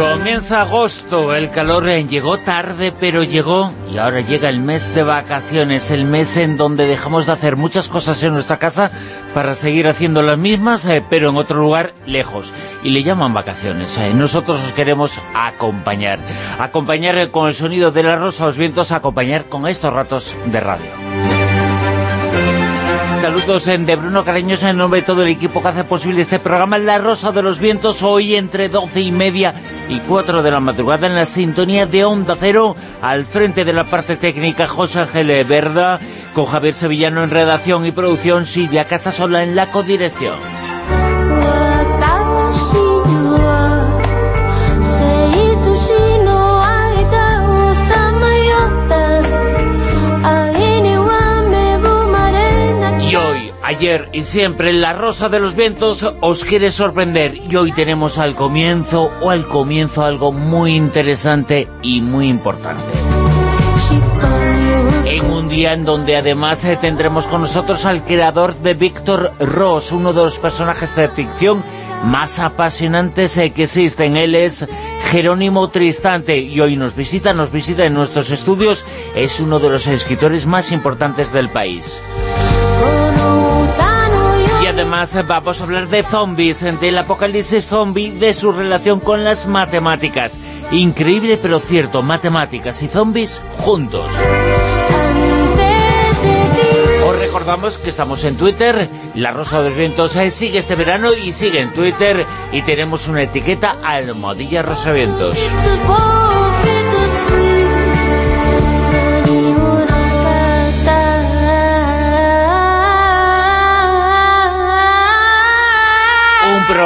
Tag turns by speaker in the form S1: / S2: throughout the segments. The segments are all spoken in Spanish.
S1: Comienza agosto, el calor eh, llegó tarde, pero llegó y ahora llega el mes de vacaciones, el mes en donde dejamos de hacer muchas cosas en nuestra casa para seguir haciendo las mismas, eh, pero en otro lugar lejos. Y le llaman vacaciones. Eh. Nosotros os queremos acompañar. Acompañar con el sonido de la rosa los vientos, acompañar con estos ratos de radio. Saludos en de Bruno Cariñoso en nombre de todo el equipo que hace posible este programa La Rosa de los Vientos, hoy entre 12 y media y 4 de la madrugada en la sintonía de Onda Cero, al frente de la parte técnica José Ángel Verda, con Javier Sevillano en redacción y producción, Silvia Casasola en la codirección. Ayer y siempre La Rosa de los Vientos os quiere sorprender y hoy tenemos al comienzo o al comienzo algo muy interesante y muy importante. En un día en donde además eh, tendremos con nosotros al creador de Víctor Ross, uno de los personajes de ficción más apasionantes eh, que existen. Él es Jerónimo Tristante y hoy nos visita, nos visita en nuestros estudios. Es uno de los escritores más importantes del país además vamos a hablar de zombies, del apocalipsis zombie, de su relación con las matemáticas. Increíble pero cierto, matemáticas y zombies juntos. Os recordamos que estamos en Twitter, La Rosa de los Vientos eh, sigue este verano y sigue en Twitter y tenemos una etiqueta Almohadilla Rosavientos.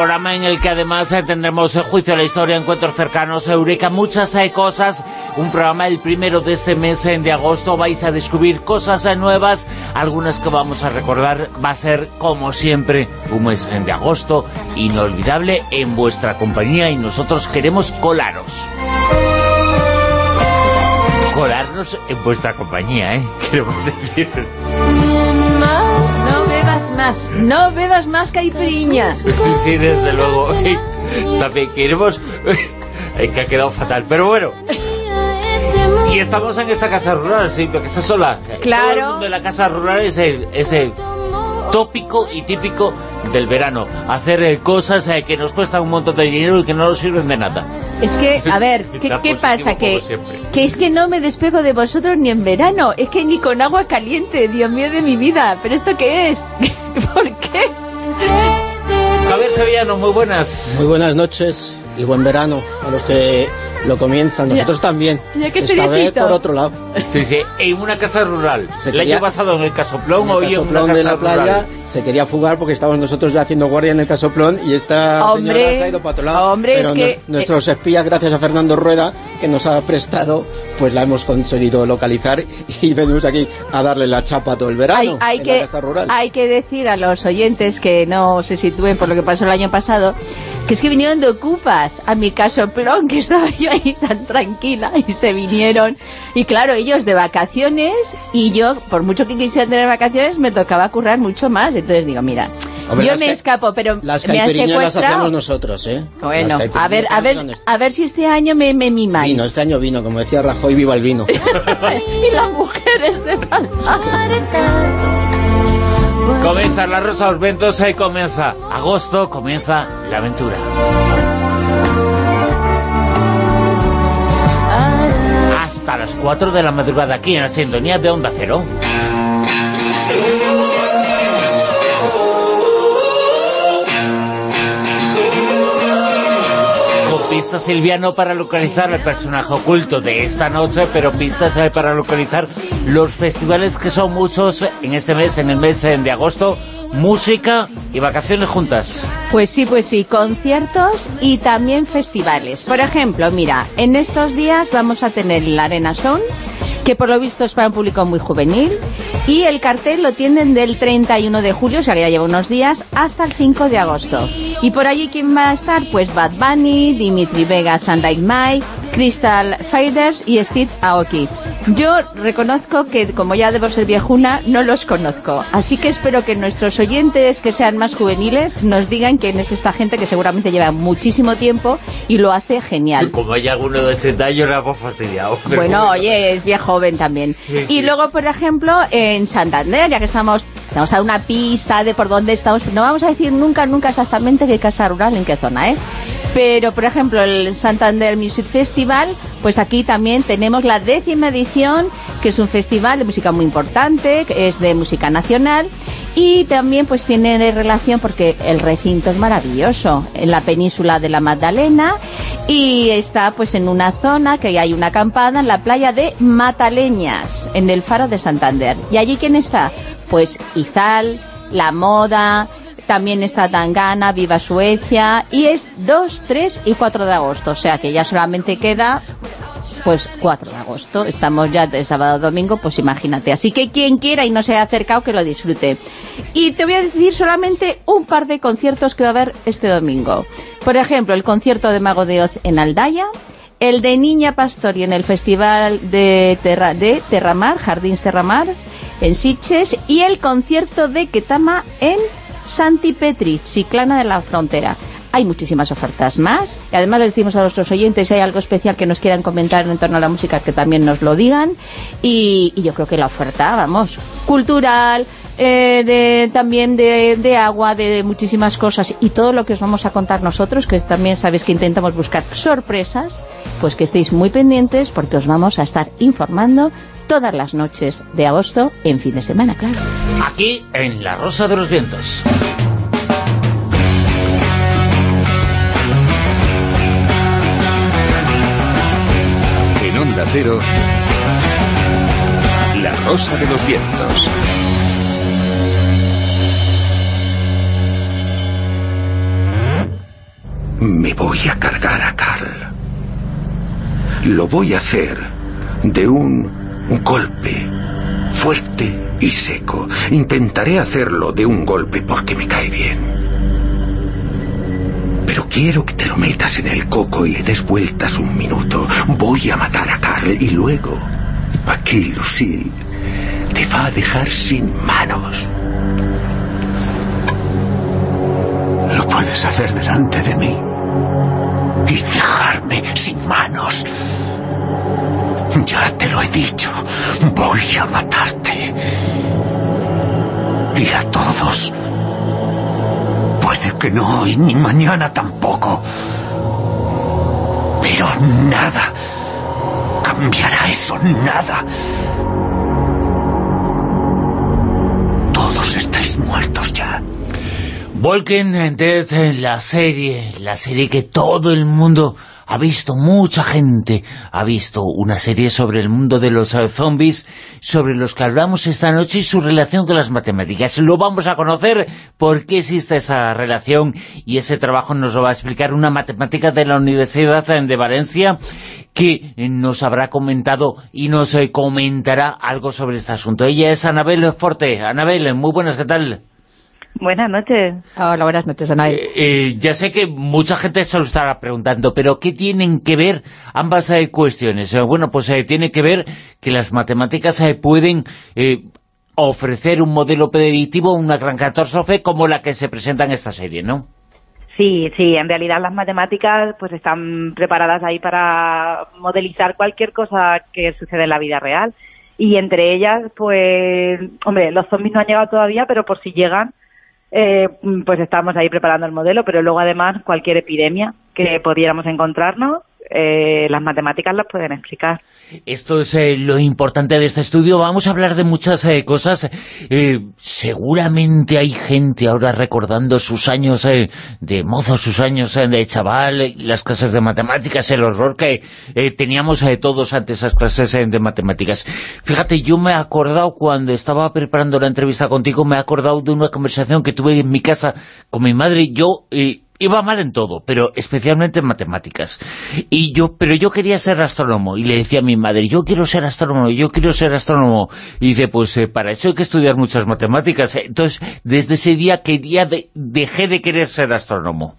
S1: Programa en el que además tendremos el juicio de la historia, encuentros cercanos, Eureka, muchas hay cosas. Un programa el primero de este mes de agosto. Vais a descubrir cosas nuevas, algunas que vamos a recordar. Va a ser, como siempre, un mes de agosto inolvidable en vuestra compañía y nosotros queremos colaros. Colarnos en vuestra compañía, ¿eh? Queremos decir
S2: más, no bebas más caipiriña.
S1: Sí, sí, desde luego. También queremos... que ha quedado fatal, pero bueno. Y estamos en esta casa rural, sí, porque está sola.
S2: Claro.
S1: Todo el mundo de la casa rural es el, es el tópico y típico del verano. Hacer eh, cosas eh, que nos cuestan un montón de dinero y que no nos sirven de nada.
S2: Es que, a ver, ¿qué, pasa? Que, que es que no me despego de vosotros ni en verano. Es que ni con agua caliente, Dios mío de mi vida. ¿Pero esto qué es? ¿Por qué?
S1: Javier Sevillano, muy buenas.
S3: Muy buenas noches y buen verano a los que lo comienzan, nosotros también. Esta vez por otro lado.
S1: Sí, sí, en una casa rural. el año pasado en el Casoplón, hoy en una
S3: casa
S1: de la
S3: playa se quería fugar porque estábamos nosotros ya haciendo guardia en el Casoplón y esta
S2: hombre,
S3: señora se ha ido para otro lado.
S2: Hombre, es que,
S3: nuestros espías, gracias a Fernando Rueda, que nos ha prestado, pues la hemos conseguido localizar y venimos aquí a darle la chapa todo el verano
S2: hay, que,
S3: casa rural.
S2: Hay que decir a los oyentes que no se sitúen por lo que pasó el año pasado, que es que vinieron de ocupas a mi Casoplón, que estaba yo ahí tan tranquila, y se vinieron. Y claro, ellos de vacaciones, y yo, por mucho que quisiera tener vacaciones, me tocaba currar mucho más. Entonces digo, mira, yo me escapo, pero
S3: las
S2: me han secuestrado.
S3: las hacemos nosotros, ¿eh?
S2: Bueno, a ver, a ver, a ver si este año me, me mimáis.
S3: Vino, este año vino, como decía Rajoy, viva el vino.
S2: y las mujeres de.
S1: Comienza la Rosa de los Ventos, ahí comienza agosto, comienza la aventura. Hasta las 4 de la madrugada aquí en la sintonía de Onda Cero. Pistas Silviano para localizar el personaje oculto de esta noche, pero pistas hay para localizar los festivales que son muchos en este mes, en el mes de agosto, música y vacaciones juntas.
S2: Pues sí, pues sí, conciertos y también festivales. Por ejemplo, mira, en estos días vamos a tener la Arena Sound, que por lo visto es para un público muy juvenil, y el cartel lo tienen del 31 de julio, o sea que ya lleva unos días, hasta el 5 de agosto. Y por allí, ¿quién va a estar? Pues Bad Bunny, Dimitri Vegas, Sunday Mike,
S4: Crystal Fighters y Steve Aoki. Yo reconozco que, como ya debo ser viejuna, no los conozco. Así que espero que nuestros oyentes, que sean más juveniles, nos digan quién es esta gente que seguramente lleva muchísimo tiempo y lo hace genial.
S1: Como hay alguno de 80 años, era fastidiado.
S4: Bueno, oye, es bien joven también. y luego, por ejemplo, en Santander, ya que estamos Vamos a dar una pista de por dónde estamos. No vamos a decir nunca, nunca exactamente qué casa rural, en qué zona, ¿eh? Pero, por ejemplo, el Santander Music Festival, pues aquí también tenemos la décima edición, que es un festival de música muy importante, que es de música nacional, y también pues tiene relación porque el recinto es maravilloso, en la península de la Magdalena, y está pues en una zona que hay una acampada en la playa de Mataleñas, en el faro de Santander. ¿Y allí quién está? Pues Izal, La Moda, también está Tangana, Viva Suecia, y es 2, 3 y 4 de agosto, o sea que ya solamente queda pues 4 de agosto, estamos ya de sábado a domingo, pues imagínate. Así que quien quiera y no se haya acercado, que lo disfrute. Y te voy a decir solamente un par de conciertos que va a haber este domingo. Por ejemplo, el concierto de Mago de Oz en Aldaya, el de Niña Pastori en el Festival de, Terra, de Terramar, Jardins Terramar, en Sitges, y el concierto de Ketama en Santi Petri, Chiclana de la Frontera. Hay muchísimas ofertas más, y además le decimos a nuestros oyentes si hay algo especial que nos quieran comentar en torno a la música, que también nos lo digan, y, yo creo que la oferta, vamos, cultural, eh, de, también de, de, agua, de, muchísimas cosas y todo lo que os vamos a contar nosotros, que también sabéis que intentamos buscar sorpresas, pues que estéis muy pendientes porque os vamos a estar informando todas las noches de agosto en fin de semana, claro.
S1: Aquí en La Rosa de los Vientos.
S5: En Onda Cero, La Rosa de los Vientos.
S6: Me voy a cargar a Carl. Lo voy a hacer de un golpe fuerte y seco. Intentaré hacerlo de un golpe porque me cae bien. Pero quiero que te lo metas en el coco y le des vueltas un minuto. Voy a matar a Carl y luego, aquí Lucille, te va a dejar sin manos. Lo puedes hacer delante de mí y dejarme sin manos. Ya te lo he dicho, voy a matarte. Y a todos. Puede que no hoy ni mañana tampoco. Pero nada cambiará eso, nada. Todos estáis muertos ya.
S1: Walking Dead, la serie, la serie que todo el mundo ha visto, mucha gente ha visto una serie sobre el mundo de los eh, zombies, sobre los que hablamos esta noche y su relación con las matemáticas. Lo vamos a conocer, por qué existe esa relación y ese trabajo nos lo va a explicar una matemática de la Universidad de Valencia que nos habrá comentado y nos eh, comentará algo sobre este asunto. Ella es Anabel Forte. Anabel, muy buenas, ¿qué tal?
S7: Buenas noches.
S4: Hola, buenas noches, Anael.
S1: Eh, eh, ya sé que mucha gente se lo estará preguntando, pero ¿qué tienen que ver ambas eh, cuestiones? Eh, bueno, pues eh, tiene que ver que las matemáticas eh, pueden ofrecer un modelo predictivo, una gran catástrofe como la que se presenta en esta serie, ¿no?
S7: Sí, sí, en realidad las matemáticas pues están preparadas ahí para modelizar cualquier cosa que sucede en la vida real y entre ellas, pues, hombre, los zombies no han llegado todavía, pero por si llegan, eh, pues estamos ahí preparando el modelo, pero luego además cualquier epidemia que pudiéramos encontrarnos, eh, las matemáticas las pueden explicar.
S1: Esto es eh, lo importante de este estudio. Vamos a hablar de muchas eh, cosas. Eh, seguramente hay gente ahora recordando sus años eh, de mozo, sus años eh, de chaval, las clases de matemáticas, el horror que teníamos todos ante esas clases de matemáticas. Fíjate, yo me he acordado cuando estaba preparando la entrevista contigo, me he acordado de una conversación que tuve en mi casa con mi madre. Yo... Eh, iba mal en todo, pero especialmente en matemáticas. Y yo, pero yo quería ser astrónomo, y le decía a mi madre, yo quiero ser astrónomo, yo quiero ser astrónomo. Y dice, pues eh, para eso hay que estudiar muchas matemáticas. Entonces, desde ese día quería dejé de querer ser astrónomo.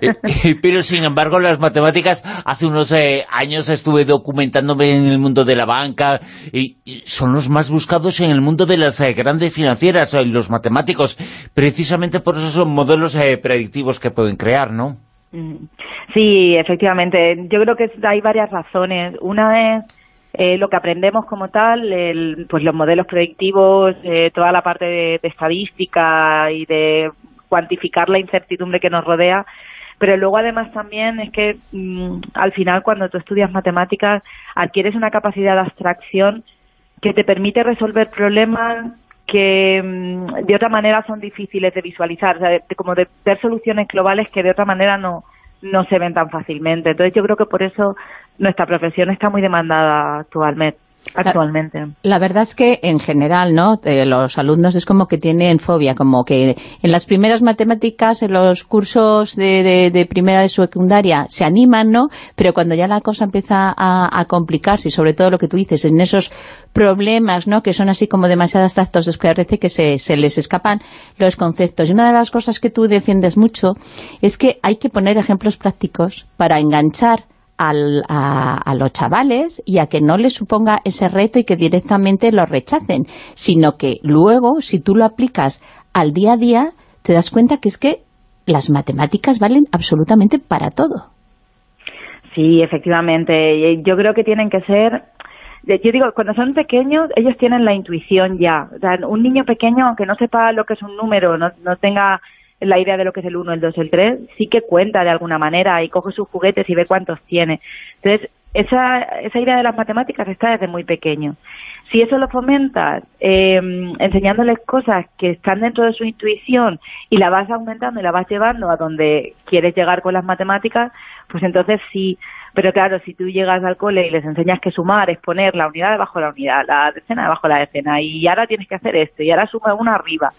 S1: Eh, pero sin embargo, las matemáticas, hace unos eh, años estuve documentándome en el mundo de la banca, y, son los más buscados en el mundo de las grandes financieras, los matemáticos, precisamente por esos modelos predictivos que pueden crear, ¿no?
S7: Mm. Sí, efectivamente. Yo creo que hay varias razones. Una es eh, lo que aprendemos como tal, el, pues los modelos predictivos, eh, toda la parte de, estadística y de cuantificar la incertidumbre que nos rodea, pero luego además también es que mm, al final cuando tú estudias matemáticas adquieres una capacidad de abstracción que te permite resolver problemas que mm, de otra manera son difíciles de visualizar, o sea, como de ver soluciones globales que de otra manera no, no se ven tan fácilmente. Entonces yo creo que por eso nuestra profesión está muy demandada actualmente actualmente.
S4: La, verdad es que en general, ¿no? Eh, los alumnos es como que tienen fobia, como que en las primeras matemáticas, en los cursos de, de, primera de secundaria, se animan, ¿no? Pero cuando ya la cosa empieza a, complicarse, y sobre todo lo que tú dices, en esos problemas, ¿no? Que son así como demasiado abstractos, es que parece que se, se les escapan los conceptos. Y una de las cosas que tú defiendes mucho es que hay que poner ejemplos prácticos para enganchar a, los chavales y a que no les suponga ese reto y que directamente lo rechacen, sino que luego, si tú lo aplicas al día a día, te das cuenta que es que las matemáticas valen absolutamente para todo.
S7: Sí, efectivamente. Yo creo que tienen que ser... Yo digo, cuando son pequeños, ellos tienen la intuición ya. un niño pequeño, aunque no sepa lo que es un número, no, no tenga la idea de lo que es el 1, el 2, el 3, sí que cuenta de alguna manera y coge sus juguetes y ve cuántos tiene. Entonces, esa, esa idea de las matemáticas está desde muy pequeño. Si eso lo fomentas eh, enseñándoles cosas que están dentro de su intuición y la vas aumentando y la vas llevando a donde quieres llegar con las matemáticas, pues entonces sí. Pero claro, si tú llegas al cole y les enseñas que sumar es poner la unidad debajo de la unidad, la decena debajo de la decena, y ahora tienes que hacer esto, y ahora suma una arriba,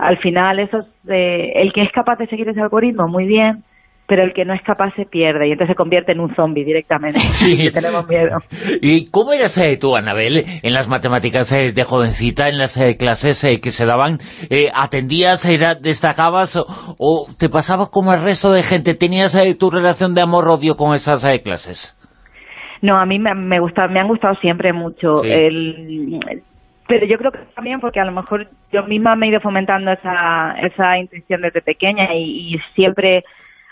S7: al final eso el que es capaz de seguir ese algoritmo, muy bien, pero el que no es capaz se pierde y entonces se convierte en un zombie directamente. Sí. tenemos miedo.
S1: ¿Y cómo eras eh, tú, Anabel, en las matemáticas eh, de jovencita, en las eh, clases que se daban? ¿Atendías, era, destacabas o, te pasaba como el resto de gente? ¿Tenías tu relación de amor-odio con esas clases?
S7: No, a mí me, me, me han gustado siempre mucho. El, pero yo creo que también porque a lo mejor yo misma me he ido fomentando esa, esa intuición desde pequeña y, siempre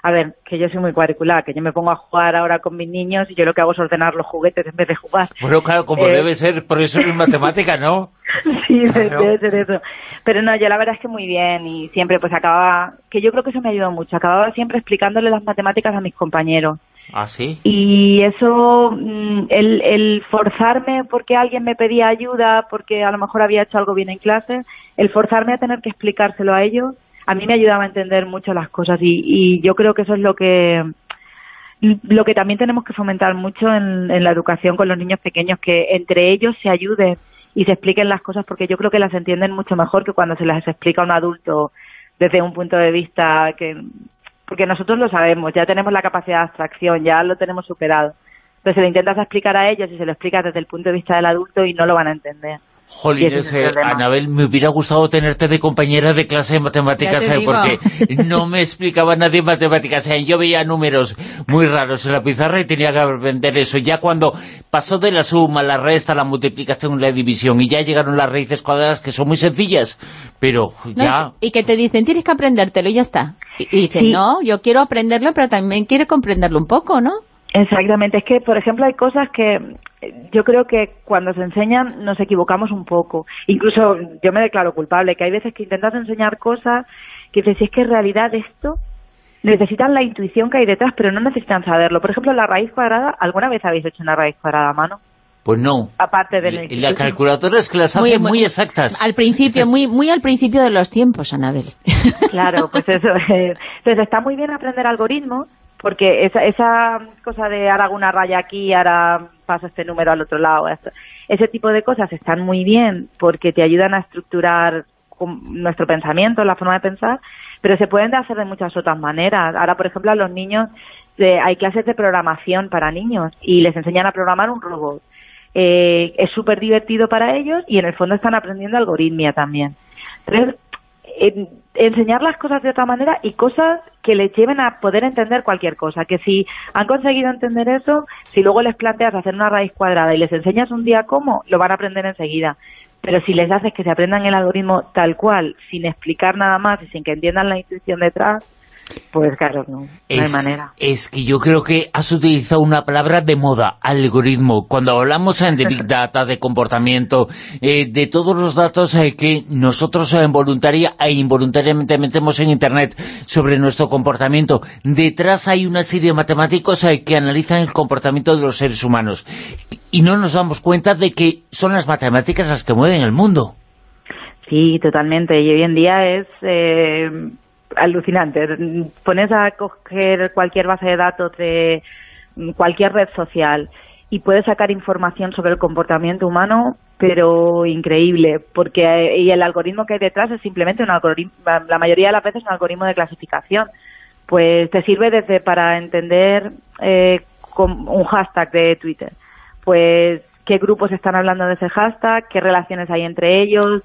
S7: a ver, que yo soy muy cuadricular, que yo me pongo a jugar ahora con mis niños y yo lo que hago es ordenar los juguetes en vez de jugar.
S1: Bueno, claro, como eh, debe ser, por eso es matemática, ¿no?
S7: sí, debe ser eso. Pero no, yo la verdad es que muy bien y siempre pues acababa, que yo creo que eso me ayudó mucho, acababa siempre explicándole las matemáticas a mis compañeros.
S1: ¿Ah?
S7: Y eso, mm, el, el forzarme porque alguien me pedía ayuda, porque a lo mejor había hecho algo bien en clase, el forzarme a tener que explicárselo a ellos, a mí me ayudaba a entender mucho las cosas y, y yo creo que eso es lo que lo que también tenemos que fomentar mucho en, en la educación con los niños pequeños, que entre ellos se ayuden y se expliquen las cosas porque yo creo que las entienden mucho mejor que cuando se las explica a un adulto desde un punto de vista que porque nosotros lo sabemos, ya tenemos la capacidad de abstracción, ya lo tenemos superado. Entonces se lo intentas explicar a ellos y se lo explicas desde el punto de vista del adulto y no lo van a entender.
S1: Jolines, Anabel, me hubiera gustado tenerte de compañera de clase de matemáticas, ¿eh? porque no me explicaba nadie matemáticas. ¿eh? Yo veía números muy raros en la pizarra y tenía que aprender eso. Ya cuando pasó de la suma, la resta, la multiplicación, la división, y ya llegaron las raíces cuadradas, que son muy sencillas, pero ya...
S4: y que te dicen, tienes que aprendértelo y ya está. Y, dices, no, yo quiero aprenderlo, pero también quiero comprenderlo un poco, ¿no?
S7: Exactamente, es que, por ejemplo, hay cosas que yo creo que cuando se enseñan nos equivocamos un poco. Incluso yo me declaro culpable, que hay veces que intentas enseñar cosas que dices, si es que en realidad esto necesitan la intuición que hay detrás, pero no necesitan saberlo. Por ejemplo, la raíz cuadrada, ¿alguna vez habéis hecho una raíz cuadrada a mano?
S1: Pues no.
S7: Aparte de
S1: Y la calculadora es que las hace muy, exactas.
S4: Al principio, muy muy al principio de los tiempos, Anabel.
S7: Claro, pues eso. Entonces está muy bien aprender algoritmos, porque esa, esa cosa de ahora hago una raya aquí, ahora paso este número al otro lado, ese tipo de cosas están muy bien porque te ayudan a estructurar nuestro pensamiento, la forma de pensar, pero se pueden hacer de muchas otras maneras. Ahora, por ejemplo, a los niños eh, hay clases de programación para niños y les enseñan a programar un robot. Eh, es súper divertido para ellos y en el fondo están aprendiendo algoritmia también. Entonces, enseñar las cosas de otra manera y cosas que les lleven a poder entender cualquier cosa. Que si han conseguido entender eso, si luego les planteas hacer una raíz cuadrada y les enseñas un día cómo, lo van a aprender enseguida. Pero si les haces que se aprendan el algoritmo tal cual, sin explicar nada más y sin que entiendan la intuición detrás, pues claro, no, es, hay manera.
S1: Es que yo creo que has utilizado una palabra de moda, algoritmo. Cuando hablamos de Big Data, de comportamiento, eh, de todos los datos eh, que nosotros en voluntaria e involuntariamente metemos en Internet sobre nuestro comportamiento, detrás hay una serie de matemáticos eh, que analizan el comportamiento de los seres humanos. Y no nos damos cuenta de que son las matemáticas las que mueven el mundo.
S7: Sí, totalmente. Y hoy en día es alucinante. Pones a coger cualquier base de datos de cualquier red social y puedes sacar información sobre el comportamiento humano, pero increíble, porque y el algoritmo que hay detrás es simplemente un algoritmo, la mayoría de las veces un algoritmo de clasificación. Pues te sirve desde para entender eh, un hashtag de Twitter, pues qué grupos están hablando de ese hashtag, qué relaciones hay entre ellos,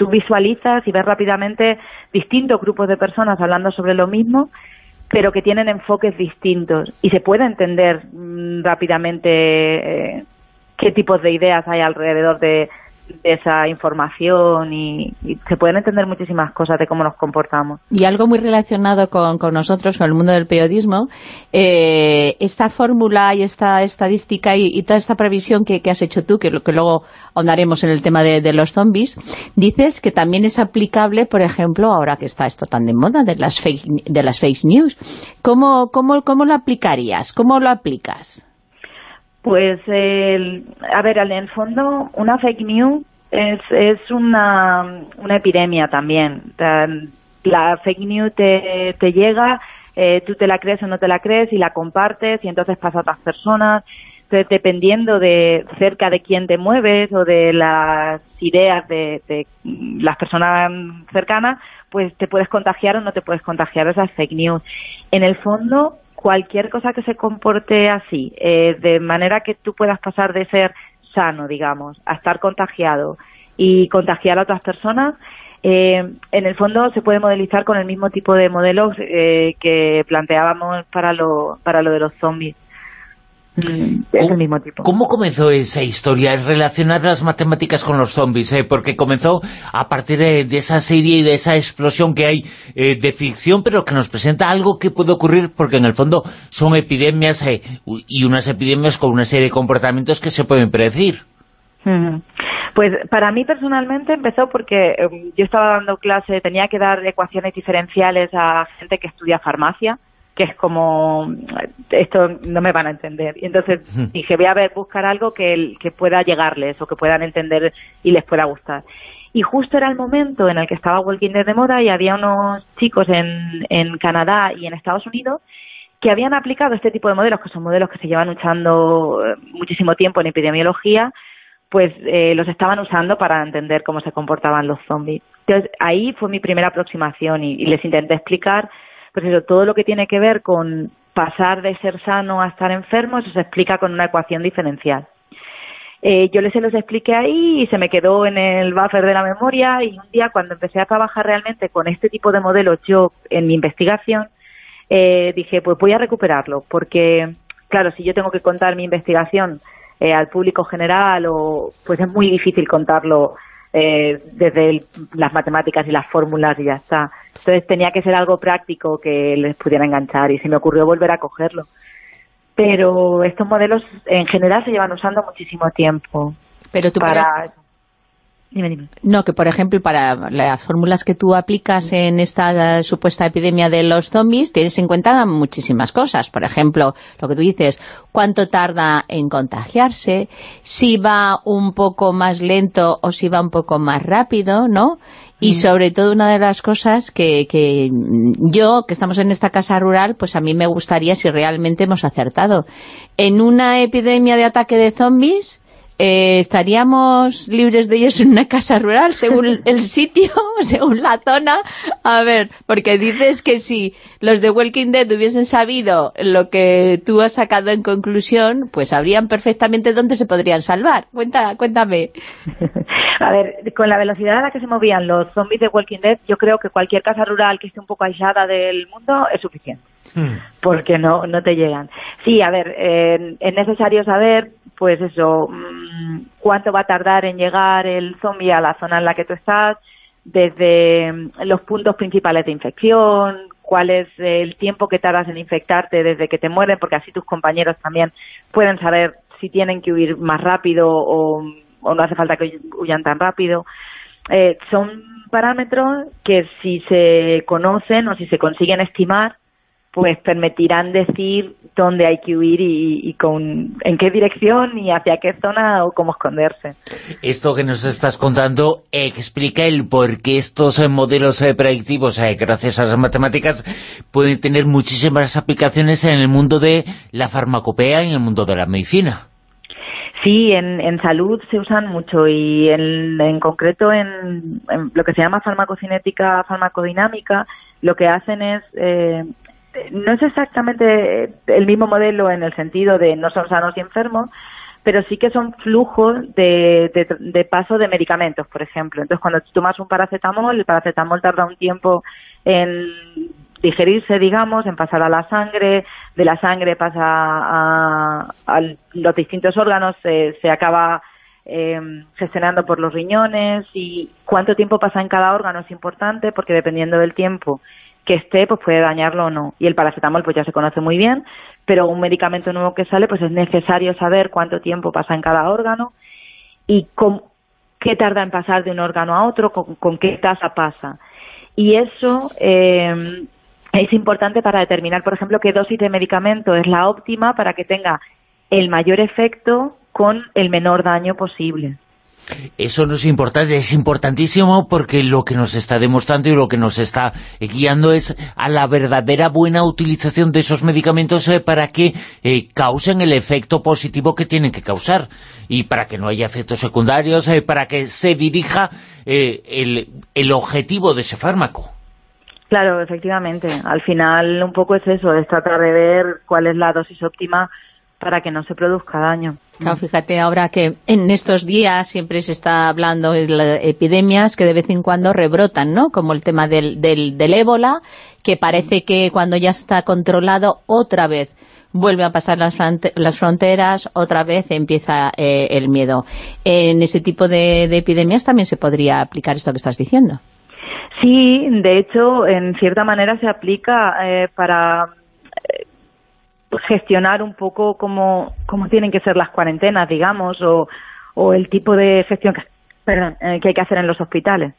S7: tú visualizas y ves rápidamente distintos grupos de personas hablando sobre lo mismo, pero que tienen enfoques distintos. Y se puede entender mm, rápidamente eh, qué tipos de ideas hay alrededor de, de esa información y, se pueden entender muchísimas cosas de cómo nos comportamos.
S4: Y algo muy relacionado con, nosotros, con el mundo del periodismo, eh, esta fórmula y esta estadística y, toda esta previsión que, has hecho tú, que, que luego ahondaremos en el tema de, los zombies, dices que también es aplicable, por ejemplo, ahora que está esto tan de moda, de las fake, de las fake news. ¿Cómo, cómo, cómo lo aplicarías? ¿Cómo lo aplicas?
S7: Pues, a ver, en el fondo, una fake news es, es una, epidemia también. La fake news te, te llega, eh, tú te la crees o no te la crees y la compartes y entonces pasa a otras personas. Entonces, dependiendo de cerca de quién te mueves o de las ideas de, de las personas cercanas, pues te puedes contagiar o no te puedes contagiar esas fake news. En el fondo, cualquier cosa que se comporte así, eh, de manera que tú puedas pasar de ser sano, digamos, a estar contagiado y contagiar a otras personas, eh, en el fondo se puede modelizar con el mismo tipo de modelos eh, que planteábamos para lo, para lo de los zombies.
S1: Mm, es el mismo tipo. ¿Cómo comenzó esa historia? Relacionar las matemáticas con los zombies, ¿eh? porque comenzó a partir de, esa serie y de esa explosión que hay eh, de ficción, pero que nos presenta algo que puede ocurrir, porque en el fondo son epidemias eh, y unas epidemias con una serie de comportamientos que se pueden predecir.
S7: Pues para mí personalmente empezó porque yo estaba dando clase, tenía que dar ecuaciones diferenciales a gente que estudia farmacia, que es como, esto no me van a entender. Y entonces dije, voy a ver, buscar algo que, que pueda llegarles o que puedan entender y les pueda gustar. Y justo era el momento en el que estaba Walking Dead de moda y había unos chicos en, en Canadá y en Estados Unidos que habían aplicado este tipo de modelos, que son modelos que se llevan usando eh, muchísimo tiempo en epidemiología, pues eh, los estaban usando para entender cómo se comportaban los zombies. Entonces ahí fue mi primera aproximación y les intenté explicar pues eso, todo lo que tiene que ver con pasar de ser sano a estar enfermo, eso se explica con una ecuación diferencial. Eh, yo les se los expliqué ahí y se me quedó en el buffer de la memoria y un día cuando empecé a trabajar realmente con este tipo de modelos yo en mi investigación, eh, dije pues voy a recuperarlo porque claro, si yo tengo que contar mi investigación eh, al público general o pues es muy difícil contarlo eh, desde las matemáticas y las fórmulas y ya está. Entonces tenía que ser algo práctico que les pudiera enganchar y se me ocurrió volver a cogerlo. Pero estos modelos en general se llevan usando muchísimo tiempo.
S4: Pero tú para... No, que por ejemplo, para las fórmulas que tú aplicas en esta supuesta epidemia de los zombies, tienes en cuenta muchísimas cosas. Por ejemplo, lo que tú dices, cuánto tarda en contagiarse, si va un poco más lento o si va un poco más rápido, ¿no? Y mm. sobre todo una de las cosas que, que yo, que estamos en esta casa rural, pues a mí me gustaría si realmente hemos acertado. En una epidemia de ataque de zombies eh, ¿estaríamos libres de ellos en una casa rural según el sitio, según la zona? A ver, porque dices que si los de Walking Dead hubiesen sabido lo que tú has sacado en conclusión, pues sabrían perfectamente dónde se podrían salvar. Cuenta, cuéntame.
S7: A ver, con la velocidad a la que se movían los zombies de Walking Dead, yo creo que cualquier casa rural que esté un poco aislada del mundo es suficiente,
S1: Hmm.
S7: porque no, no te llegan. Sí, a ver, eh, es necesario saber, pues eso, mm, cuánto va a tardar en llegar el zombie a la zona en la que tú estás, desde mm, los puntos principales de infección, cuál es el tiempo que tardas en infectarte desde que te mueren, porque así tus compañeros también pueden saber si tienen que huir más rápido o, o no hace falta que huyan tan rápido. Eh, son parámetros que si se conocen o si se consiguen estimar, pues permitirán decir dónde hay que huir y, y con en qué dirección y hacia qué zona o cómo esconderse.
S1: Esto que nos estás contando explica el por qué estos eh, modelos eh, predictivos, eh, gracias a las matemáticas, pueden tener muchísimas aplicaciones en el mundo de la farmacopea y en el mundo de la medicina.
S7: Sí, en, en salud se usan mucho y en, en concreto en, en lo que se llama farmacocinética, farmacodinámica, lo que hacen es, eh, no es exactamente el mismo modelo en el sentido de no son sanos y enfermos, pero sí que son flujos de, de, de paso de medicamentos, por ejemplo. Entonces, cuando tomas un paracetamol, el paracetamol tarda un tiempo en digerirse, digamos, en pasar a la sangre, de la sangre pasa a, a los distintos órganos, se, se acaba eh, gestionando por los riñones y cuánto tiempo pasa en cada órgano es importante porque dependiendo del tiempo que esté, pues puede dañarlo o no. Y el paracetamol pues ya se conoce muy bien, pero un medicamento nuevo que sale, pues es necesario saber cuánto tiempo pasa en cada órgano y qué tarda en pasar de un órgano a otro, con, con qué tasa pasa. Y eso eh, es importante para determinar, por ejemplo, qué dosis de medicamento es la óptima para que tenga el mayor efecto con el menor daño posible.
S1: Eso no es importante, es importantísimo porque lo que nos está demostrando y lo que nos está guiando es a la verdadera buena utilización de esos medicamentos eh, para que eh, causen el efecto positivo que tienen que causar y para que no haya efectos secundarios, eh, para que se dirija el, el objetivo de ese fármaco.
S7: Claro, efectivamente. Al final un poco es eso, es tratar de ver cuál es la dosis óptima para que no se produzca daño.
S4: Claro, fíjate ahora que en estos días siempre se está hablando de las epidemias que de vez en cuando rebrotan, ¿no? Como el tema del, del, del ébola, que parece que cuando ya está controlado otra vez vuelve a pasar las, las fronteras, otra vez empieza eh, el miedo. En ese tipo de, de epidemias también se podría aplicar esto que estás diciendo.
S7: Sí, de hecho, en cierta manera se aplica eh, para gestionar un poco cómo, cómo tienen que ser las cuarentenas, digamos, o, o el tipo de gestión que, eh, que hay que hacer en los hospitales.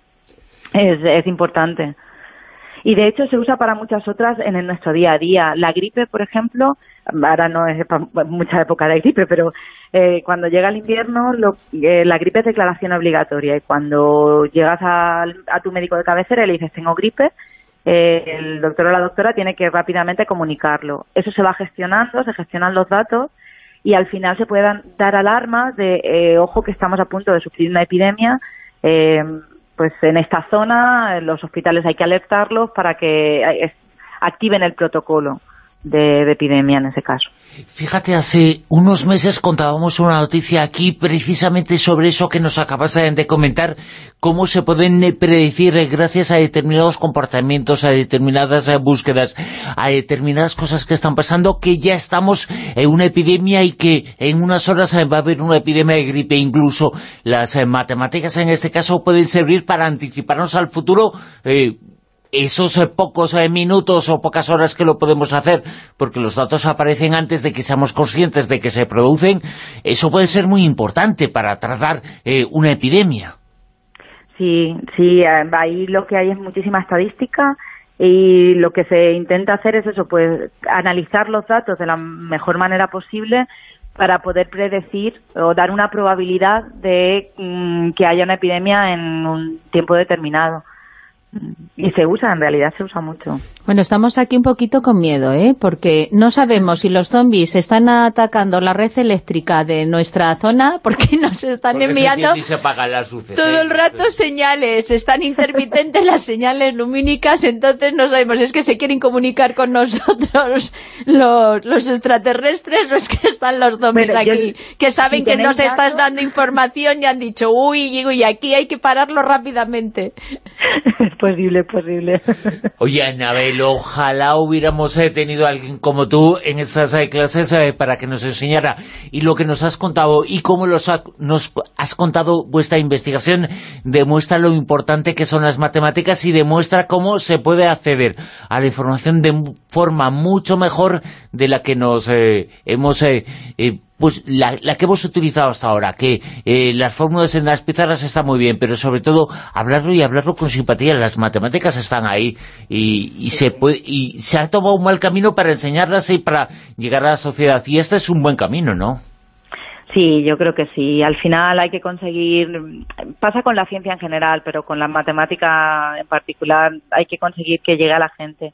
S7: Es, es importante. Y de hecho se usa para muchas otras en, nuestro día a día. La gripe, por ejemplo, ahora no es mucha época de gripe, pero eh, cuando llega el invierno, lo- eh, la gripe es declaración obligatoria. Y cuando llegas al- a, tu médico de cabecera y le dices tengo gripe, eh, el doctor o la doctora tiene que rápidamente comunicarlo. Eso se va gestionando, se gestionan los datos y al final se pueden dar alarmas de, eh, ojo que estamos a punto de sufrir una epidemia, eh, pues en esta zona, los hospitales hay que alertarlos para que eh, activen el protocolo de, de epidemia en ese caso.
S1: Fíjate, hace unos meses contábamos una noticia aquí precisamente sobre eso que nos acabas de comentar, cómo se pueden predecir eh, gracias a determinados comportamientos, a determinadas eh, búsquedas, a determinadas cosas que están pasando, que ya estamos en una epidemia y que en unas horas eh, va a haber una epidemia de gripe. Incluso las matemáticas en este caso pueden servir para anticiparnos al futuro eh, esos eh, pocos eh, minutos o pocas horas que lo podemos hacer, porque los datos aparecen antes de que seamos conscientes de que se producen, eso puede ser muy importante para tratar eh, una epidemia.
S7: Sí, sí, eh, ahí lo que hay es muchísima estadística y lo que se intenta hacer es eso, pues analizar los datos de la mejor manera posible para poder predecir o dar una probabilidad de mm, que haya una epidemia en un tiempo determinado.
S8: Y se usa, en realidad se usa mucho.
S4: Bueno, estamos aquí un poquito con miedo, ¿eh? Porque no sabemos si los zombies están atacando la red eléctrica de nuestra zona, porque nos están
S1: Porque se
S4: enviando
S1: y se apagan las luces,
S4: todo
S1: ¿eh?
S4: el rato señales, están intermitentes las señales lumínicas, entonces no sabemos, es que se quieren comunicar con nosotros los, los extraterrestres o es que están los zombies
S8: yo-
S4: aquí, que saben
S8: si
S4: que nos estás dando información y han dicho, uy, uy, aquí hay que pararlo rápidamente.
S8: posible, posible.
S1: Oye, Anabel, ojalá hubiéramos eh, tenido a alguien como tú en esas eh, clases eh, para que nos enseñara. Y lo que nos has contado y cómo los ha- nos has contado vuestra investigación demuestra lo importante que son las matemáticas y demuestra cómo se puede acceder a la información de forma mucho mejor de la que nos eh, hemos... pues la, la que hemos utilizado hasta ahora, que eh, las fórmulas en las pizarras están muy bien, pero sobre todo hablarlo y hablarlo con simpatía. Las matemáticas están ahí y, y se puede, y se ha tomado un mal camino para enseñarlas y para llegar a la sociedad. Y este es un buen camino, ¿no?
S8: Sí, yo creo que sí. Al final hay que conseguir, pasa con la ciencia en general, pero con la matemática en particular, hay que conseguir que llegue a la gente.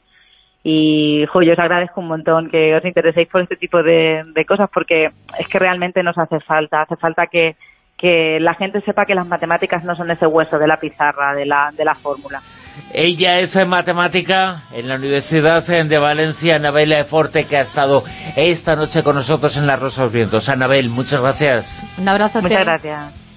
S8: Y jo, yo os agradezco un montón que os intereséis por este tipo de, de cosas porque es que realmente nos hace falta. Hace falta que, que la gente sepa que las matemáticas no son ese hueso de la pizarra, de la, de la fórmula.
S1: Ella es matemática en la Universidad de Valencia, Anabel Forte, que ha estado esta noche con nosotros en La Rosa de los Vientos. Anabel, muchas gracias.
S4: Un abrazo.
S8: Muchas gracias.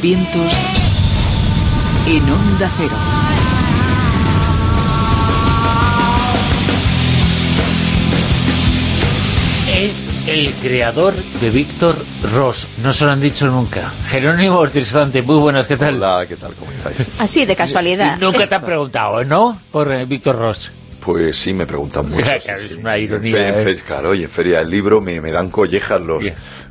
S9: Los vientos en onda cero.
S1: Es el creador de Víctor Ross. No se lo han dicho nunca. Jerónimo Ortiz Dante, muy buenas, ¿qué tal?
S10: Hola, ¿qué tal? ¿Cómo estáis?
S4: Así, de casualidad.
S1: Nunca te han preguntado, ¿no? Por eh, Víctor Ross.
S10: Pues sí, me preguntan mucho.
S1: Claro,
S10: sí,
S1: es
S10: sí.
S1: una ironía,
S10: En fe-
S1: ¿eh?
S10: fe- claro, y en Feria del Libro me, me dan collejas los,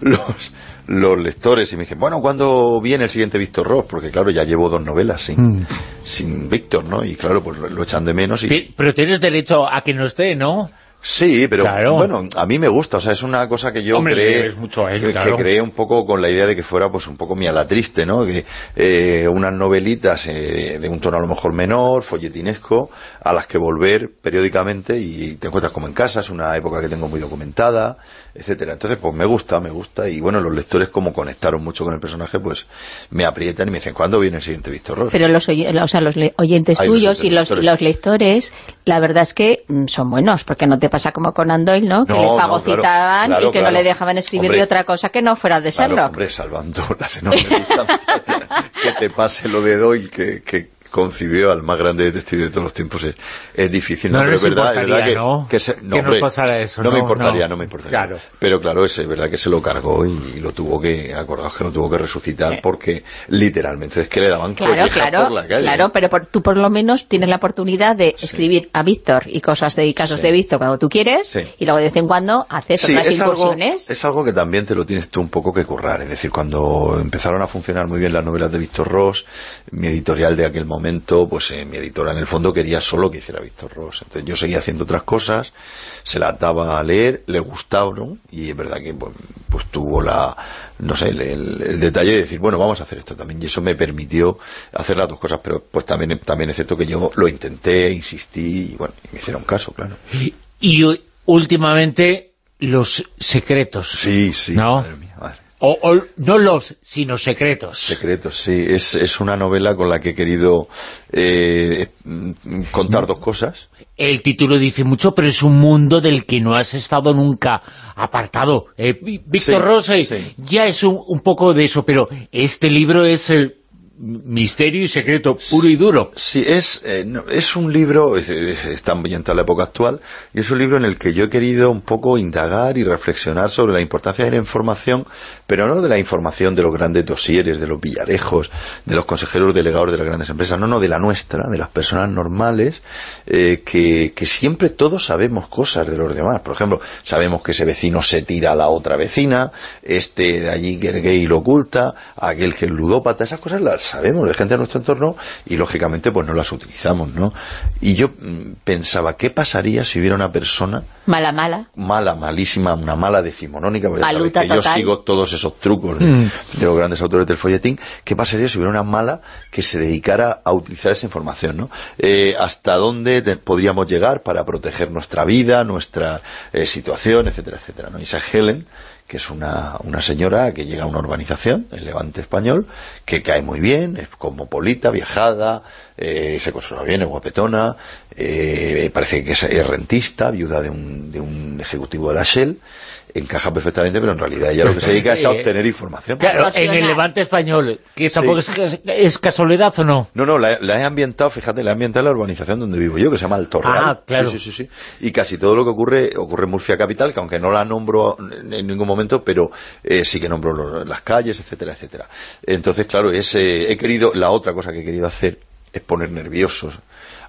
S10: los, los lectores y me dicen, bueno, ¿cuándo viene el siguiente Víctor Ross? Porque claro, ya llevo dos novelas sin, sin Víctor, ¿no? Y claro, pues lo, lo echan de menos y...
S1: Pero tienes derecho a que no esté, ¿no?
S10: Sí, pero
S1: Claro.
S10: bueno, a mí me gusta, o sea, es una cosa que yo
S1: Hombre,
S10: creé,
S1: mucho él,
S10: que,
S1: claro.
S10: que creé un poco con la idea de que fuera pues un poco mi a la triste, ¿no? Que eh, unas novelitas eh, de un tono a lo mejor menor, folletinesco, a las que volver periódicamente y te encuentras como en casa, es una época que tengo muy documentada, etcétera. Entonces, pues me gusta, me gusta y bueno, los lectores como conectaron mucho con el personaje, pues me aprietan y me dicen, ¿cuándo viene el siguiente Víctor Ross?
S4: Pero los, o sea, los oyentes tuyos y los,
S10: lectores.
S4: los lectores, la verdad es que mm, son buenos, porque no te pasa como con Andoyle, ¿no? Que
S10: No,
S4: le
S10: no,
S4: fagocitaban
S10: claro, claro,
S4: y que no le dejaban escribir
S10: Hombre,
S4: de otra cosa que no fuera de Sherlock.
S10: hombre, salvando las enormes distancias, que te pase lo de Doyle, que, que concibió al más grande detective de todos los tiempos es, es difícil.
S1: No
S10: pero es verdad, es verdad
S1: importaría,
S10: que,
S1: ¿no?
S10: que se-
S1: Que
S10: no,
S1: nos pasara eso,
S10: No me importaría,
S1: No.
S10: no, me importaría.
S1: Claro.
S10: Pero claro, es verdad que se lo cargó y, y lo tuvo que, acordaos que lo tuvo que resucitar porque literalmente es que le daban
S4: Claro, claro,
S10: por la calle.
S4: claro, pero por- tú por lo menos tienes la oportunidad de escribir a Víctor y cosas de y casos
S10: Sí.
S4: de Víctor cuando tú quieres
S10: Sí.
S4: y luego de vez en cuando haces
S10: Sí,
S4: otras
S10: es algo,
S4: incursiones.
S10: es algo que también te lo tienes tú un poco que currar. Es decir, cuando empezaron a funcionar muy bien las novelas de Víctor Ross, mi editorial de aquel momento, pues eh, mi editora en el fondo quería solo que hiciera Víctor Ross. Entonces yo seguía haciendo otras cosas, se la daba a leer, le gustaron y es verdad que pues, pues tuvo la, no sé, el, el- el detalle de decir, bueno, vamos a hacer esto también. Y eso me permitió hacer las dos cosas, pero pues también, también es cierto que yo lo intenté, insistí y bueno, y me hicieron caso, claro.
S1: Y últimamente los secretos.
S10: Sí, sí,
S1: ¿No?
S10: madre mía, madre.
S1: O, o no los, sino secretos.
S10: Secretos, sí. Es, es una novela con la que he querido eh, contar dos cosas.
S1: El título dice mucho, pero es un mundo del que no has estado nunca apartado. Eh, Ví- Víctor
S10: Sí,
S1: Ross
S10: sí.
S1: ya es un, un poco de eso, pero este libro es el misterio y secreto puro y duro.
S10: Sí, es, eh, no, es un libro, es- es- está ambientado en la época actual, y es un libro en el que yo he querido un poco indagar y reflexionar sobre la importancia de la información, pero no de la información de los grandes dosieres, de los villarejos, de los consejeros delegados de las grandes empresas, no, no, de la nuestra, de las personas normales, eh, que, que siempre todos sabemos cosas de los demás. Por ejemplo, sabemos que ese vecino se tira a la otra vecina, este de allí que es gay lo oculta, aquel que es ludópata, esas cosas las sabemos de gente de nuestro entorno y lógicamente pues no las utilizamos, ¿no? Y yo mm, pensaba, ¿qué pasaría si hubiera una persona
S4: Mala, mala.
S10: mala, malísima, una mala decimonónica, porque
S4: Maluta
S10: que yo sigo todos esos trucos de,
S1: Mm.
S10: de los grandes autores del folletín, ¿qué pasaría si hubiera una mala que se dedicara a utilizar esa información? ¿no? Eh, ¿Hasta dónde podríamos llegar para proteger nuestra vida, nuestra eh, situación, etcétera, etcétera? ¿no? Y esa Helen, que es una, una señora que llega a una urbanización, el Levante Español, que cae muy bien, es cosmopolita, viajada, eh, se conserva bien, es guapetona, eh, parece que es, rentista, viuda de un, de un ejecutivo de la Shell, encaja perfectamente, pero en realidad ella lo que se dedica es a obtener información.
S1: Claro, en el Levante Español, que
S10: Sí.
S1: tampoco es, es casualidad o no.
S10: No, no, la, la he ambientado, fíjate, la he ambientado en la urbanización donde vivo yo, que se llama Alto Real.
S1: Ah, claro.
S10: Sí, sí, sí, sí. Y casi todo lo que ocurre, ocurre en Murcia Capital, que aunque no la nombro en en ningún momento, pero eh, sí que nombro los- las calles, etcétera, etcétera. Entonces, claro, es, eh, he querido, la otra cosa que he querido hacer es poner nerviosos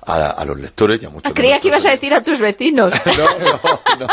S10: a, a los lectores. Ya muchos
S4: Ah, creía que ibas a decir a tus vecinos.
S10: no, no, no.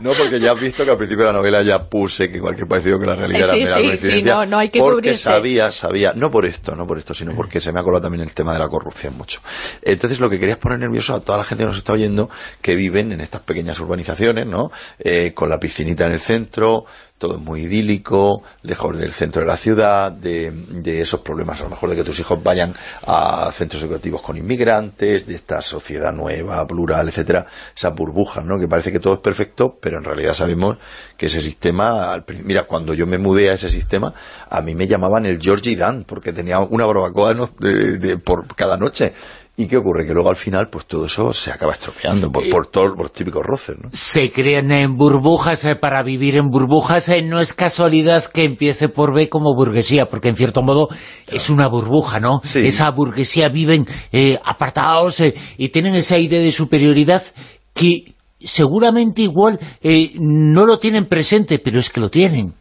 S10: No, porque ya has visto que al principio de la novela ya puse que cualquier parecido que la realidad
S4: sí,
S10: era mera
S4: sí, sí, no, no hay que
S10: porque
S4: cubrirse.
S10: sabía, sabía, no por esto, no por esto, sino porque se me ha colado también el tema de la corrupción mucho. Entonces lo que quería es poner nervioso a toda la gente que nos está oyendo que viven en estas pequeñas urbanizaciones, ¿no? Eh, con la piscinita en el centro, todo muy idílico, lejos del centro de la ciudad, de, de esos problemas a lo mejor de que tus hijos vayan a centros educativos con inmigrantes, de esta sociedad nueva, plural, etcétera, esas burbujas, ¿no? Que parece que todo es perfecto, pero en realidad sabemos que ese sistema, mira, cuando yo me mudé a ese sistema, a mí me llamaban el Georgie Dan, porque tenía una barbacoa de- por cada noche. ¿Y qué ocurre? Que luego al final, pues todo eso se acaba estropeando por, por todos los típicos roces, ¿no?
S1: Se crean en burbujas eh, para vivir en burbujas. eh, no es casualidad que empiece por B como burguesía, porque en cierto modo es una burbuja, ¿no?
S10: Sí.
S1: Esa burguesía viven eh, apartados eh, y tienen esa idea de superioridad que seguramente igual eh, no lo tienen presente, pero es que lo tienen.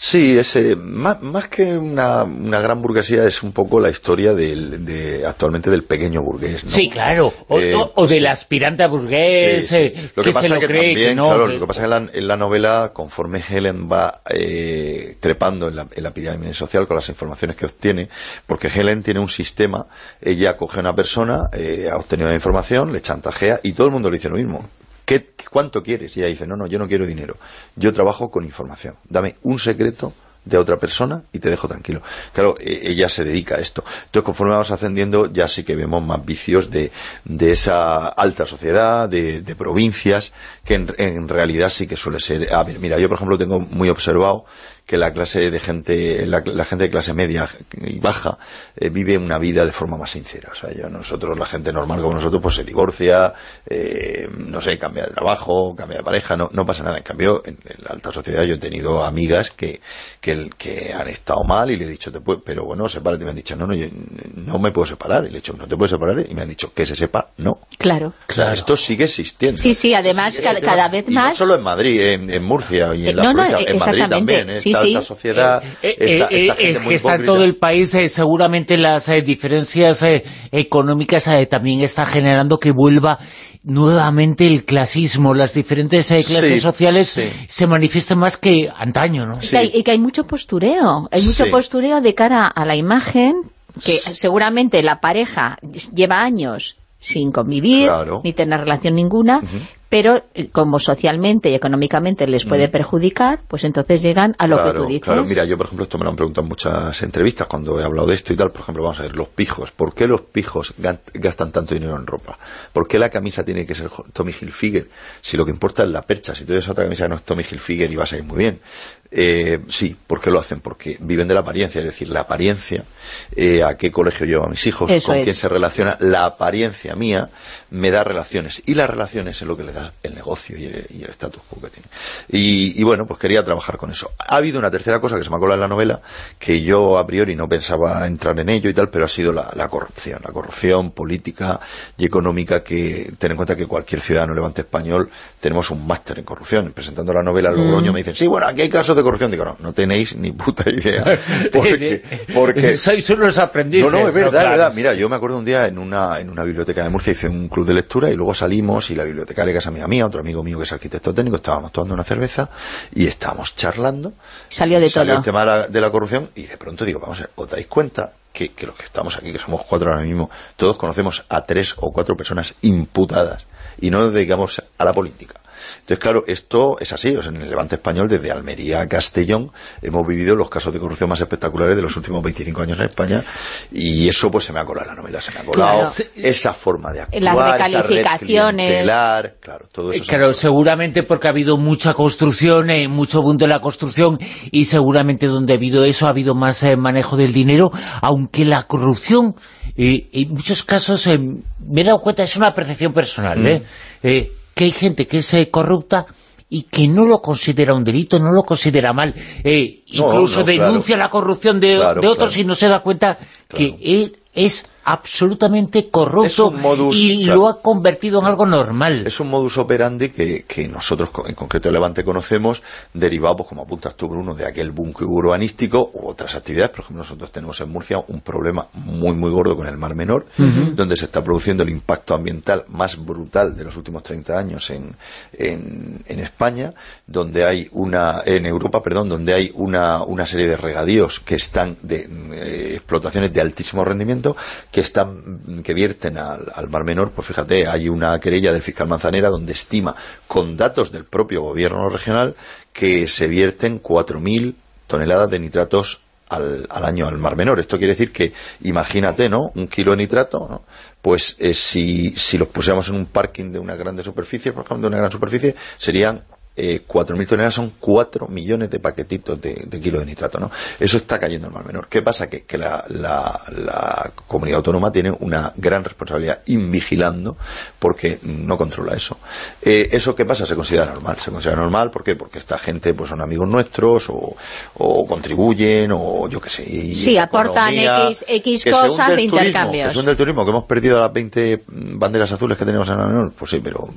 S10: Sí, ese, más, más que una, una gran burguesía es un poco la historia del, de, actualmente del pequeño burgués, ¿no?
S1: Sí, claro. O,
S10: Eh,
S1: o- o del
S10: sí.
S1: aspirante a burgués,
S10: Sí, sí.
S1: eh,
S10: Lo
S1: que,
S10: que pasa
S1: se lo
S10: que
S1: cree,
S10: también,
S1: que no.
S10: claro, lo que pasa es que en la, en la novela, conforme Helen va eh, trepando en la, en la pirámide social con las informaciones que obtiene, porque Helen tiene un sistema, ella coge a una persona, eh, ha obtenido la información, le chantajea y todo el mundo le dice lo mismo. ¿Qué, ¿Cuánto quieres? Y ella dice, no, no, yo no quiero dinero, yo trabajo con información, dame un secreto de otra persona y te dejo tranquilo. Claro, e- ella se dedica a esto. Entonces, conforme vamos ascendiendo, ya sí que vemos más vicios de, de esa alta sociedad, de, de provincias, que en, en realidad sí que suele ser... A ver, mira, yo por ejemplo tengo muy observado que la clase de gente, la, la gente de clase media y baja eh, vive una vida de forma más sincera. O sea, yo, nosotros, la gente normal como nosotros, pues se divorcia, eh, no sé, cambia de trabajo, cambia de pareja, no, no pasa nada. En cambio, en, en la alta sociedad yo he tenido amigas que, que, que han estado mal y le he dicho, te puedo- pero bueno, sepárate. Y me han dicho, no, no, yo no me puedo separar. Y le he dicho, no te puedes separar. Y me han dicho, que se sepa, no.
S4: Claro.
S10: O sea, esto sigue existiendo.
S4: Sí, sí, además cada, vez
S10: Y
S4: más...
S10: no solo en Madrid, en, en Murcia y en
S4: Eh,
S10: la
S4: no, no,
S10: provincia,
S4: eh,
S10: en Madrid también. ¿eh?
S4: Sí,
S10: esta
S4: sí.
S10: alta sociedad,
S1: Eh,
S10: esta,
S1: eh,
S10: esta
S1: eh,
S10: gente
S1: es
S10: muy
S1: que está en todo el país, eh, seguramente las eh, diferencias eh, económicas eh, también está generando que vuelva nuevamente el clasismo, las diferentes eh, clases
S10: Sí,
S1: sociales
S10: sí.
S1: se manifiesten más que antaño, ¿no?
S4: Y que hay- y que hay mucho postureo, hay mucho
S10: Sí.
S4: postureo de cara a la imagen, que seguramente la pareja lleva años sin convivir,
S10: Claro.
S4: ni tener relación ninguna, pero eh, como socialmente y económicamente les puede perjudicar, pues entonces llegan a lo
S10: claro,
S4: que tú dices.
S10: Claro, mira, yo por ejemplo, esto me lo han preguntado en muchas entrevistas cuando he hablado de esto y tal. Por ejemplo, vamos a ver, los pijos. ¿Por qué los pijos gastan tanto dinero en ropa? ¿Por qué la camisa tiene que ser Tommy Hilfiger? Si lo que importa es la percha. Si tú llevas otra camisa que no es Tommy Hilfiger y vas a ir muy bien. Eh, sí, ¿por qué lo hacen? Porque viven de la apariencia. Es decir, la apariencia, eh, a qué colegio llevo a mis hijos,
S4: Eso
S10: con
S4: es.
S10: quién se relaciona. La apariencia mía me da relaciones. Y las relaciones es lo que le el negocio y el, y el status quo que tiene. Y, y bueno, pues quería trabajar con eso. Ha habido una tercera cosa que se me ha colado en la novela, que yo a priori no pensaba entrar en ello y tal, pero ha sido la, la corrupción. La corrupción política y económica que, ten en cuenta que cualquier ciudadano levante español tenemos un máster en corrupción. Presentando la novela Logroño me dicen, sí, bueno, aquí hay casos de corrupción. Digo, no, no tenéis ni puta idea. Porque, porque
S1: Sois unos aprendices.
S10: no, no, es verdad,
S1: Claro.
S10: es verdad. Mira, yo me acuerdo un día en una, en una biblioteca de Murcia, hice un club de lectura y luego salimos y la bibliotecaria, que amiga mía, otro amigo mío que es arquitecto técnico, estábamos tomando una cerveza y estábamos charlando.
S4: Salió de
S10: Salió
S4: todo.
S10: el tema de la, de la corrupción y de pronto digo, vamos a ver, ¿os dais cuenta que, que los que estamos aquí, que somos cuatro ahora mismo, todos conocemos a tres o cuatro personas imputadas y no nos dedicamos a la política? Entonces, claro, esto es así. O sea, en el Levante Español, desde Almería a Castellón, hemos vivido los casos de corrupción más espectaculares de los últimos 25 años en España y eso pues se me ha colado la novela, se me ha colado
S4: Claro.
S10: esa forma de actuar,
S4: Las
S10: esa red
S4: recalificaciones.
S10: claro, todo eso.
S1: Eh, Claro, seguramente porque ha habido mucha construcción, eh, mucho boom de la construcción y seguramente donde ha habido eso ha habido más eh, manejo del dinero, aunque la corrupción eh, en muchos casos eh, me he dado cuenta, es una percepción personal,
S10: Mm.
S1: eh, eh, que hay gente que es eh, corrupta y que no lo considera un delito, no lo considera mal, eh, incluso
S10: no,
S1: denuncia la corrupción de,
S10: Claro,
S1: de otros
S10: claro.
S1: y no se da cuenta que él es absolutamente corrupto
S10: modus,
S1: y
S10: claro.
S1: lo ha convertido en algo normal.
S10: Es un modus operandi que, que nosotros, en concreto en Levante, conocemos, derivado, pues, como apuntas tú, Bruno, de aquel búnker urbanístico u otras actividades. Por ejemplo, nosotros tenemos en Murcia un problema muy, muy gordo con el Mar Menor, donde se está produciendo el impacto ambiental más brutal de los últimos 30 años en, en, en España, donde hay una, en Europa, perdón, donde hay una, una serie de regadíos que están de eh, explotaciones de altísimo rendimiento, que están, que vierten al, al Mar Menor, pues fíjate, hay una querella del fiscal Manzanera donde estima, con datos del propio gobierno regional, que se vierten 4.000 toneladas de nitratos al, al año al Mar Menor. Esto quiere decir que, imagínate, ¿no? Un kilo de nitrato. Pues eh, si, si los pusiéramos en un parking de una grande superficie, por ejemplo, de una gran superficie, serían eh, 4.000 toneladas son 4 millones de paquetitos de, de kilo de nitrato, ¿no? Eso está cayendo al Mar Menor. ¿Qué pasa? Que, que la, la- la comunidad autónoma tiene una gran responsabilidad invigilando porque no controla eso. Eh, ¿Eso qué pasa? Se considera normal. Se considera normal ¿por qué? porque esta gente pues son amigos nuestros o, o contribuyen o yo qué sé.
S4: Sí,
S10: la
S4: aportan
S10: economía,
S4: X- X cosas de
S10: turismo,
S4: intercambios.
S10: que se hunde el turismo, que hemos perdido las 20 banderas azules que tenemos en el Mar Menor. Pues sí, pero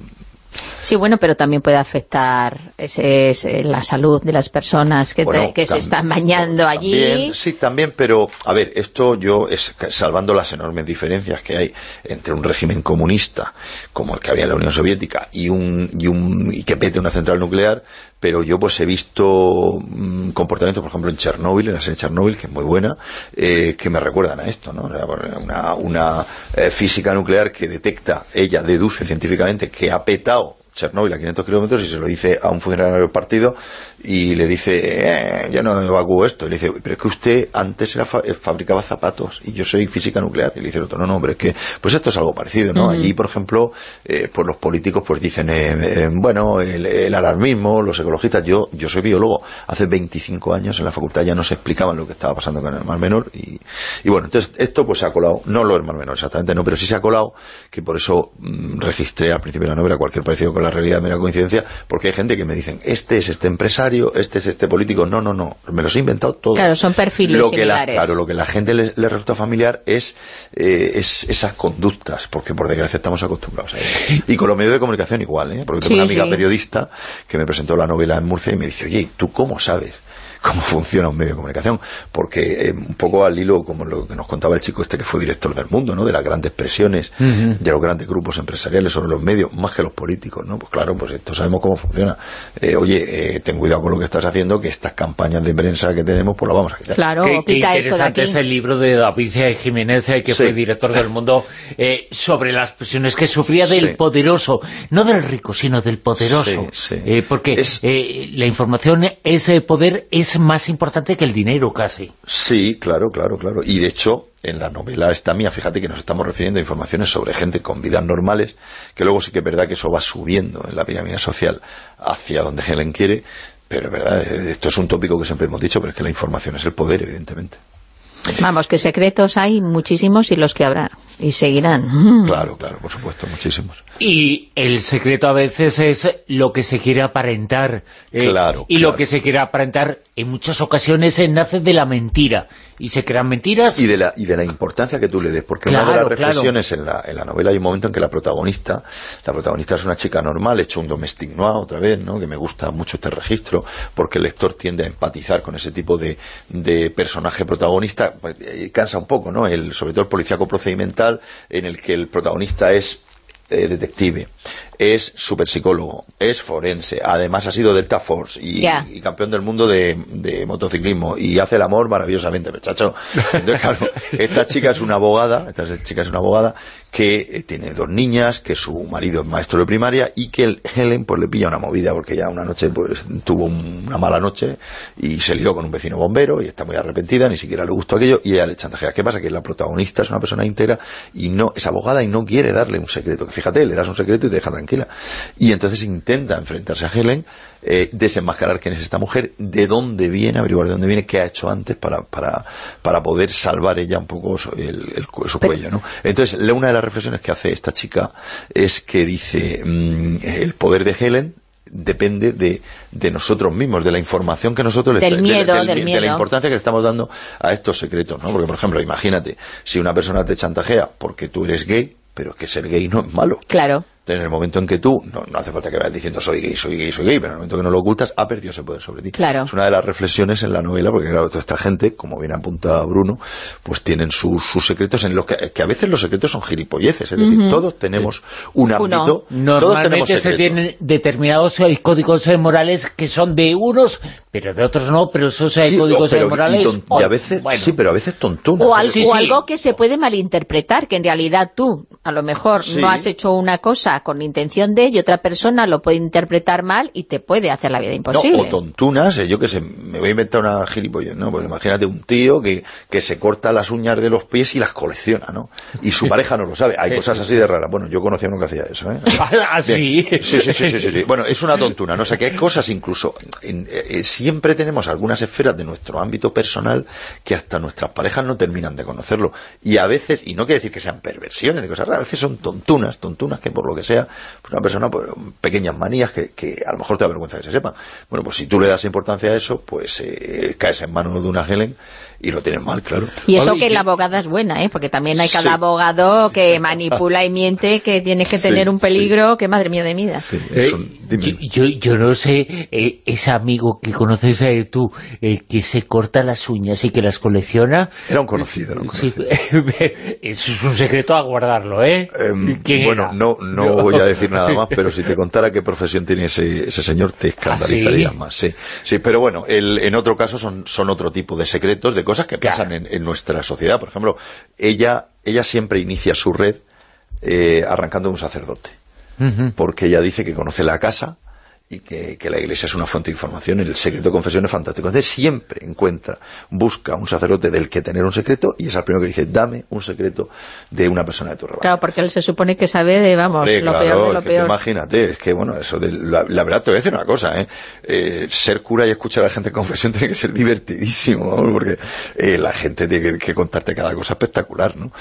S4: Sí, bueno, pero también puede afectar ese, ese- la salud de las personas que, te-
S10: Bueno,
S4: que se están bañando allí.
S10: También, sí, también, pero a ver, esto yo, es salvando las enormes diferencias que hay entre un régimen comunista como el que había en la Unión Soviética y un y un y que pete una central nuclear, pero yo pues he visto mm, comportamientos, por ejemplo, en Chernóbil, en la serie Chernóbil, que es muy buena, eh, que me recuerdan a esto, ¿no? O sea, una eh, física nuclear que detecta, ella deduce científicamente que ha petado Chernóbil a 500 kilómetros y se lo dice a un funcionario del partido y le dice, eh, yo no evacúo esto. Y le dice, pero es que usted antes era fa- eh, fabricaba zapatos y yo soy física nuclear. Y le dice el otro, no, no, hombre, es que pues esto es algo parecido, ¿no? Allí, por ejemplo, eh, pues los políticos pues dicen, eh, eh, bueno, el, el alarmismo, los ecologistas, yo yo soy biólogo. Hace 25 años en la facultad ya nos explicaban lo que estaba pasando con el Mar Menor y, y bueno, entonces esto pues se ha colado, no lo del Mar Menor exactamente, no, pero sí se ha colado, que por eso mm, registré al principio de la novela cualquier parecido con la realidad mera coincidencia, porque hay gente que me dicen, este es este empresario, este es este político, no, no, no, me los he inventado todos.
S4: Claro, son perfiles
S10: lo que la. Claro, lo que la gente le, le resulta familiar es, eh, es esas conductas, porque por desgracia estamos acostumbrados a ello. Y con los medios de comunicación igual, ¿eh? porque tengo
S4: Sí,
S10: una amiga
S4: sí.
S10: periodista que me presentó la novela en Murcia y me dice, oye, ¿tú cómo sabes? Cómo funciona un medio de comunicación, porque eh, un poco al hilo, como lo que nos contaba el chico este que fue director del mundo, ¿no? de las grandes presiones, de los grandes grupos empresariales sobre los medios, más que los políticos, ¿no? Pues claro, pues esto sabemos cómo funciona. Eh, oye, eh, ten cuidado con lo que estás haciendo, que estas campañas de prensa que tenemos, pues las vamos a quitar.
S4: Claro,
S1: Qué, interesante es el libro de David Jiménez, eh, que
S10: Sí.
S1: fue director del Mundo, eh, sobre las presiones que sufría del
S10: Sí.
S1: poderoso, no del rico, sino del poderoso.
S10: Sí, sí.
S1: Eh, porque
S10: Es-
S1: eh, la información, ese poder, es más importante que el dinero casi.
S10: Sí, claro, claro, claro. Y de hecho, en la novela esta mía, fíjate que nos estamos refiriendo a informaciones sobre gente con vidas normales, que luego sí que es verdad que eso va subiendo en la pirámide social hacia donde Helen quiere, pero es verdad, esto es un tópico que siempre hemos dicho, pero es que la información es el poder, evidentemente.
S4: Vamos, que secretos hay muchísimos y los que habrá. Y seguirán.
S10: Claro, claro, por supuesto, muchísimos.
S1: Y el secreto a veces es lo que se quiere aparentar. eh,
S10: Claro,
S1: Y
S10: claro.
S1: lo que se quiere aparentar en muchas ocasiones eh, nace de la mentira. Y se crean mentiras.
S10: Y de la, y de la importancia que tú le des, porque una de las
S1: claro.
S10: reflexiones en, la, en la novela hay un momento en que la protagonista, la protagonista es una chica normal, hecho un domestic noir otra vez, ¿no? que me gusta mucho este registro, porque el lector tiende a empatizar con ese tipo de, de personaje protagonista, pues, eh, cansa un poco, ¿no? El, sobre todo el policíaco procedimental, en el que el protagonista es eh, detective, es superpsicólogo, es forense, además ha sido Delta Force y, campeón del mundo de, de motociclismo y hace el amor maravillosamente, muchacho. Entonces, claro, esta chica es una abogada, esta chica es una abogada que eh, tiene dos niñas, que su marido es maestro de primaria y que el Helen pues le pilla una movida porque ya una noche pues tuvo un- una mala noche y se lió con un vecino bombero y está muy arrepentida, ni siquiera le gustó aquello y ella le chantajea. ¿Qué pasa? Que la protagonista es una persona íntegra y no es abogada y no quiere darle un secreto. Que fíjate, le das un secreto y te deja tranquila. Y entonces intenta enfrentarse a Helen, eh, desenmascarar quién es esta mujer, de dónde viene, averiguar de dónde viene, qué ha hecho antes para, para, para poder salvar ella un poco su, el, el su cuello, ¿no? Entonces, una de las reflexiones que hace esta chica es que dice, mm, el poder de Helen depende de, de nosotros mismos, de la información que nosotros le
S4: Del
S10: de-
S4: del
S10: de la importancia que le estamos dando a estos secretos, ¿no? Porque, por ejemplo, imagínate, si una persona te chantajea porque tú eres gay, pero es que ser gay no es malo.
S4: Claro.
S10: En el momento en que tú, no, no hace falta que vayas diciendo soy gay, soy gay, soy gay, pero en el momento que no lo ocultas, ha perdido ese poder sobre ti.
S4: Claro.
S10: Es una de las reflexiones en la novela, porque claro, toda esta gente, como bien apunta Bruno, pues tienen sus, sus secretos en los que, que a veces los secretos son gilipolleces, es decir, todos tenemos un
S4: Uno.
S10: ámbito, todos tenemos
S1: Normalmente se
S10: secretos.
S1: tienen determinados códigos morales que son de unos, pero de otros no, pero esos
S10: Sí,
S1: códigos
S10: o- pero- y
S1: morales...
S10: y,
S1: oh,
S10: a veces,
S1: bueno.
S10: sí, pero a veces tontunas.
S4: O,
S10: es
S4: al-
S10: decir,
S1: Sí,
S4: o
S1: sí.
S4: algo que se puede malinterpretar, que en realidad tú, a lo mejor,
S10: Sí.
S4: no has hecho una cosa con intención de, y otra persona lo puede interpretar mal y te puede hacer la vida imposible.
S10: No, o tontunas, eh, yo que sé, me voy a inventar una gilipollez, ¿no? Pues imagínate un tío que, que se corta las uñas de los pies y las colecciona, ¿no? Y su pareja no lo sabe. Hay
S1: Sí.
S10: cosas así de raras. Bueno, yo conocía a uno que hacía eso, ¿eh?
S1: ¿Ah, sí?
S10: Sí, sí, sí, sí, sí, sí. Bueno, es una tontuna, ¿no? O sea, que hay cosas incluso... en- eh, eh, siempre tenemos algunas esferas de nuestro ámbito personal que hasta nuestras parejas no terminan de conocerlo. Y a veces, y no quiere decir que sean perversiones ni cosas raras, a veces son tontunas, tontunas que por lo que sea, pues una persona, pues, pequeñas manías que, que a lo mejor te da vergüenza que se sepan. Bueno, pues si tú le das importancia a eso, pues eh, caes en manos de una Helen y lo tienes mal, claro.
S4: Y eso que
S1: yo-
S4: la abogada es buena, ¿eh? Porque también hay cada
S10: Sí.
S4: abogado que manipula y miente, que tienes que
S10: Sí,
S4: tener un
S10: sí.
S4: peligro, que madre mía de vida.
S10: Sí,
S1: Eh, yo, yo, yo no sé, eh, ese amigo que conoces eh, tú, eh, que se corta las uñas y que las colecciona...
S10: Era un conocido, era un
S1: Sí,
S10: conocido.
S1: eso es un secreto a guardarlo, ¿eh?
S10: Em,
S1: ¿Quién
S10: bueno,
S1: era?
S10: no, no voy a decir nada más, pero si te contara qué profesión tiene ese, ese señor, te escandalizarías
S1: ¿Ah, sí?
S10: más. Sí, sí pero bueno, el- en otro caso son, son otro tipo de secretos, de cosas que
S1: Claro.
S10: pasan en, en nuestra sociedad. Por ejemplo, ella, ella siempre inicia su red eh, arrancando de un sacerdote, porque ella dice que conoce la casa y que, que la iglesia es una fuente de información, el secreto de confesión es fantástico. Entonces siempre encuentra, busca un sacerdote del que tener un secreto y es el primero que dice, dame un secreto de una persona de tu rebaño.
S4: Claro, porque él se supone que sabe de, vamos, lo
S10: claro,
S4: peor de lo
S10: es que
S4: peor.
S10: Imagínate, es que bueno, eso de la, la verdad te voy a decir una cosa, ¿eh? Eh, ser cura y escuchar a la gente en confesión tiene que ser divertidísimo, ¿no? porque eh, la gente tiene que, que contarte cada cosa espectacular, ¿no?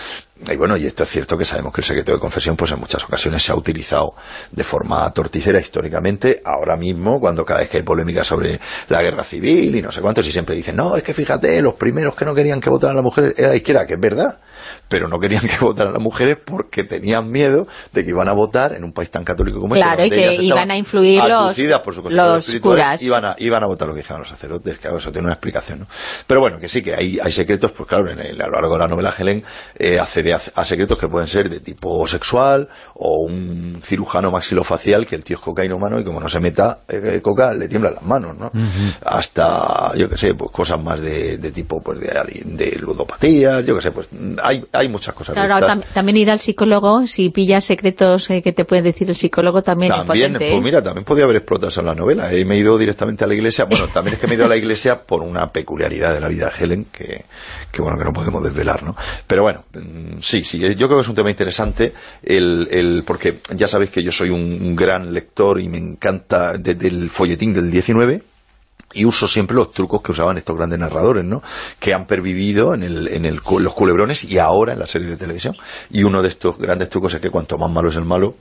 S10: Y bueno, y esto es cierto que sabemos que el secreto de confesión, pues en muchas ocasiones se ha utilizado de forma torticera históricamente. Ahora mismo, cuando cada vez que hay polémica sobre la guerra civil y no sé cuántos, y siempre dicen, no, es que fíjate, los primeros que no querían que votaran las mujeres era la izquierda, que es verdad pero no querían que votaran las mujeres porque tenían miedo de que iban a votar en un país tan católico como
S4: Claro,
S10: este.
S4: y
S10: donde ellas
S4: que iban a influir los-
S10: por
S4: curas.
S10: Iban a, iban a votar lo que dijeron los sacerdotes, que eso tiene una explicación, ¿no? Pero bueno, que sí, que hay, hay secretos, pues claro, en el- a lo largo de la novela Helen eh, accede a, a secretos que pueden ser de tipo sexual o un cirujano maxilofacial que el tío es cocainómano y como no se meta eh, coca le tiemblan las manos, ¿no? Hasta, yo que sé, pues cosas más de, de tipo pues de, de ludopatías, yo que sé, pues hay, hay muchas cosas
S4: Claro, tam- también ir al psicólogo, si pillas secretos eh, que te puede decir el psicólogo, también,
S10: También,
S4: potente,
S10: pues
S4: ¿eh?
S10: mira, también podía haber explotado eso en la novela. ¿eh? Me he ido directamente a la iglesia. Bueno, también es que me he ido a la iglesia por una peculiaridad de la vida de Helen que, que bueno, que no podemos desvelar, ¿no? Pero bueno, mm, sí, sí, yo creo que es un tema interesante el, el porque ya sabéis que yo soy un, un gran lector y me encanta desde el folletín del 19 y uso siempre los trucos que usaban estos grandes narradores, ¿no? Que han pervivido en, el, en el, los culebrones y ahora en la serie de televisión. Y uno de estos grandes trucos es que cuanto más malo es el malo,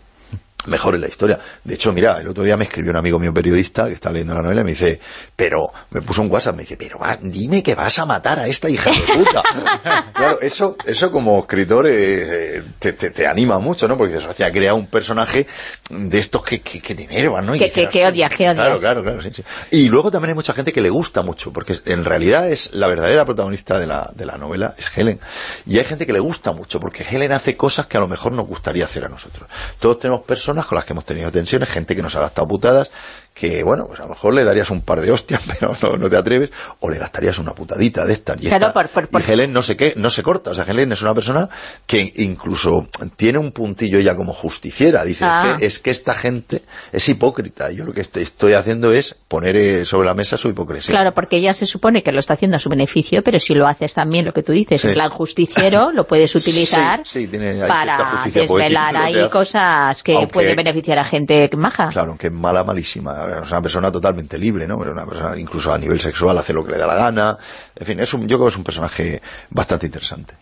S10: mejor es la historia. De hecho, mira, el otro día me escribió un amigo mío periodista que está leyendo la novela y me dice, pero, me puso un WhatsApp, me dice, pero va, dime que vas a matar a esta hija de puta. claro, eso, eso como escritor eh, eh, te, te, te anima mucho, ¿no? Porque dices, hostia, crea un personaje de estos que, que, que te enervan, ¿no? Y
S4: Que- que- que odias, que odias.
S10: Claro, claro, claro, sí, sí. Y luego también hay mucha gente que le gusta mucho, porque en realidad es la verdadera protagonista de la, de la novela, es Helen. Y hay gente que le gusta mucho, porque Helen hace cosas que a lo mejor nos gustaría hacer a nosotros. Todos tenemos personas con las que hemos tenido tensiones, gente que nos ha gastado putadas, que bueno, pues a lo mejor le darías un par de hostias, pero no, no te atreves, o le gastarías una putadita de estas. Y,
S4: Claro,
S10: esta-
S4: por- por- por-
S10: y Helen no sé qué, no se corta. O sea, Helen es una persona que incluso tiene un puntillo ya como justiciera. Dice,
S4: Ah.
S10: es, que, es que esta gente es hipócrita. Yo lo que estoy, estoy haciendo es poner eh, sobre la mesa su hipocresía.
S4: Claro, porque ella se supone que lo está haciendo a su beneficio, pero si lo haces también, lo que tú dices,
S10: Sí.
S4: en plan justiciero, lo puedes utilizar
S10: Sí, sí, tiene- hay cierta
S4: para desvelar ahí cosas que
S10: Aunque-
S4: pueden beneficiar a gente maja.
S10: Claro, aunque es mala, malísima. Es una persona totalmente libre, ¿no? Es una persona, incluso a nivel sexual, hace lo que le da la gana. En fin, es un, yo creo que es un personaje bastante interesante.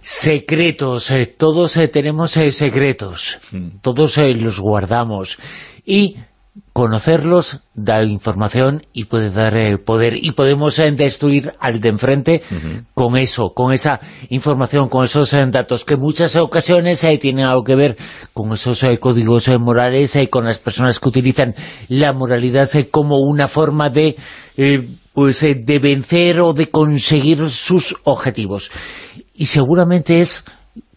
S1: Secretos, eh, todos eh, tenemos eh, secretos, todos eh, los guardamos y conocerlos da información y puede dar eh, poder. Y podemos eh, destruir al de enfrente con eso, con esa información, con esos eh, datos que muchas ocasiones eh, tienen algo que ver con esos códigos morales y con las personas que utilizan la moralidad como una forma de eh, pues eh, de vencer o de conseguir sus objetivos. Y seguramente es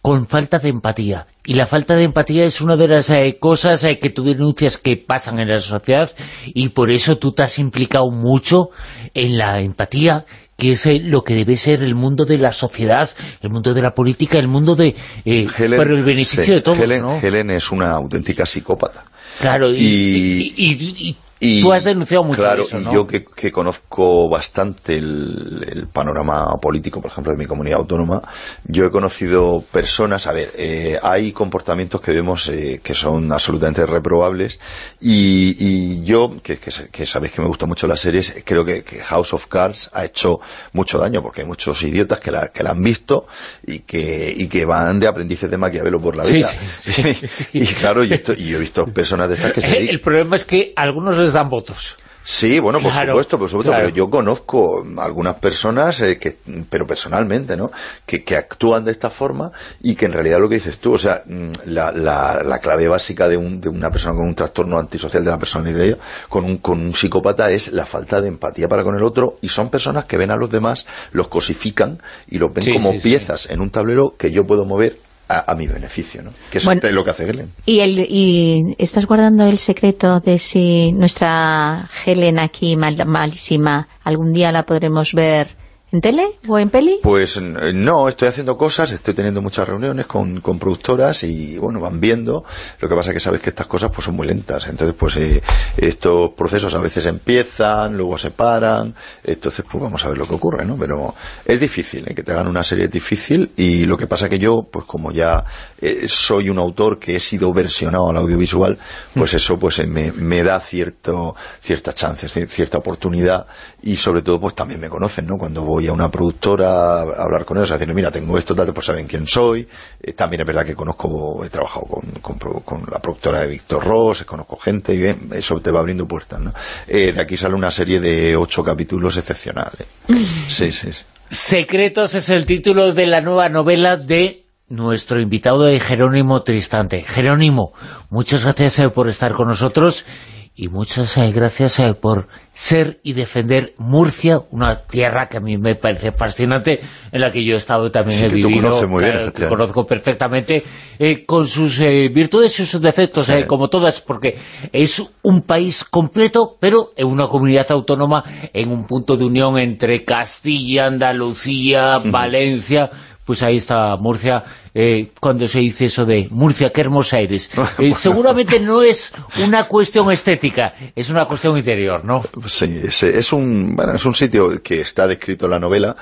S1: con falta de empatía. Y la falta de empatía es una de las eh, cosas eh, que tú denuncias que pasan en la sociedad y por eso tú te has implicado mucho en la empatía que es eh, lo que debe ser el mundo de la sociedad, el mundo de la política, el mundo de... eh, por el beneficio
S10: sí,
S1: de todos,
S10: Helen,
S1: ¿no?
S10: Helen es una auténtica psicópata.
S1: Claro,
S10: y,
S1: Y- y- y-
S10: y
S1: tú has denunciado mucho
S10: claro,
S1: eso,
S10: y
S1: ¿no?
S10: yo que, que conozco bastante el, el panorama político, por ejemplo, de mi comunidad autónoma, yo he conocido personas, a ver, eh, hay comportamientos que vemos eh, que son absolutamente reprobables y, y yo, que, que, que sabéis que me gustan mucho las series, creo que, House of Cards ha hecho mucho daño porque hay muchos idiotas que la, que la han visto y que, y que van de aprendices de Maquiavelo por la vida.
S1: sí, sí, sí.
S10: Y claro, y, esto- y yo he visto personas de estas que se dedican
S1: El problema es que algunos les dan votos.
S10: Sí, bueno, por
S1: Claro,
S10: supuesto, por supuesto,
S1: claro.
S10: pero yo conozco algunas personas, eh, que, pero personalmente, ¿no? Que, que actúan de esta forma y que en realidad lo que dices tú, o sea, mm, la, la, la clave básica de, un, de una persona con un trastorno antisocial de la personalidad, con un, con un psicópata, es la falta de empatía para con el otro y son personas que ven a los demás, los cosifican y los ven
S1: Sí,
S10: como
S1: sí, sí.
S10: piezas en un tablero que yo puedo mover a, a mi beneficio, ¿no? Que
S4: Bueno.
S10: es lo que hace Helen.
S4: ¿Y, el, ¿Y estás guardando el secreto de si nuestra Helen aquí, mal- malísima, algún día la podremos ver ¿En tele o en peli?
S10: Pues eh, no, estoy haciendo cosas, estoy teniendo muchas reuniones con, con productoras y bueno, van viendo. Lo que pasa es que sabes que estas cosas pues son muy lentas. Entonces pues eh, estos procesos a veces empiezan, luego se paran. Entonces pues vamos a ver lo que ocurre, ¿no? Pero es difícil, ¿eh? que te hagan una serie es difícil y lo que pasa es que yo pues como ya eh, soy un autor que he sido versionado al audiovisual, pues eso pues eh, me, me da cierto ciertas chances, ci- cierta oportunidad y sobre todo pues también me conocen, ¿no? Cuando voy a una productora a hablar con ellos, a decirle, mira, tengo esto, tal, pues saben quién soy. Eh, también es verdad que conozco, he trabajado con, con, con la productora de Víctor Ross, conozco gente y bien, eso te va abriendo puertas, ¿no? Eh, de aquí sale una serie de ocho capítulos excepcionales. Sí, sí, sí.
S1: Secretos es el título de la nueva novela de nuestro invitado de Jerónimo Tristante. Jerónimo, muchas gracias eh, por estar con nosotros y muchas eh, gracias eh, por ser y defender Murcia, una tierra que a mí me parece fascinante, en la que yo he estado también
S10: Sí,
S1: he
S10: que
S1: vivido,
S10: muy bien,
S1: que conozco perfectamente, eh, con sus eh, virtudes y sus defectos,
S10: Sí.
S1: eh, como todas, porque es un país completo, pero en una comunidad autónoma, en un punto de unión entre Castilla, Andalucía, Valencia, pues ahí está Murcia, eh, cuando se dice eso de Murcia, qué hermosa eres. Eh, seguramente no es una cuestión estética, es una cuestión interior, ¿no?
S10: Sí, es, es un, bueno, es un sitio que está descrito en la novela,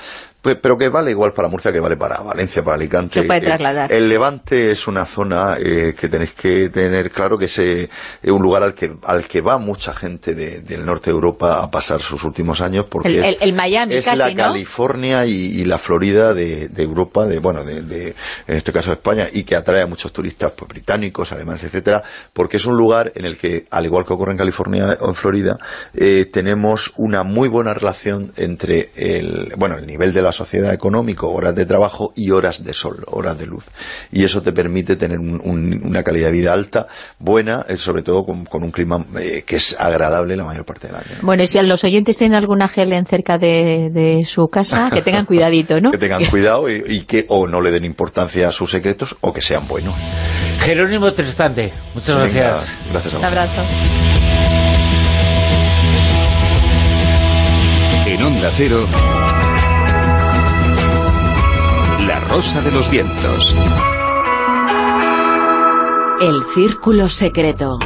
S10: pe- pero que vale igual para Murcia que vale para Valencia, para Alicante.
S4: Se puede
S10: Eh,
S4: trasladar.
S10: El Levante es una zona eh, que tenéis que tener claro que es eh, un lugar al que, al que va mucha gente de- del norte de Europa a pasar sus últimos años porque
S4: El- el- el Miami
S10: es
S4: casi,
S10: la
S4: ¿no?
S10: California y, y la Florida de, de Europa, de bueno, de, de- en este caso de España, y que atrae a muchos turistas pues, británicos, alemanes, etcétera, porque es un lugar en el que, al igual que ocurre en California o en Florida, eh, tenemos una muy buena relación entre el, bueno, el nivel de la sociedad económico, horas de trabajo y horas de sol, horas de luz. Y eso te permite tener un- un- una calidad de vida alta, buena, eh, sobre todo con, con un clima eh, que es agradable la mayor parte del año. ¿no?
S4: Bueno, y si a los oyentes tienen alguna gelen cerca de, de su casa, que tengan cuidadito, ¿no?
S10: que tengan cuidado y, y que o no le den importancia a sus secretos o que sean buenos.
S1: Jerónimo Tristante, muchas
S10: Venga,
S1: gracias.
S10: gracias a
S4: Un
S10: vosotros.
S4: abrazo.
S5: En Onda Cero, Rosa de los Vientos.
S11: El círculo secreto.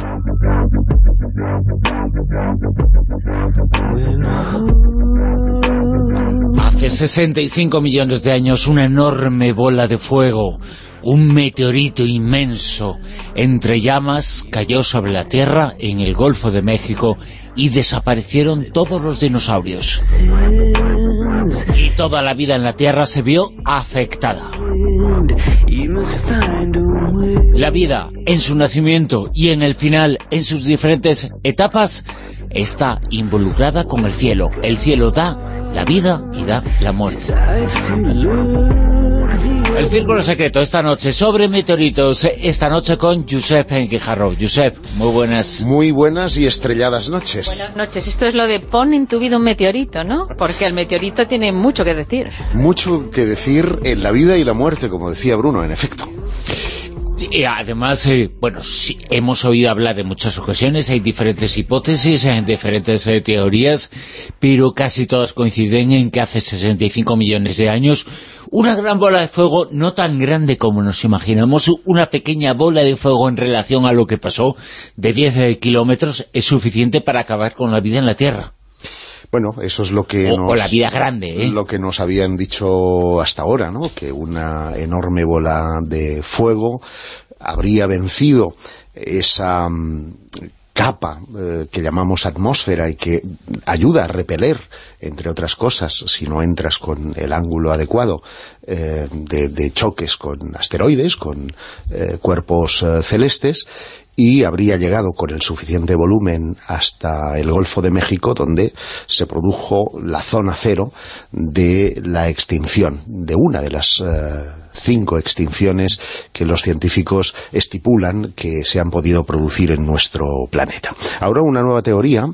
S1: Hace 65 millones de años, una enorme bola de fuego, un meteorito inmenso, entre llamas, cayó sobre la Tierra en el Golfo de México y desaparecieron todos los dinosaurios. Y toda la vida en la Tierra se vio afectada. La vida, en su nacimiento y en el final, en sus diferentes etapas, está involucrada con el cielo. El cielo da la vida y da la muerte. El Círculo Secreto esta noche sobre meteoritos, esta noche con Josep Enquijarro. Josep, muy buenas.
S12: Muy buenas y estrelladas noches.
S4: Buenas noches. Esto es lo de pon en tu vida un meteorito, ¿no? Porque el meteorito tiene mucho que decir.
S12: Mucho que decir en la vida y la muerte, como decía Bruno, en efecto.
S1: Y además, eh, bueno, sí, hemos oído hablar en muchas ocasiones, hay diferentes hipótesis, hay diferentes eh, teorías, pero casi todas coinciden en que hace 65 millones de años una gran bola de fuego, no tan grande como nos imaginamos, una pequeña bola de fuego en relación a lo que pasó de 10 eh, kilómetros es suficiente para acabar con la vida en la Tierra.
S12: Bueno, eso es lo que
S1: O-
S12: nos...
S1: o la vida grande, ¿eh?
S12: Lo que nos habían dicho hasta ahora, ¿no? Que una enorme bola de fuego habría vencido esa mm, capa eh, que llamamos atmósfera y que ayuda a repeler, entre otras cosas, si no entras con el ángulo adecuado eh, de, choques con asteroides, con eh, cuerpos celestes, y habría llegado con el suficiente volumen hasta el Golfo de México, donde se produjo la zona cero de la extinción, de una de las eh, cinco extinciones que los científicos estipulan que se han podido producir en nuestro planeta. Ahora una nueva teoría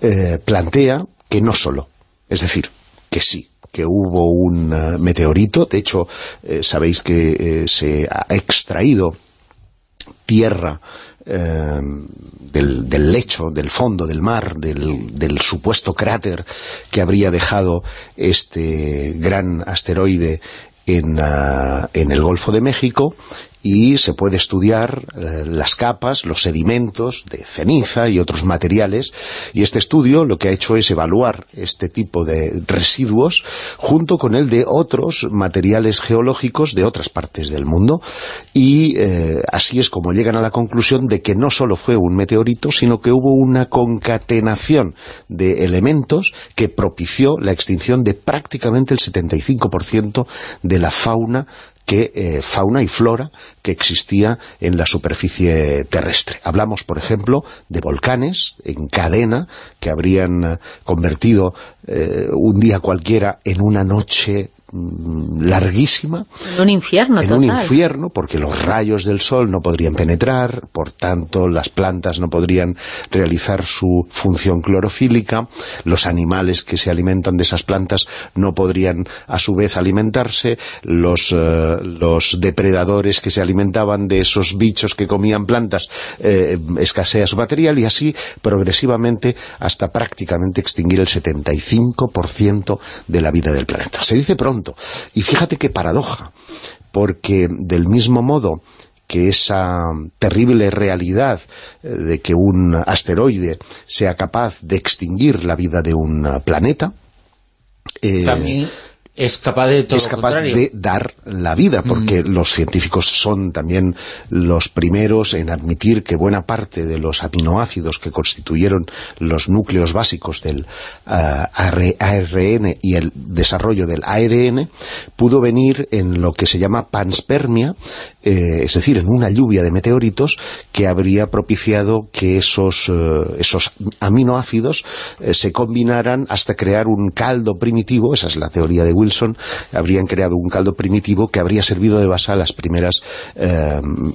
S12: eh, plantea que no solo, es decir, que sí, que hubo un eh, meteorito, de hecho, sabéis que se ha extraído tierra eh, del, lecho, del fondo del mar, del, del supuesto cráter que habría dejado este gran asteroide en, ah, en el Golfo de México y se puede estudiar eh, las capas, los sedimentos de ceniza y otros materiales y este estudio lo que ha hecho es evaluar este tipo de residuos junto con el de otros materiales geológicos de otras partes del mundo y eh, así es como llegan a la conclusión de que no solo fue un meteorito sino que hubo una concatenación de elementos que propició la extinción de prácticamente el 75% de la fauna que eh, fauna y flora que existía en la superficie terrestre. Hablamos, por ejemplo, de volcanes en cadena que habrían eh, convertido eh, un día cualquiera en una noche larguísima
S4: En un infierno
S12: en
S4: total.
S12: un infierno porque los rayos del sol no podrían penetrar, por tanto las plantas no podrían realizar su función clorofílica, los animales que se alimentan de esas plantas no podrían a su vez alimentarse, los, eh, los depredadores que se alimentaban de esos bichos que comían plantas eh, escasea su material y así progresivamente hasta prácticamente extinguir el 75% de la vida del planeta. Se dice pronto. Y fíjate qué paradoja, porque del mismo modo que esa terrible realidad eh, de que un asteroide sea capaz de extinguir la vida de un eh, planeta, eh,
S1: También es capaz de todo
S12: es
S1: lo
S12: capaz
S1: contrario.
S12: de dar la vida, porque los científicos son también los primeros en admitir que buena parte de los aminoácidos que constituyeron los núcleos básicos del ah, AR- ARN y el desarrollo del ADN pudo venir en lo que se llama panspermia, eh, es decir, en una lluvia de meteoritos que habría propiciado que esos, eh, esos aminoácidos eh, se combinaran hasta crear un caldo primitivo, esa es la teoría de Wilson, habrían creado un caldo primitivo que habría servido de base a las primeras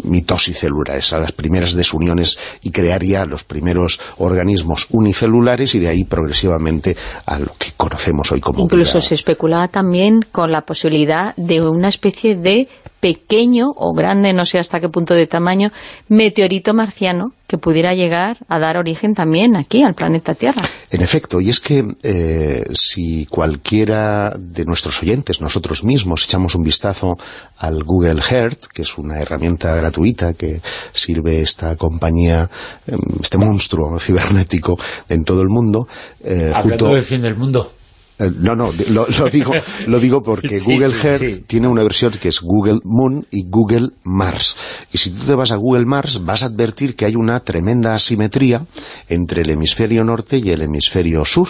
S12: mitosis celulares, a las primeras desuniones y crearía los primeros organismos unicelulares y de ahí progresivamente a lo que conocemos hoy como
S4: Incluso
S12: vida.
S4: se especulaba también con la posibilidad de una especie de pequeño o grande, no sé hasta qué punto de tamaño, meteorito marciano que pudiera llegar a dar origen también aquí al planeta Tierra.
S12: En efecto, y es que eh, si cualquiera de nuestros oyentes, nosotros mismos, echamos un vistazo al Google Earth, que es una herramienta gratuita que sirve esta compañía, eh, este monstruo cibernético en todo el mundo, eh,
S1: Hablando
S12: junto-
S1: del fin del mundo.
S12: Eh, No, no, lo, lo digo, lo digo porque
S1: Sí,
S12: Google
S1: sí,
S12: Earth
S1: sí.
S12: tiene una versión que es Google Moon y Google Mars. Y si tú te vas a Google Mars, vas a advertir que hay una tremenda asimetría entre el hemisferio norte y el hemisferio sur.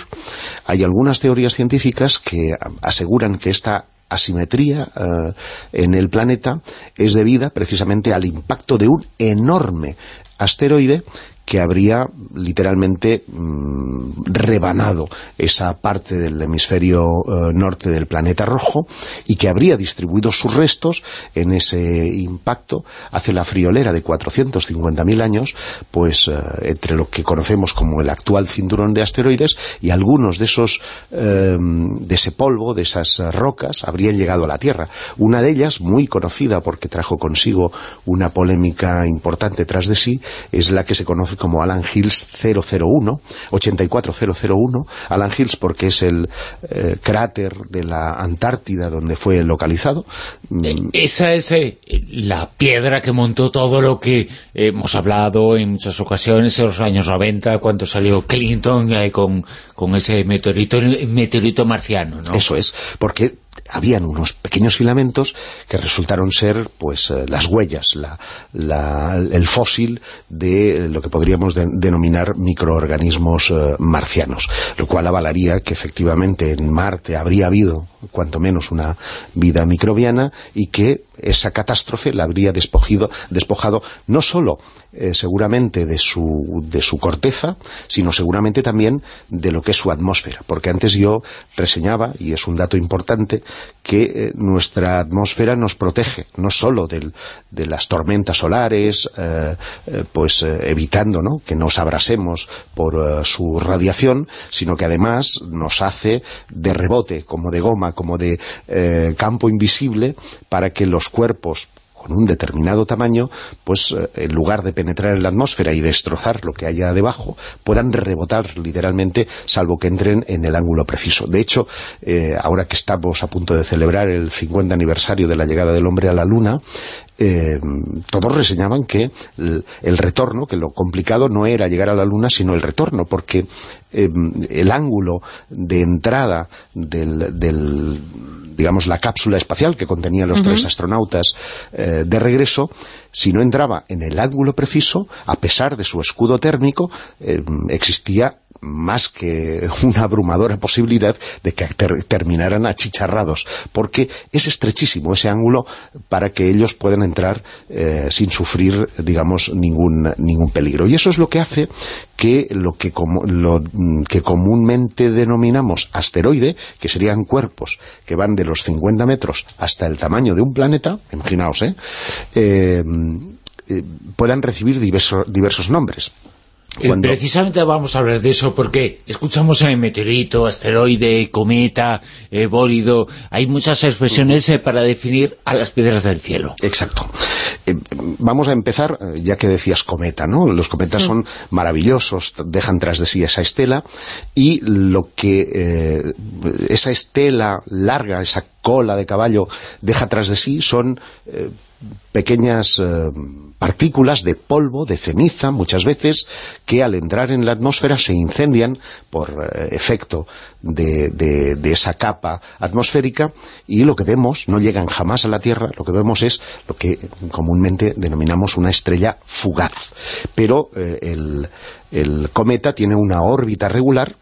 S12: Hay algunas teorías científicas que aseguran que esta asimetría eh, en el planeta es debida precisamente al impacto de un enorme asteroide que habría literalmente mm, rebanado esa parte del hemisferio eh, norte del planeta rojo y que habría distribuido sus restos en ese impacto hace la friolera de 450.000 años, pues eh, entre lo que conocemos como el actual cinturón de asteroides y algunos de esos eh, de ese polvo, de esas rocas, habrían llegado a la Tierra. Una de ellas, muy conocida porque trajo consigo una polémica importante tras de sí, es la que se conoce como Alan Hills 001, 84001, Alan Hills porque es el eh, cráter de la Antártida donde fue localizado. Mm,
S1: Esa es eh, la piedra que montó todo lo que hemos hablado en muchas ocasiones en los años 90, cuando salió Clinton eh, con, con ese meteorito, meteorito marciano, ¿no?
S12: Eso es, porque habían unos pequeños filamentos que resultaron ser pues eh, las huellas, la- la- el fósil de lo que podríamos de- denominar microorganismos eh, marcianos, lo cual avalaría que efectivamente en Marte habría habido cuanto menos una vida microbiana y que esa catástrofe la habría despojado no solo eh, seguramente de su, de su corteza, sino seguramente también de lo que es su atmósfera, porque antes yo reseñaba, y es un dato importante, que eh, nuestra atmósfera nos protege, no solo del- de las tormentas solares, eh, eh, pues eh, evitando ¿no? que nos abrasemos por su radiación, sino que además nos hace de rebote, como de goma, como de campo invisible, para que los cuerpos con un determinado tamaño, pues eh, en lugar de penetrar en la atmósfera y destrozar lo que haya debajo, puedan rebotar literalmente, salvo que entren en el ángulo preciso. De hecho, eh, ahora que estamos a punto de celebrar el 50 aniversario de la llegada del hombre a la Luna, eh, todos reseñaban que el, el retorno, que lo complicado no era llegar a la Luna, sino el retorno, porque eh, el ángulo de entrada del, del, digamos, la cápsula espacial que contenía los tres astronautas eh, de regreso, si no entraba en el ángulo preciso, a pesar de su escudo térmico, eh, existía más que una abrumadora posibilidad de que ter- terminaran achicharrados, porque es estrechísimo ese ángulo para que ellos puedan entrar eh, sin sufrir, digamos, ningún, ningún peligro. Y eso es lo que hace que lo que, como- lo, mm, que comúnmente denominamos asteroide, que serían cuerpos que van de los 50 metros hasta el tamaño de un planeta, imaginaos, ¿eh? Eh, eh, puedan recibir diverso- diversos nombres.
S1: Eh,
S12: Cuando-
S1: Precisamente vamos a hablar de eso porque escuchamos meteorito, asteroide, cometa, eh, bólido, hay muchas expresiones eh, para definir a las piedras del cielo.
S12: Exacto. Eh, vamos a empezar, ya que decías cometa, ¿no? Los cometas son maravillosos, dejan tras de sí esa estela, y lo que eh, esa estela larga, esa cola de caballo deja tras de sí son eh, pequeñas eh, partículas de polvo, de ceniza, muchas veces, que al entrar en la atmósfera se incendian por eh, efecto de, de- de esa capa atmosférica y lo que vemos, no llegan jamás a la Tierra, lo que vemos es lo que comúnmente denominamos una estrella fugaz. Pero eh, el, el cometa tiene una órbita regular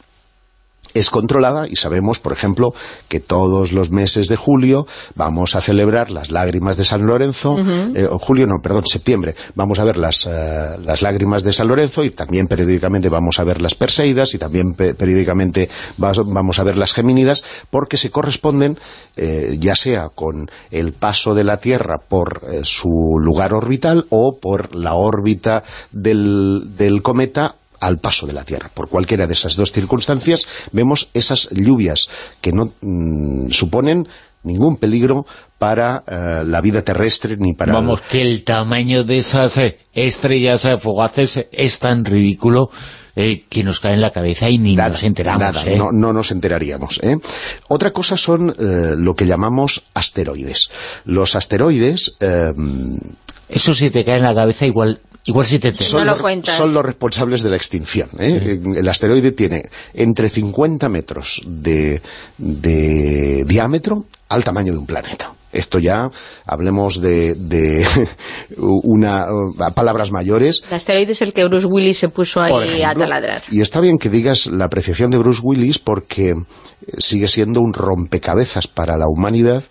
S12: es controlada y sabemos, por ejemplo, que todos los meses de julio vamos a celebrar las lágrimas de San Lorenzo, eh, julio no, perdón, septiembre, vamos a ver las, eh, las lágrimas de San Lorenzo y también periódicamente vamos a ver las Perseidas y también pe- periódicamente vamos a ver las Gemínidas porque se corresponden eh, ya sea con el paso de la Tierra por su lugar orbital o por la órbita del, del cometa al paso de la Tierra. Por cualquiera de esas dos circunstancias vemos esas lluvias que no mm, suponen ningún peligro para eh, la vida terrestre ni para...
S1: Vamos, que el tamaño de esas eh, estrellas eh, fugaces es tan ridículo eh, que nos cae en la cabeza y ni nos enteramos.
S12: Nada, no, no nos enteraríamos. Otra cosa son lo que llamamos asteroides. Los asteroides... eh,
S1: Eso si te cae en la cabeza igual, igual si te
S12: son,
S4: No lo
S12: los,
S4: cuentas.
S12: son los responsables de la extinción. ¿eh? El asteroide tiene entre 50 metros de, de diámetro al tamaño de un planeta. Esto ya, hablemos de, de una palabras mayores,
S4: El asteroide es el que Bruce Willis se puso ahí a taladrar.
S12: Y está bien que digas la apreciación de Bruce Willis porque eh, sigue siendo un rompecabezas para la humanidad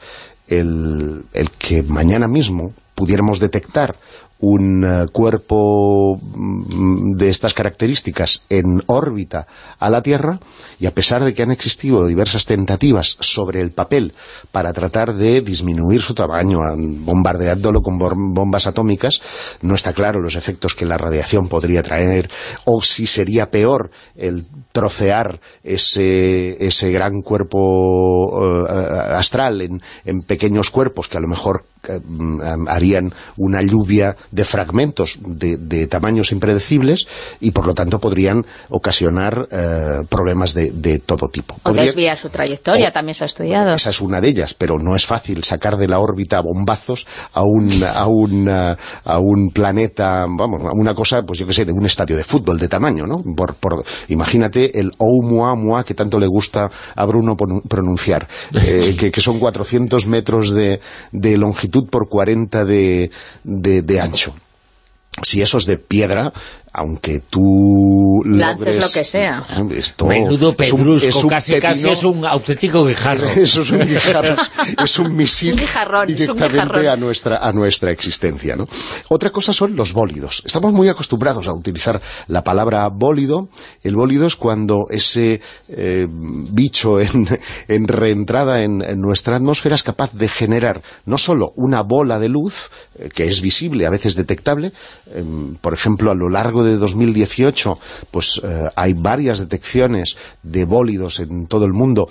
S12: el, el que mañana mismo pudiéramos detectar un eh, cuerpo mm, de estas características en órbita a la Tierra y a pesar de que han existido diversas tentativas sobre el papel para tratar de disminuir su tamaño bombardeándolo con bom- bombas atómicas, no está claro los efectos que la radiación podría traer o si sería peor el trocear ese, ese gran cuerpo eh, astral en, pequeños cuerpos que a lo mejor harían una lluvia de fragmentos de, de tamaños impredecibles y por lo tanto podrían ocasionar eh, problemas de, de todo tipo.
S4: O
S12: Podría-
S4: desvía su trayectoria,
S12: o-
S4: también se ha estudiado.
S12: esa es una de ellas, pero no es fácil sacar de la órbita bombazos a un, a un, a un planeta, vamos, a una cosa, pues yo que sé, de un estadio de fútbol de tamaño, ¿no? Por, por- imagínate el Oumuamua que tanto le gusta a Bruno pronunciar, eh, que, que son 400 metros de, de longitud por 40 de, de, de ancho. Si eso es de piedra, aunque tú
S4: Lances
S12: logres-
S4: lo que sea.
S12: Esto
S1: Menudo
S12: es un-
S1: pedrusco,
S12: es un
S1: casi, casi es un auténtico guijarro.
S12: eso es un guijarro, es un misil
S4: Un guijarrón, es un
S12: directamente a nuestra, a nuestra existencia. ¿no? Otra cosa son los bólidos. Estamos muy acostumbrados a utilizar la palabra bólido. El bólido es cuando ese eh, bicho en, en reentrada en, en nuestra atmósfera es capaz de generar no solo una bola de luz, eh, que es visible, a veces detectable, em, por ejemplo, a lo largo de 2018, pues eh, hay varias detecciones de bólidos en todo el mundo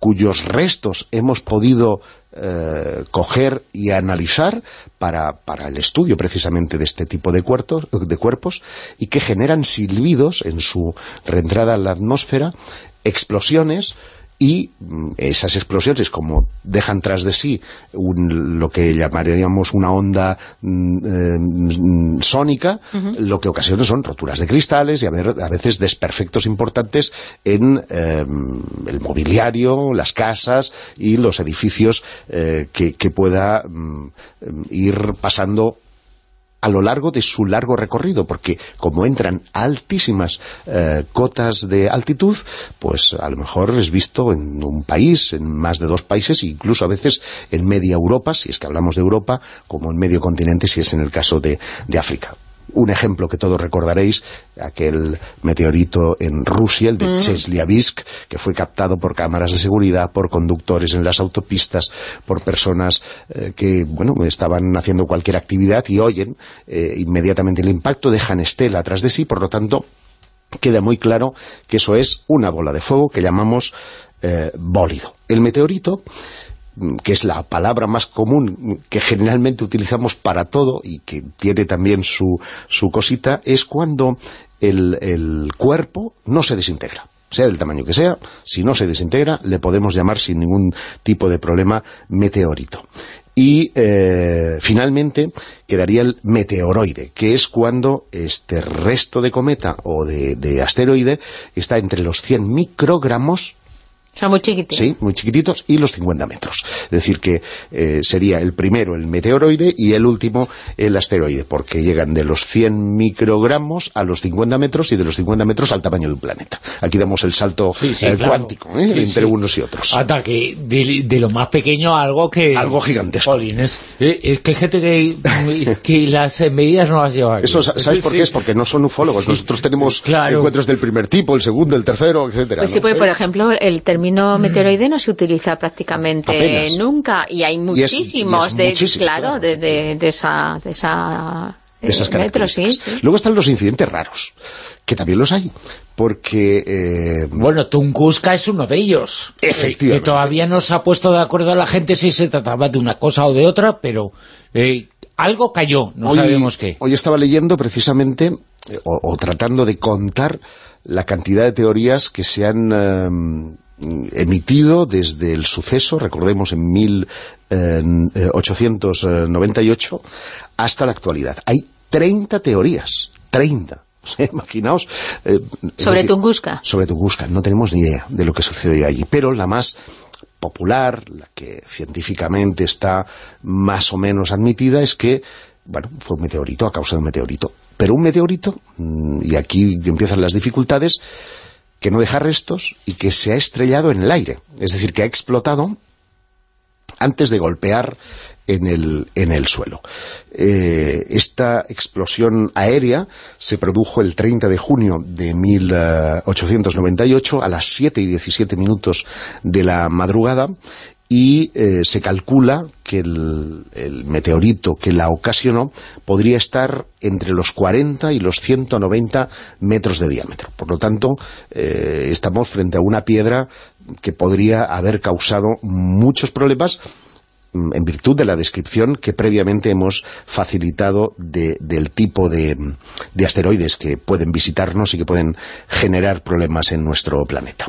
S12: cuyos restos hemos podido eh, coger y analizar para, para el estudio precisamente de este tipo de, cuerpos, de cuerpos y que generan silbidos en su reentrada a la atmósfera, explosiones y mm, esas explosiones como dejan tras de sí un- lo que llamaríamos una onda mm, eh, mm, sónica, lo que ocasiona son roturas de cristales y a, ver- a veces desperfectos importantes en eh, el mobiliario, las casas y los edificios eh, que, que pueda mm, ir pasando a lo largo de su largo recorrido, porque como entran altísimas eh, cotas de altitud, pues a lo mejor es visto en un país, en más de dos países, incluso a veces en media Europa, si es que hablamos de Europa, como en medio continente, si es en el caso de, de África. Un ejemplo que todos recordaréis, aquel meteorito en Rusia, el de
S13: Mm.
S12: Chelyabinsk, que fue captado por cámaras de seguridad, por conductores en las autopistas, por personas eh, que, bueno, estaban haciendo cualquier actividad y oyen eh, inmediatamente el impacto, dejan estela atrás de sí, por lo tanto, queda muy claro que eso es una bola de fuego que llamamos eh, bólido. El meteorito que es la palabra más común que generalmente utilizamos para todo y que tiene también su, su cosita, es cuando el, el cuerpo no se desintegra sea del tamaño que sea, si no se desintegra, le podemos llamar sin ningún tipo de problema meteorito. Y eh, finalmente quedaría el meteoroide, que es cuando este resto de cometa o de, de asteroide está entre los 100 microgramos
S4: Son muy chiquititos.
S12: Sí, muy chiquititos, y los 50 metros. Es decir, que eh, sería el primero el meteoroide y el último el asteroide, porque llegan de los 100 microgramos a los 50 metros y de los 50 metros al tamaño de un planeta. Aquí damos el salto
S1: sí,
S12: eh,
S1: claro.
S12: cuántico ¿eh?
S1: Sí,
S12: entre
S1: sí.
S12: unos y otros.
S1: Hasta que de, de lo más pequeño a algo que...
S12: Algo gigantesco.
S1: Jolín, es, eh, es que hay gente que, que las medidas no las lleva aquí.
S12: Eso, ¿sabes por
S1: Sí.
S12: qué? Es porque no son ufólogos.
S1: Sí.
S12: Nosotros tenemos
S1: Claro.
S12: encuentros del primer tipo, el segundo, el tercero, etcétera.
S4: Pues sí,
S12: ¿no?
S4: porque por ejemplo el término meteoroide no se utiliza prácticamente
S12: Apenas.
S4: nunca y hay
S12: Y es-
S4: muchísimos
S12: y es
S4: de
S12: muchísimo,
S4: claro,
S12: claro.
S4: De, de, de esa de esa
S12: de esas
S4: eh, sí,
S12: características.
S4: sí.
S12: Luego están los incidentes raros, que también los hay, porque... eh,
S1: Bueno, Tunguska es uno de ellos.
S12: Efectivamente.
S1: Que todavía no se ha puesto de acuerdo a la gente si se trataba de una cosa o de otra, pero eh, algo cayó, no
S12: hoy,
S1: sabemos qué.
S12: Hoy estaba leyendo precisamente, eh, o, o tratando de contar la cantidad de teorías que se han eh, emitido desde el suceso, recordemos en 1898, hasta la actualidad. Hay 30 teorías, 30. O sea, imaginaos... eh,
S4: Sobre
S12: decir,
S4: Tunguska.
S12: sobre Tunguska. No tenemos ni idea de lo que sucedió allí, pero la más popular, la que científicamente está más o menos admitida, es que, bueno, fue un meteorito a causa de un meteorito. Pero un meteorito, mm, y aquí empiezan las dificultades, que no deja restos y que se ha estrellado en el aire. Es decir, que ha explotado antes de golpear en el, en el suelo. Eh, esta explosión aérea se produjo el 30 de junio de 1898 a las 7 y 17 minutos de la madrugada y eh, se calcula que el, meteorito que la ocasionó podría estar entre los 40 y los 190 metros de diámetro. Por lo tanto, eh, estamos frente a una piedra que podría haber causado muchos problemas mm, en virtud de la descripción que previamente hemos facilitado de- del tipo de, de asteroides que pueden visitarnos y que pueden generar problemas en nuestro planeta.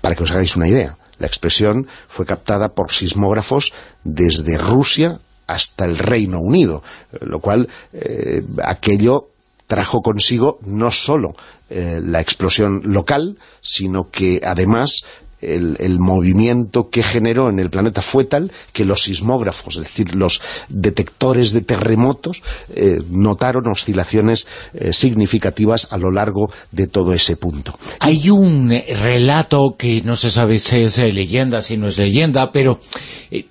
S12: Para que os hagáis una idea, la expresión fue captada por sismógrafos desde Rusia hasta el Reino Unido, eh, lo cual eh, aquello trajo consigo no solo eh, la explosión local, sino que además el, movimiento que generó en el planeta fue tal que los sismógrafos, es decir, los detectores de terremotos, eh, notaron oscilaciones eh, significativas a lo largo de todo ese punto.
S1: Hay un eh, relato que no se sabe si es leyenda, si no es leyenda, pero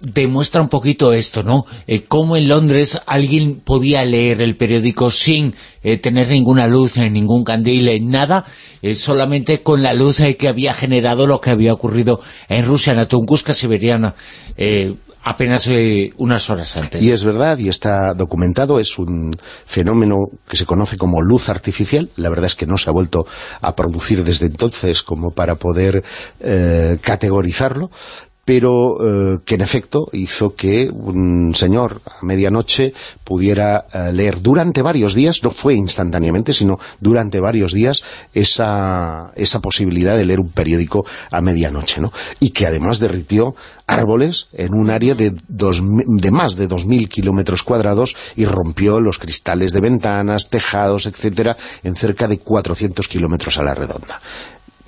S1: demuestra un poquito esto, ¿no? Cómo en Londres alguien podía leer el periódico sin eh, tener ninguna luz, eh, ningún candil, nada, eh, solamente con la luz eh, que había generado lo que había ocurrido en Rusia, en la Tunguska siberiana. Eh, apenas eh, unas horas antes.
S12: Y es verdad, y está documentado, es un fenómeno que se conoce como luz artificial, la verdad es que no se ha vuelto a producir desde entonces como para poder categorizarlo, pero eh, que en efecto hizo que un señor a medianoche pudiera eh, leer durante varios días, no fue instantáneamente, sino durante varios días, esa, esa posibilidad de leer un periódico a medianoche, ¿no? Y que además derritió árboles en un área de, dos, de más de 2.000 kilómetros cuadrados y rompió los cristales de ventanas, tejados, etcétera, en cerca de 400 kilómetros a la redonda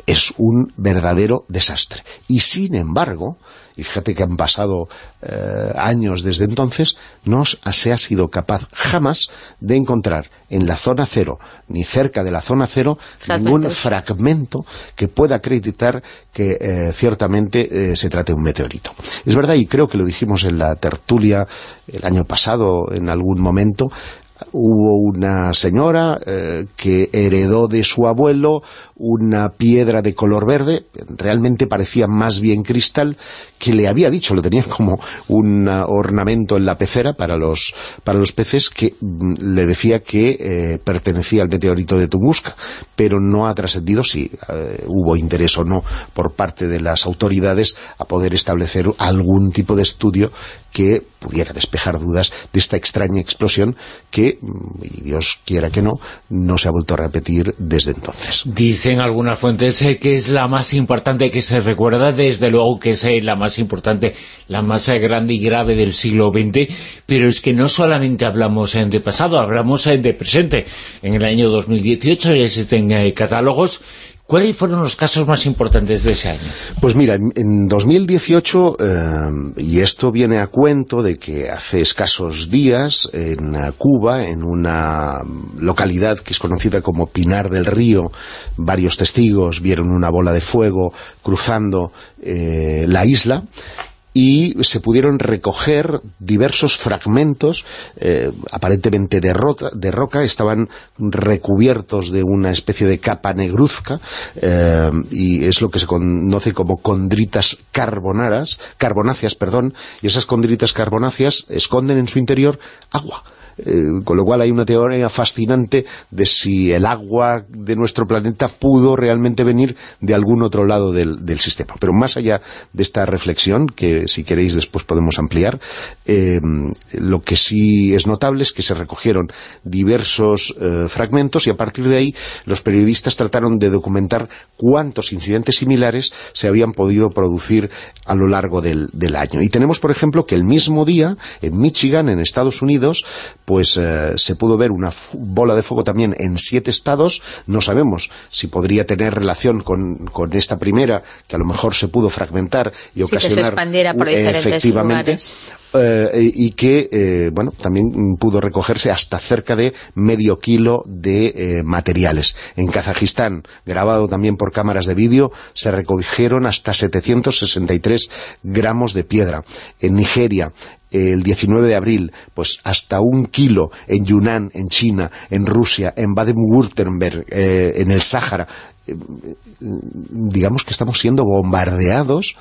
S12: es un verdadero desastre. Y sin embargo, y fíjate que han pasado eh, años desde entonces, no se ha sido capaz jamás de encontrar en la zona cero, ni cerca de la zona cero, ningún fragmento que pueda acreditar que eh, ciertamente eh, se trate de un meteorito. Es verdad, y creo que lo dijimos en la tertulia el año pasado, en algún momento, hubo una señora eh, que heredó de su abuelo una piedra de color verde, realmente parecía más bien cristal, que le había dicho, lo tenía como un ornamento en la pecera para los, para los peces, que mm, le decía que eh, pertenecía al meteorito de Tunguska, pero no ha trascendido si eh, hubo interés o no por parte de las autoridades a poder establecer algún tipo de estudio que pudiera despejar dudas de esta extraña explosión que, mm, y Dios quiera que no, no se ha vuelto a repetir desde entonces.
S1: Dicen algunas fuentes eh, que es la más importante que se recuerda, desde luego que es la más importante, la más eh, grande y grave del siglo XX, pero es que no solamente hablamos de pasado, hablamos de presente. En el año 2018 existen catálogos ¿Cuáles fueron los casos más importantes de ese año?
S12: Pues mira, en 2018, y esto viene a cuento de que hace escasos días en Cuba, en una localidad que es conocida como Pinar del Río, varios testigos vieron una bola de fuego cruzando eh, la isla y se pudieron recoger diversos fragmentos eh, aparentemente de, roca, estaban recubiertos de una especie de capa negruzca eh, y es lo que se conoce como condritas carbonaras, carbonáceas, perdón, y esas condritas carbonáceas esconden en su interior agua eh, con lo cual hay una teoría fascinante de si el agua de nuestro planeta pudo realmente venir de algún otro lado del, sistema. Pero más allá de esta reflexión, que si queréis después podemos ampliar, eh, lo que sí es notable es que se recogieron diversos eh, fragmentos y a partir de ahí los periodistas trataron de documentar cuántos incidentes similares se habían podido producir a lo largo del, del año. Y tenemos, por ejemplo, que el mismo día, en Michigan, en Estados Unidos, pues eh, se pudo ver una bola de fuego también en siete estados, no sabemos si podría tener relación con, con esta primera, que a lo mejor se pudo fragmentar y ocasionar
S4: por
S12: efectivamente eh, y que, eh, bueno, también pudo recogerse hasta cerca de medio kilo de materiales. En Kazajistán, grabado también por cámaras de vídeo, se recogieron hasta 763 gramos de piedra. En Nigeria, el 19 de abril, pues hasta un kilo en Yunnan, en China, en Rusia, en Baden-Württemberg, eh, en el Sáhara. Eh, digamos que estamos siendo bombardeados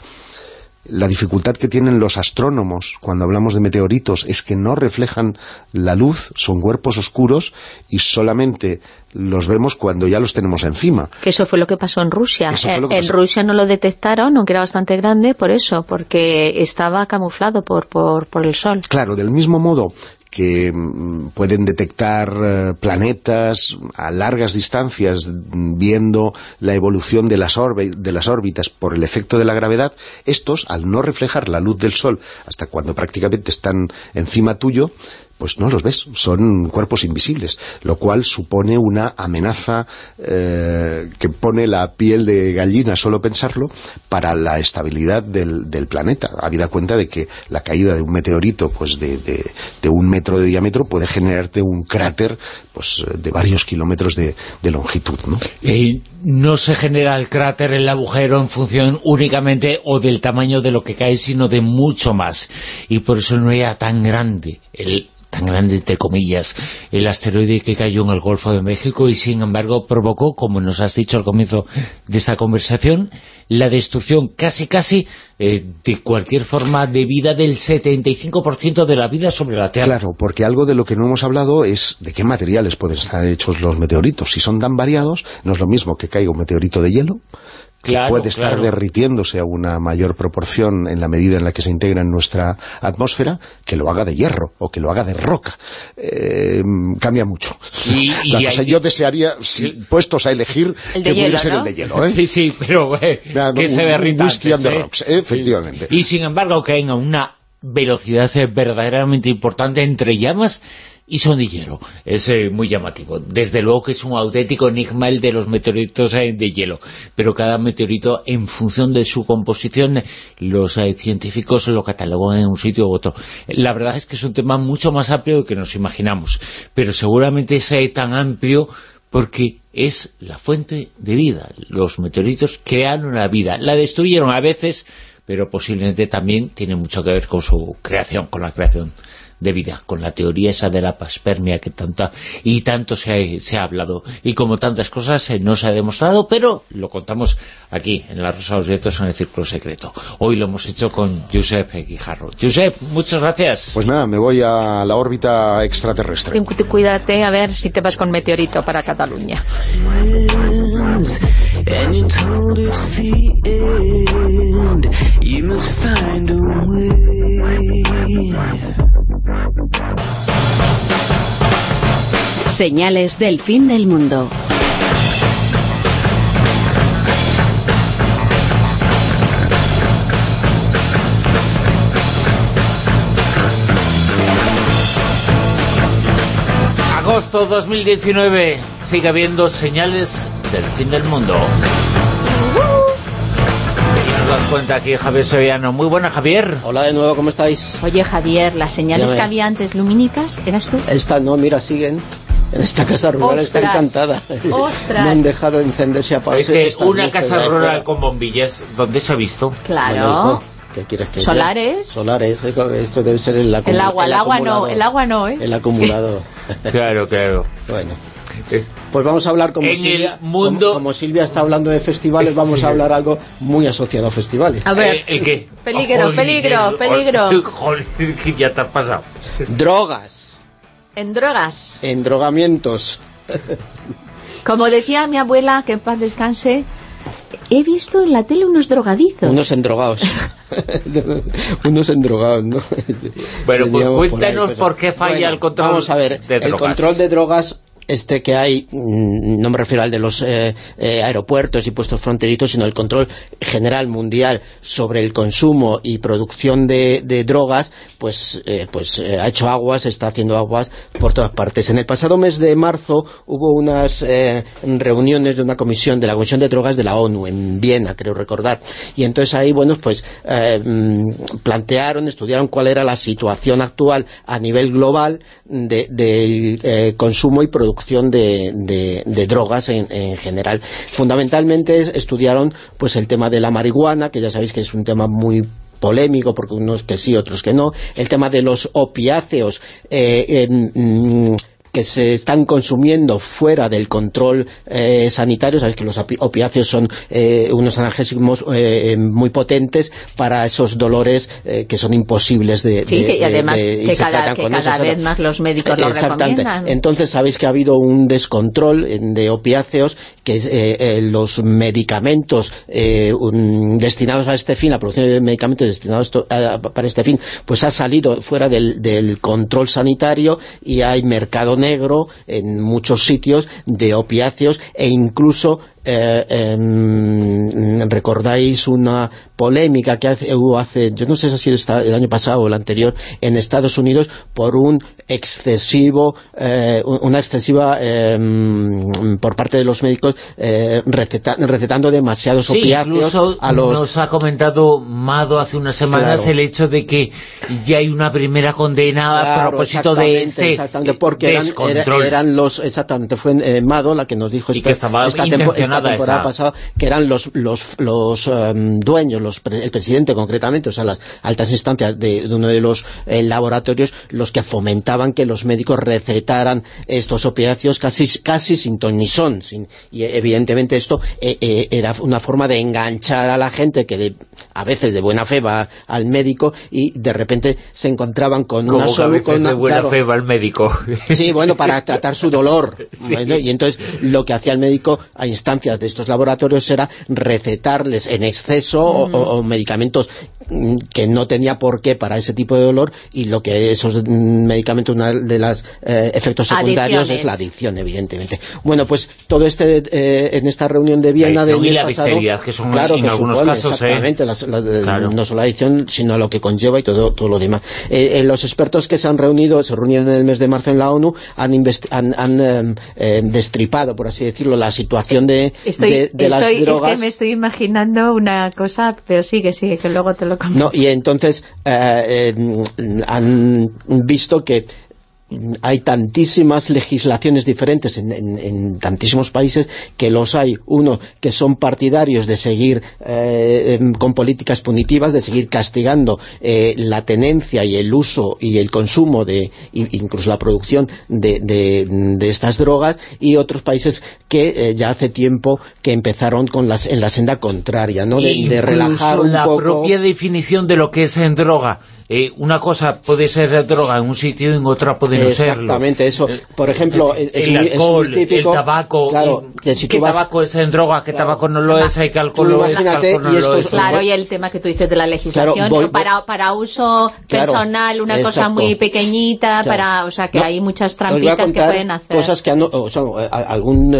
S12: la dificultad que tienen los astrónomos cuando hablamos de meteoritos es que no reflejan la luz, son cuerpos oscuros y solamente los vemos cuando ya los tenemos encima.
S4: Que eso fue lo que pasó en Rusia. En, Rusia no lo detectaron, aunque era bastante grande, por eso, porque estaba camuflado por, por, por el sol.
S12: Claro, del mismo modo que mm, pueden detectar eh, planetas a largas distancias viendo la evolución de las, de las órbitas por el efecto de la gravedad, estos, al no reflejar la luz del Sol hasta cuando prácticamente están encima tuyo, pues no los ves, son cuerpos invisibles, lo cual supone una amenaza eh, que pone la piel de gallina, solo pensarlo, para la estabilidad del, planeta, habida cuenta de que la caída de un meteorito pues de, de, un metro de diámetro puede generarte un cráter pues de varios kilómetros de, longitud. ¿no?
S1: Y no se genera el cráter, el agujero, en función únicamente o del tamaño de lo que cae, sino de mucho más. Y por eso no era tan grande el tan grande entre comillas, el asteroide que cayó en el Golfo de México y sin embargo provocó, como nos has dicho al comienzo de esta conversación, la destrucción casi casi eh, de cualquier forma de vida del 75% de la vida sobre la Tierra.
S12: Claro, porque algo de lo que no hemos hablado es de qué materiales pueden estar hechos los meteoritos. Si son tan variados, no es lo mismo que caiga un meteorito de hielo, que
S1: Claro,
S12: puede estar
S1: claro.
S12: derritiéndose a una mayor proporción en la medida en la que se integra en nuestra atmósfera, que lo haga de hierro o que lo haga de roca. Eh, cambia mucho.
S1: Y- y
S12: La
S1: hay-
S12: cosa, yo desearía, si puestos a elegir,
S4: El
S12: que pudiera
S4: hielo,
S12: ser
S4: ¿no?
S12: el de hielo. ¿eh?
S1: Sí, sí, pero eh,
S12: Nada,
S1: que
S12: un-
S1: se derrita
S12: whisky
S1: antes,
S12: and the
S1: ¿eh?
S12: rocks, efectivamente.
S1: Y sin embargo caen a una velocidad eh, verdaderamente importante entre llamas y son de hielo. Es eh, muy llamativo. Desde luego que es un auténtico enigma el de los meteoritos eh, de hielo. Pero cada meteorito, en función de su composición, los eh, científicos lo catalogan en un sitio u otro. La verdad es que es un tema mucho más amplio que nos imaginamos. Pero seguramente es tan amplio porque es la fuente de vida. Los meteoritos crearon la vida, la destruyeron a veces, pero posiblemente también tiene mucho que ver con su creación, con la creación de vida, con la teoría esa de la paspermia que tanta y tanto se ha, se ha hablado. Y como tantas cosas eh, no se ha demostrado, pero lo contamos aquí, en La Rosa de los Vientos, en el Círculo Secreto. Hoy lo hemos hecho con Josep Guijarro. Josep, muchas gracias.
S12: Pues nada, me voy a la órbita extraterrestre.
S13: Cu- Cuídate a ver si te vas con meteorito para Cataluña.
S14: And you're told it's the end. You must find a way.
S2: Señales del fin del mundo.
S1: Agosto 2019, sigue habiendo señales del fin del mundo. Das cuenta aquí Javier Sevillano. Muy buena, Javier.
S3: Hola de nuevo, ¿cómo estáis?
S4: Oye, Javier, las señales
S3: Dígame.
S4: que había antes lumínicas, ¿eras tú?
S3: Esta no, mira, siguen. En esta casa rural está
S4: Ostras,
S3: encantada.
S4: ostras.
S3: No han dejado de encenderse y
S1: Es
S3: apagarse.
S1: que una casa rural
S3: fuera.
S1: con bombillas, ¿dónde se ha visto?
S4: Claro.
S3: Bueno, ¿Qué quieres que sea?
S4: Solares.
S3: Solares. Esto debe ser el,
S4: El agua, el agua no, el agua no, ¿eh?
S3: El acumulador.
S1: Claro, claro.
S3: bueno. Pues vamos a hablar como
S1: En
S3: Silvia.
S1: el mundo-
S3: Como, como Silvia está hablando de festivales, vamos
S1: Sí.
S3: a hablar algo muy asociado a festivales.
S4: A ver,
S1: eh, ¿El qué?
S4: Peligro, peligro, peligro.
S1: Joder, que ya te has pasado.
S3: Drogas.
S4: en drogas.
S3: Endrogamientos.
S4: Como decía mi abuela, que en paz descanse, he visto en la tele unos drogadizos.
S3: Unos endrogados. Unos endrogados, ¿no?
S1: Bueno, pues
S3: Teníamos
S1: cuéntanos por qué falla
S3: bueno,
S1: el control
S3: Vamos a ver,
S1: de
S3: el control de drogas este que hay, mm, no me refiero al de los eh, eh, aeropuertos y puestos fronterizos, sino el control general mundial sobre el consumo y producción de, drogas, pues, eh, pues ha hecho aguas, está haciendo aguas por todas partes. En el pasado mes de marzo hubo unas reuniones de una comisión, de la Comisión de Drogas de la ONU, en Viena, creo recordar. Y entonces ahí, bueno, pues mm, plantearon, estudiaron cuál era la situación actual a nivel global de- del consumo y producción de, de- de drogas en, en general. Fundamentalmente estudiaron pues el tema de la marihuana, que ya sabéis que es un tema muy polémico, porque unos que sí, otros que no, el tema de los opiáceos, eh, en, mm, que se están consumiendo fuera del control eh, sanitario, sabéis que los opi- opiáceos son eh, unos analgésicos eh, muy potentes para esos dolores eh, que son imposibles de,
S4: Sí,
S3: de-
S4: y
S3: de-
S4: además
S3: de- y
S4: que
S3: se
S4: cada,
S3: tratan
S4: que
S3: con
S4: cada
S3: eso,
S4: vez más los médicos lo recomiendan.
S3: Entonces sabéis que ha habido un descontrol en- de opiáceos, que eh, eh, los medicamentos eh, un- destinados a este fin, la producción de medicamentos destinados a- para este fin, pues ha salido fuera del, del control sanitario y hay mercado negro en muchos sitios de opiáceos e incluso eh, em, recordáis una polémica que hace, hubo hace, yo no sé si ha sido esta- el año pasado o el anterior, en Estados Unidos por un excesivo, eh, un- una excesiva em, por parte de los médicos eh, receta- recetando demasiados
S1: Sí,
S3: opiáceos a los...
S1: nos ha comentado Mado hace unas semanas
S3: Claro.
S1: el hecho de que ya hay una primera condena a
S3: Claro,
S1: propósito de este
S3: exactamente, porque eran, los exactamente fue Mado la que nos dijo
S1: Y
S3: esta,
S1: que estaba
S3: esta,
S1: temporada
S3: pasada, que eran los, los, los em, dueños, los pre- el presidente concretamente, o sea, las altas instancias de, de uno de los eh, laboratorios, los que fomentaban que los médicos recetaran estos opiáceos casi, casi sin ton ni son. sin- y evidentemente esto eh, eh, era una forma de enganchar a la gente que de- a veces de buena fe va al médico y de repente se encontraban con
S1: Como
S3: una
S1: que a
S3: solu-
S1: veces
S3: con una-
S1: de buena
S3: claro,
S1: fe va el médico.
S3: Sí, bueno, para tratar su dolor.
S1: Sí.
S3: Bueno, y entonces lo que hacía el médico a instancias de estos laboratorios era recetarles en exceso o- o, o medicamentos que no tenía por qué para ese tipo de dolor y lo que esos mm, medicamentos, una de las eh, efectos secundarios
S4: Adicciones.
S3: es la adicción, evidentemente. Bueno, pues todo este, eh, en esta reunión de Viena
S1: y
S3: mes
S1: la
S3: pasado,
S1: que son
S3: claro,
S1: en
S3: que
S1: algunos
S3: supone,
S1: casos, ¿eh?
S3: exactamente, las- la-
S1: Claro.
S3: no solo la adicción, sino lo que conlleva y todo, todo lo demás. Eh, eh, los expertos que se han reunido, se reunieron en el mes de marzo en la ONU, han, han, han, em, eh, destripado, por así decirlo, la situación de,
S4: Estoy,
S3: de, de las
S4: estoy- es
S3: drogas.
S4: que me estoy imaginando una cosa, pero sigue, sigue, que luego te lo
S3: No, y entonces eh, eh, han visto que hay tantísimas legislaciones diferentes en, en- en tantísimos países que los hay, uno, que son partidarios de seguir eh, em, con políticas punitivas, de seguir castigando eh, la tenencia y el uso y el consumo de, incluso la producción de, de- de estas drogas, y otros países que eh, ya hace tiempo que empezaron con las, en la senda contraria, ¿no? De, de relajar un
S1: la
S3: poco...
S1: propia definición de lo que es en droga. Eh, una cosa puede ser droga en un sitio y en otra puede no serlo.
S3: Exactamente, eso. Por ejemplo, es, es
S1: el
S3: muy
S1: alcohol,
S3: típico...
S1: el tabaco,
S3: Claro,
S1: eh,
S3: que si
S1: ¿qué
S3: vas-
S1: tabaco es en droga? ¿Qué tabaco no lo es? ¿Hay que alcohol lo es? ¿Qué
S3: imagínate,
S1: alcohol no
S3: y
S1: lo
S3: esto
S1: es?
S3: es-
S4: Claro, y el tema que tú dices de la legislación,
S3: Claro, voy-
S4: para, para uso
S3: Claro,
S4: personal, una cosa
S3: exacto.
S4: muy pequeñita,
S3: Claro.
S4: para, o sea, que
S3: No,
S4: hay muchas trampitas que pueden hacer.
S3: cosas que han, o sea, alguna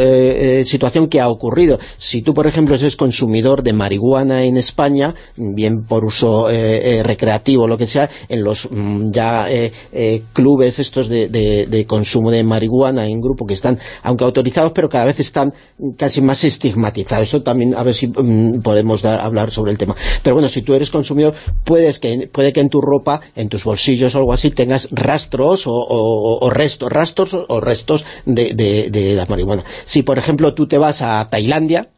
S3: situación que ha ocurrido. Si tú, por ejemplo, eres consumidor de marihuana en España, bien por uso eh, eh, recreativo o lo que sea, en los mm, ya eh, eh, clubes estos de, consumo de marihuana en grupo que están, aunque autorizados, pero cada vez están casi más estigmatizados. Eso también, a ver si mm, podemos dar- hablar sobre el tema. Pero bueno, si tú eres consumidor, puedes que, puede que en tu ropa, en tus bolsillos o algo así, tengas rastros o, o- o restos, rastros o restos de, de, de la marihuana. Si, por ejemplo, tú te vas a Tailandia,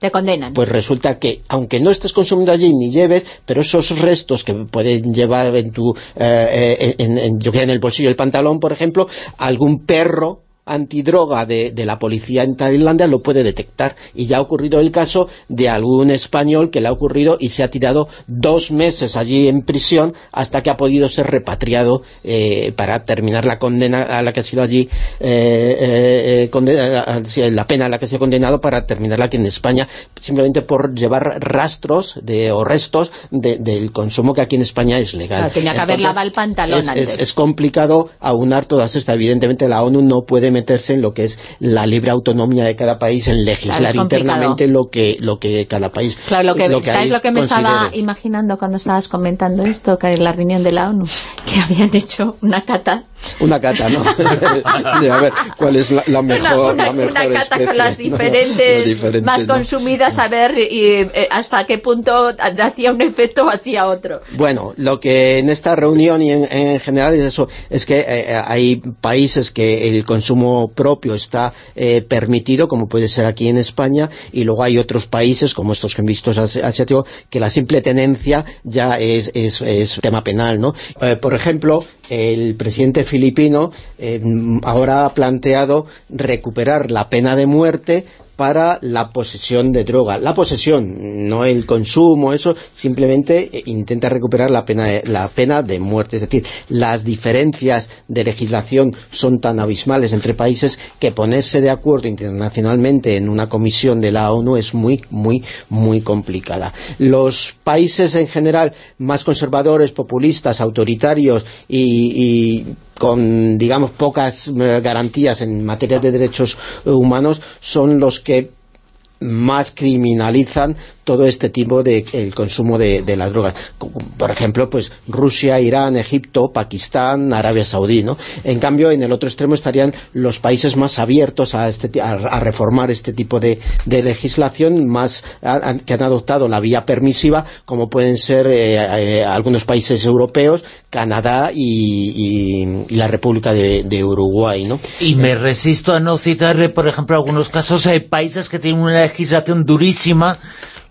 S4: Te condenan.
S3: pues resulta que, aunque no estés consumiendo allí ni lleves, pero esos restos que pueden llevar en tu, eh, eh, en, en- yo que en el bolsillo del pantalón, por ejemplo, algún perro antidroga de, de la policía en Tailandia lo puede detectar y ya ha ocurrido el caso de algún español que le ha ocurrido y se ha tirado dos meses allí en prisión hasta que ha podido ser repatriado eh, para terminar la condena a la que ha sido allí eh, eh, condena- la pena a la que ha sido condenado para terminarla aquí en España simplemente por llevar rastros de, o restos de- del consumo que aquí en España es legal.
S4: Tenía que haber lavado el pantalón
S3: es,
S4: antes.
S3: es- es complicado aunar todas estas. Evidentemente la ONU no puede meterse en lo que es la libre autonomía de cada país, en legislar
S4: Claro,
S3: internamente lo que lo que cada país
S4: Claro, lo que,
S3: ahí
S4: ¿sabes lo que me estaba
S3: considere.
S4: imaginando cuando estabas comentando esto? Que en la reunión de la ONU, que habían hecho una cata.
S3: Una cata, ¿no? A ver, ¿cuál es la, la mejor,
S4: una, una-
S3: la mejor
S4: una cata
S3: especie?
S4: con las
S3: No, no,
S4: diferentes,
S3: diferentes,
S4: más
S3: ¿no?
S4: consumidas, a ver y, eh, hasta qué punto hacía un efecto o hacía otro.
S3: Bueno, lo que en esta reunión y en, en general es eso, es que eh, hay países que el consumo propio está eh, permitido, como puede ser aquí en España, y luego hay otros países, como estos que han visto asi- asiáticos, que la simple tenencia ya es, es, es tema penal, ¿no? Eh, por ejemplo, el presidente filipino eh, ahora ha planteado recuperar la pena de muerte para la posesión de droga. La posesión, no el consumo, eso, simplemente eh, intenta recuperar la pena, de, la pena de muerte. Es decir, las diferencias de legislación son tan abismales entre países que ponerse de acuerdo internacionalmente en una comisión de la ONU es muy, muy, muy complicada. Los países en general más conservadores, populistas, autoritarios y, y con, digamos, pocas eh, garantías en materia de derechos eh, humanos son los que más criminalizan todo este tipo de el consumo de, de las drogas. Por ejemplo, pues Rusia, Irán, Egipto, Pakistán, Arabia Saudí, ¿no? En cambio, en el otro extremo estarían los países más abiertos a, este, a, a reformar este tipo de, de legislación, más que han adoptado la vía permisiva, como pueden ser eh, eh, algunos países europeos, Canadá y, la República de, de Uruguay, ¿no?
S1: Y me resisto a no citar, por ejemplo, algunos casos de países que tienen una legislación durísima,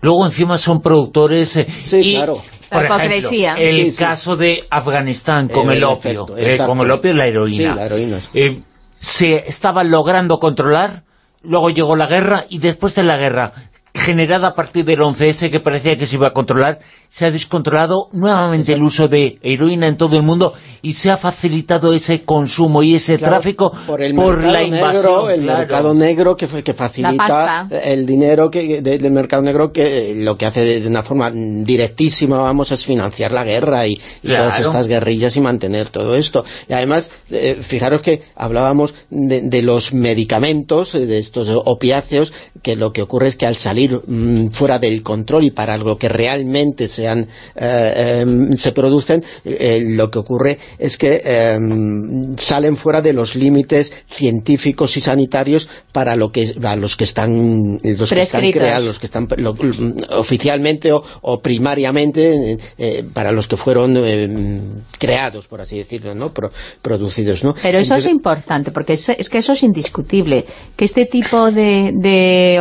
S1: luego encima son productores eh, y,
S4: La
S1: por ejemplo,
S4: hipocresía.
S1: el
S4: Sí, sí.
S1: caso de Afganistán con el
S3: en
S1: opio,
S3: efecto,
S1: eh, con el opio y la heroína.
S3: Sí, la heroína.
S1: Eh, se estaba logrando controlar, luego llegó la guerra y después de la guerra generada a partir del 11S que parecía que se iba a controlar, se ha descontrolado nuevamente el uso de heroína en todo el mundo y se ha facilitado ese consumo y ese
S3: Claro,
S1: tráfico
S3: por el
S1: la
S3: mercado
S1: invasión.
S3: negro, el
S1: claro.
S3: mercado negro que, fue- que facilita el dinero que de- del mercado negro que lo que hace de, una forma directísima vamos es financiar la guerra y, y
S1: Claro.
S3: todas estas guerrillas y mantener todo esto y además eh, fijaros que hablábamos de, de los medicamentos eh, de estos opiáceos que lo que ocurre es que al salir mm, fuera del control y para lo que realmente sean eh, em, se producen eh, lo que ocurre es que em, salen fuera de los límites científicos y sanitarios para lo que a los que están los que están creados los que están lo- oficialmente o, o primariamente eh, eh, para los que fueron eh, creados por así decirlo no Pro- producidos no
S4: Pero eso es importante, porque es, es que eso es indiscutible, que este tipo de, de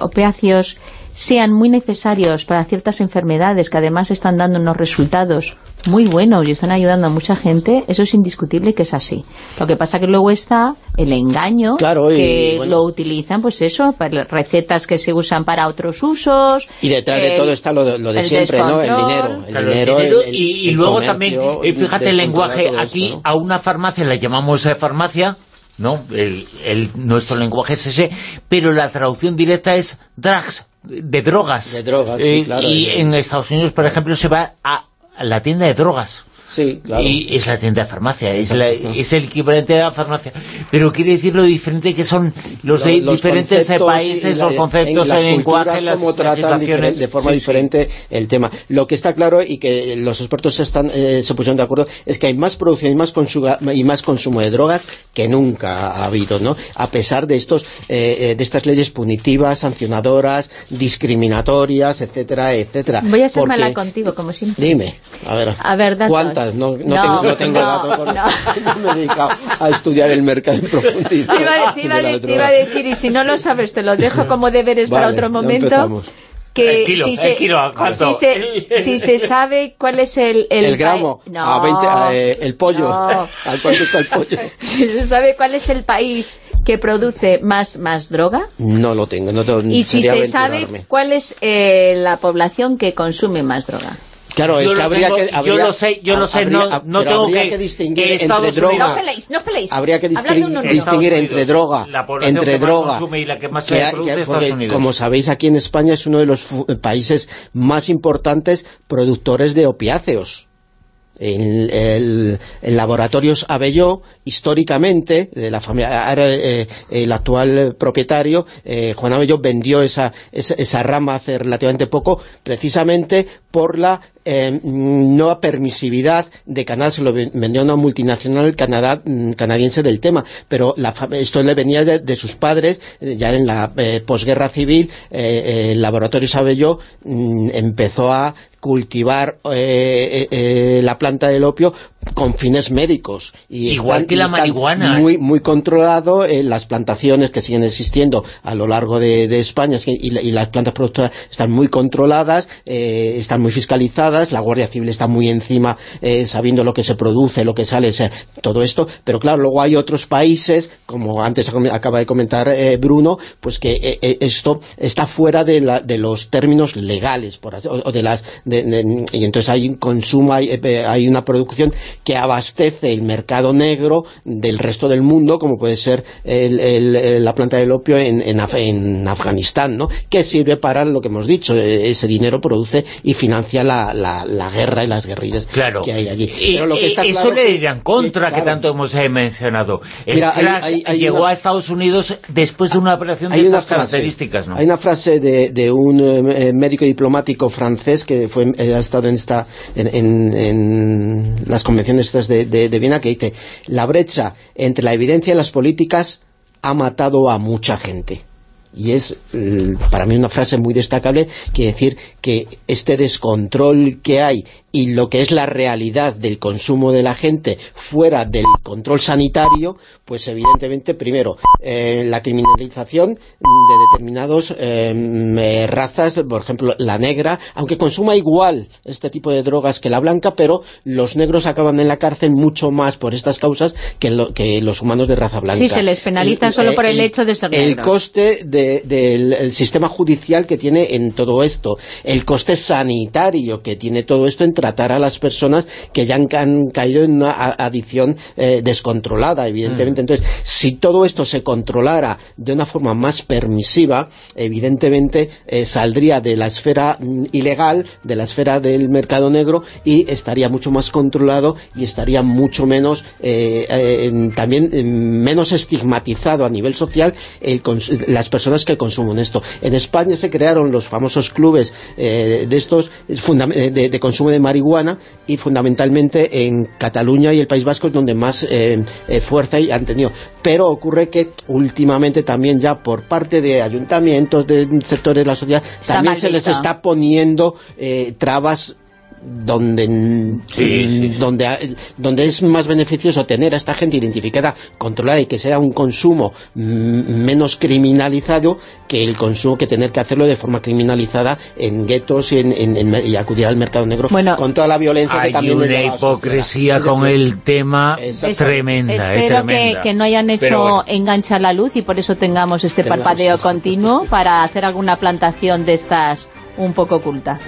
S4: opiáceos sean muy necesarios para ciertas enfermedades que además están dando unos resultados muy buenos y están ayudando a mucha gente, eso es indiscutible que es así. Lo que pasa que luego está el engaño
S3: Claro, y,
S4: que
S3: bueno.
S4: lo utilizan, pues eso, para recetas que se usan para otros usos.
S3: y detrás de
S4: el-
S3: todo está lo de, lo de
S4: el
S3: siempre no el dinero el
S1: Claro, el
S3: dinero, el-
S1: y, luego también, eh, fíjate el lenguaje,
S3: esto,
S1: aquí
S3: ¿no?
S1: a una farmacia la llamamos eh, farmacia, ¿no? El, el- nuestro lenguaje es ese, pero la traducción directa es drugs, de drogas.
S3: De drogas, sí,
S1: Eh,
S3: claro,
S1: Y en Estados Unidos, por ejemplo, se va a la tienda de drogas.
S3: Sí, claro.
S1: Y es la tienda de farmacia, es, la- es el equivalente de la farmacia. Pero quiere decir lo diferente que son los,
S3: Lo- los
S1: diferentes países,
S3: la-
S1: los conceptos,
S3: en las
S1: el lenguaje,
S3: culturas,
S1: las
S3: cómo tratan de forma
S1: Sí, sí.
S3: diferente el tema. Lo que está claro y que los expertos están, eh, se pusieron de acuerdo es que hay más producción y más, consumo, y más consumo de drogas que nunca ha habido, ¿no? A pesar de estos eh, eh, de estas leyes punitivas, sancionadoras, discriminatorias, etcétera, etcétera.
S4: Voy a ser
S3: Porque-
S4: mala contigo, como siempre.
S3: Dime, a ver.
S4: A ver, datos.
S3: No, no
S4: No,
S3: tengo, no tengo
S4: no,
S3: datos. porque
S4: no.
S3: no me he dedicado a estudiar el mercado en profundidad.
S4: Te iba, te iba
S3: de
S4: te iba a
S3: drogas.
S4: decir, y si no lo sabes, te lo dejo como deberes para otro momento. Que
S1: kilo,
S4: si se, si se, si se sabe cuál es el... El,
S3: El gramo,
S4: no,
S3: a 20, eh, el pollo,
S4: no.
S3: ¿al cuánto está el pollo?
S4: si se sabe cuál es el país que produce más, más droga
S3: No lo tengo, no tengo,
S4: y si se sabe cuál es eh, la población que consume más droga.
S3: Claro,
S1: Yo
S3: es que habría
S1: tengo-
S3: que...
S1: yo
S3: habría-
S1: lo sé, yo lo sé,
S3: habría-
S1: no- no
S3: pero
S1: tengo
S3: habría
S1: que-
S3: que distinguir
S1: que
S3: entre
S1: Unidos-
S3: drogas.
S4: No peleéis, no peleéis.
S3: Habría que distinguir,
S4: uno
S3: entre droga,
S1: La población
S3: entre
S1: que más
S3: droga,
S1: consume y la que más
S3: que
S1: se produce
S3: porque,
S1: Unidos.
S3: como sabéis, aquí en España es uno de los países más importantes productores de opiáceos. El, el- el Laboratorios Abelló, históricamente, de la familia, ahora, eh, el actual propietario, eh, Juan Abelló, vendió esa, esa, esa rama hace relativamente poco, precisamente por la eh, nueva permisividad de Canadá, se lo ven- vendió una multinacional mm, canadiense del tema, pero la esto le venía de, de sus padres, eh, ya en la eh, posguerra civil, eh, eh, el Laboratorios Abelló mm, empezó a cultivar la planta del opio con fines médicos. Y
S1: Igual
S3: están-
S1: que la marihuana.
S3: Muy, muy controlado en las plantaciones que siguen existiendo a lo largo de, de España y, la- y las plantas productoras están muy controladas, eh, están muy fiscalizadas, la Guardia Civil está muy encima eh, sabiendo lo que se produce, lo que sale, todo esto, pero claro, luego hay otros países, como antes ac- acaba de comentar eh, Bruno, pues que eh, eh, esto está fuera de, la- de los términos legales, por así- o, o de las de- y entonces hay un consumo, hay, eh, hay una producción que abastece el mercado negro del resto del mundo, como puede ser el- el- la planta del opio en, en Af- en Afganistán, ¿no? que sirve para lo que hemos dicho, eh, ese dinero produce y financia la, la- la guerra y las guerrillas que hay allí. Pero lo que está
S1: eso
S3: claro
S1: le
S3: que-
S1: dirán contra,
S3: sí,
S1: que tanto hemos eh, mencionado. El
S3: Mira, hay-
S1: crack
S3: hay- hay
S1: llegó
S3: una-
S1: a Estados Unidos después de una operación de estas
S3: frase,
S1: características, ¿no?
S3: Hay una frase de, de un eh, médico diplomático francés que fue eh, ha estado en esta en, en- en las convenciones estas de, de- de Viena que dice la brecha entre la evidencia y las políticas ha matado a mucha gente. Y es eh, para mí una frase muy destacable que decir que este descontrol que hay y lo que es la realidad del consumo de la gente fuera del control sanitario, pues evidentemente, primero, eh, la criminalización de determinados eh, eh, razas, por ejemplo, la negra, aunque consuma igual este tipo de drogas que la blanca, pero los negros acaban en la cárcel mucho más por estas causas que, lo- que los humanos de raza blanca.
S4: Sí, se les penaliza
S3: El-
S4: solo
S3: eh,
S4: por el, hecho de ser
S3: el
S4: negros.
S3: coste de- del el sistema judicial que tiene en todo esto, el coste sanitario que tiene todo esto en tratar a las personas que ya han, han caído en una adicción eh, descontrolada, evidentemente. Entonces, si todo esto se controlara de una forma más permisiva, evidentemente eh, saldría de la esfera mm, ilegal, de la esfera del mercado negro y estaría mucho más controlado y estaría mucho menos eh, también menos estigmatizado a nivel social el las personas que consumen esto. En España se crearon los famosos clubes de estos de, de consumo de marihuana y fundamentalmente en Cataluña y el País Vasco es donde más eh, eh, fuerza y han tenido. Pero ocurre que últimamente también ya por parte de ayuntamientos, de sectores de la sociedad,
S4: Está
S3: también se les está poniendo eh, trabas donde mm, donde ha- donde es más beneficioso tener a esta gente identificada, controlada y que sea un consumo menos criminalizado que el consumo que tener que hacerlo de forma criminalizada en guetos y, en, en- en- y acudir al mercado negro con toda la violencia que
S1: Hay
S3: también le
S1: una hipocresía
S3: sociedad.
S1: con el tema
S4: Es-
S1: tremenda,
S4: Espero que,
S1: tremenda.
S4: que no hayan hecho
S1: bueno.
S4: engancha la luz y por eso tengamos este
S1: Tenemos
S4: parpadeo continuo para hacer alguna plantación de estas un poco oculta.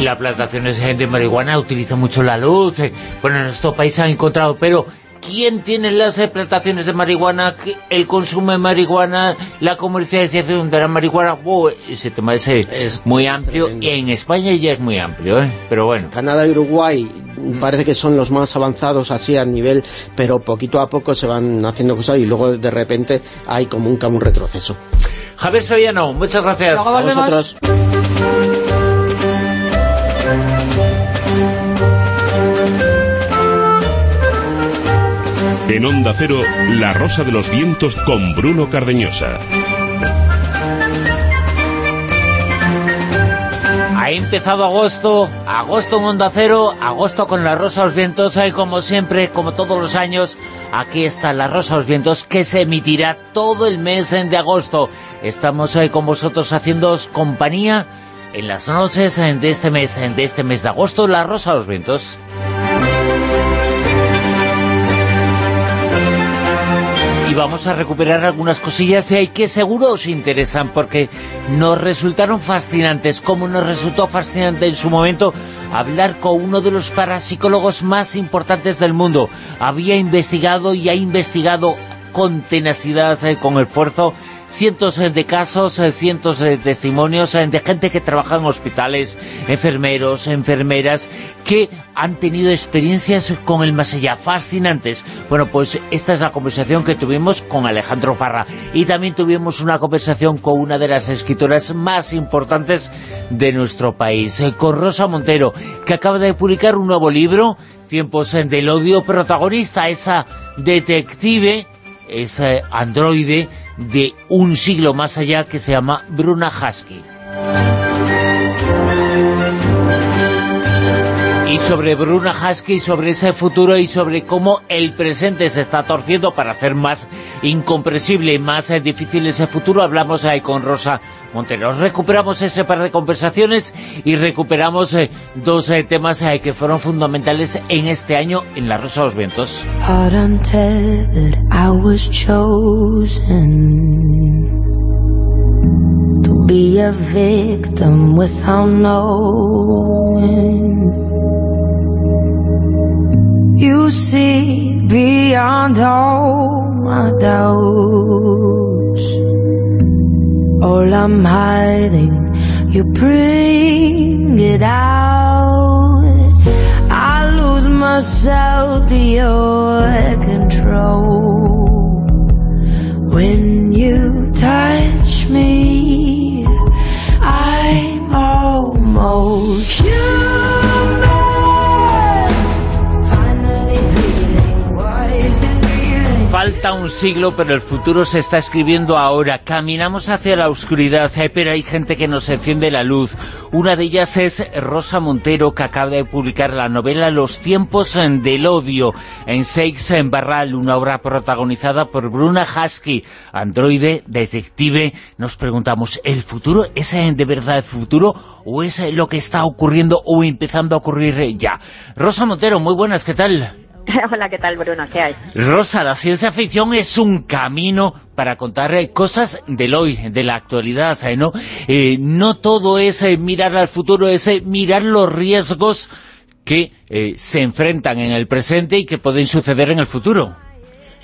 S1: La plantación de marihuana utiliza mucho la luz. eh, Bueno, en nuestro país se han encontrado, pero ¿quién tiene las plantaciones de marihuana? ¿Qué- El consumo de marihuana, la comercialización de la marihuana. Wow, ese tema es, eh, muy amplio y en España ya es muy amplio, ¿eh? pero bueno.
S3: Canadá y Uruguay parece que son los más avanzados así a nivel, pero poquito a poco se van haciendo cosas y luego de repente hay como un, como un retroceso.
S1: Javier Soriano, muchas gracias.
S3: A vosotros.
S5: En Onda Cero, La Rosa de los Vientos con Bruno Cardeñosa.
S1: Empezado agosto, agosto en Onda Cero, agosto con la Rosa los Vientos, y como siempre, como todos los años, aquí está la Rosa los Vientos, que se emitirá todo el mes de agosto. Estamos hoy con vosotros haciéndoos compañía en las noches de este mes, de este mes de agosto, la Rosa los Vientos. Y vamos a recuperar algunas cosillas eh, que seguro os interesan porque nos resultaron fascinantes, como nos resultó fascinante en su momento hablar con uno de los parapsicólogos más importantes del mundo. Había investigado y ha investigado con tenacidad, eh, con esfuerzo, cientos eh, de casos, eh, cientos de testimonios eh, de gente que trabaja en hospitales, enfermeros, enfermeras, que han tenido experiencias con el más allá, fascinantes. Bueno, pues esta es la conversación que tuvimos con Alejandro Parra. Y también tuvimos una conversación con una de las escritoras más importantes de nuestro país, con Rosa Montero, que acaba de publicar un nuevo libro, Tiempos del Odio, protagonista, esa detective, ese androide de un siglo más allá que se llama Bruna Husky. Sobre Bruna Husky, sobre ese futuro y sobre cómo el presente se está torciendo para hacer más incomprensible y más eh, difícil ese futuro, hablamos ahí con Rosa Montero. Recuperamos ese par de conversaciones y recuperamos eh, dos eh, temas eh, que fueron fundamentales en este año en La Rosa de los Vientos.
S14: To see beyond all my doubts. All I'm hiding, you bring it out. I lose myself to your control. When you touch me, I'm almost human.
S1: Falta un siglo, pero el futuro se está escribiendo ahora. Caminamos hacia la oscuridad, eh, pero hay gente que nos enciende la luz. Una de ellas es Rosa Montero, que acaba de publicar la novela Los tiempos eh, del odio, en Seix en Barral, una obra protagonizada por Bruna Husky, androide, detective. Nos preguntamos, ¿el futuro es eh, de verdad el futuro o es lo que está ocurriendo o empezando a ocurrir ya? Rosa Montero, muy buenas, ¿qué tal?
S15: Hola, ¿qué tal, Bruno? ¿Qué hay?
S1: Rosa, la ciencia ficción es un camino para contar eh, cosas del hoy, de la actualidad, eh, ¿no? Eh, no todo es eh, mirar al futuro, es eh, mirar los riesgos que eh, se enfrentan en el presente y que pueden suceder en el futuro.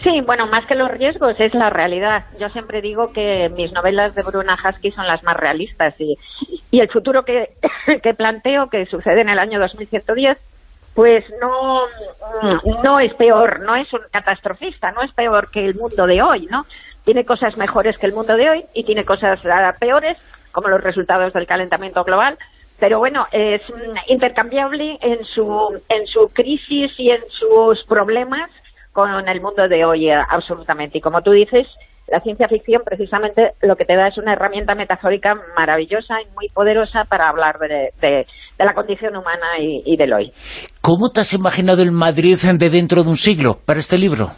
S15: Sí, bueno, más que los riesgos es la realidad. Yo siempre digo que mis novelas de Bruna Husky son las más realistas y, y el futuro que, que planteo, que sucede en el año 2110, pues no, no es peor, no es un catastrofista, no es peor que el mundo de hoy, ¿no? Tiene cosas mejores que el mundo de hoy y tiene cosas ah, peores, como los resultados del calentamiento global, pero bueno, es mm, intercambiable en su, en su crisis y en sus problemas con el mundo de hoy, eh, absolutamente. Y como tú dices, la ciencia ficción precisamente lo que te da es una herramienta metafórica maravillosa y muy poderosa para hablar de, de- de la condición humana y, y del hoy.
S1: ¿Cómo te has imaginado el Madrid de dentro de un siglo para este libro?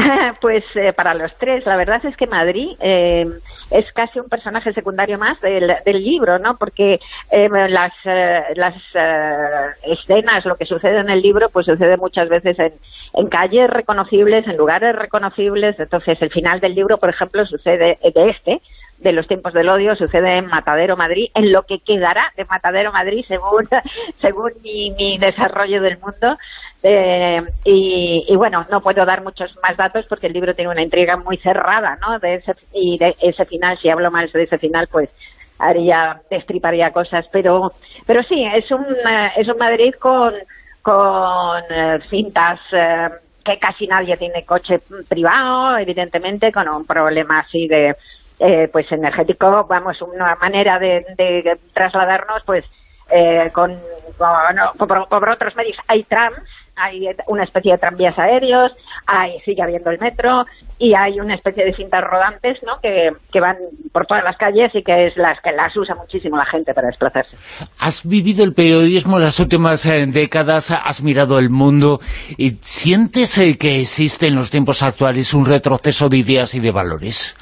S15: Pues eh, para los tres, la verdad es que Madrid eh, es casi un personaje secundario más del, libro, ¿no? Porque eh, las, eh, eh, escenas, lo que sucede en el libro, pues sucede muchas veces en, en calles reconocibles, en lugares reconocibles. Entonces, el final del libro, por ejemplo, sucede de este, de los tiempos del odio, sucede en Matadero Madrid, en lo que quedará de Matadero Madrid según, según mi, mi desarrollo del mundo. Eh, y, bueno, no puedo dar muchos más datos porque el libro tiene una intriga muy cerrada, ¿no? De ese, y de ese final, si hablo mal de ese final, pues haría, destriparía cosas, pero, pero sí, es un, eh, es un Madrid con, con eh, cintas eh, que casi nadie tiene coche privado, evidentemente, con un problema así de, eh, pues energético, vamos, una manera de, de trasladarnos, pues, eh, con, con- por, por otros medios. Hay trams, hay una especie de tranvías aéreos, hay, sigue habiendo el metro y hay una especie de cintas rodantes, ¿no?, que, que van por todas las calles y que es las que las usa muchísimo la gente para desplazarse.
S1: Has vivido el periodismo en las últimas eh, décadas, has mirado el mundo y ¿sientes eh, que existe en los tiempos actuales un retroceso de ideas y de valores?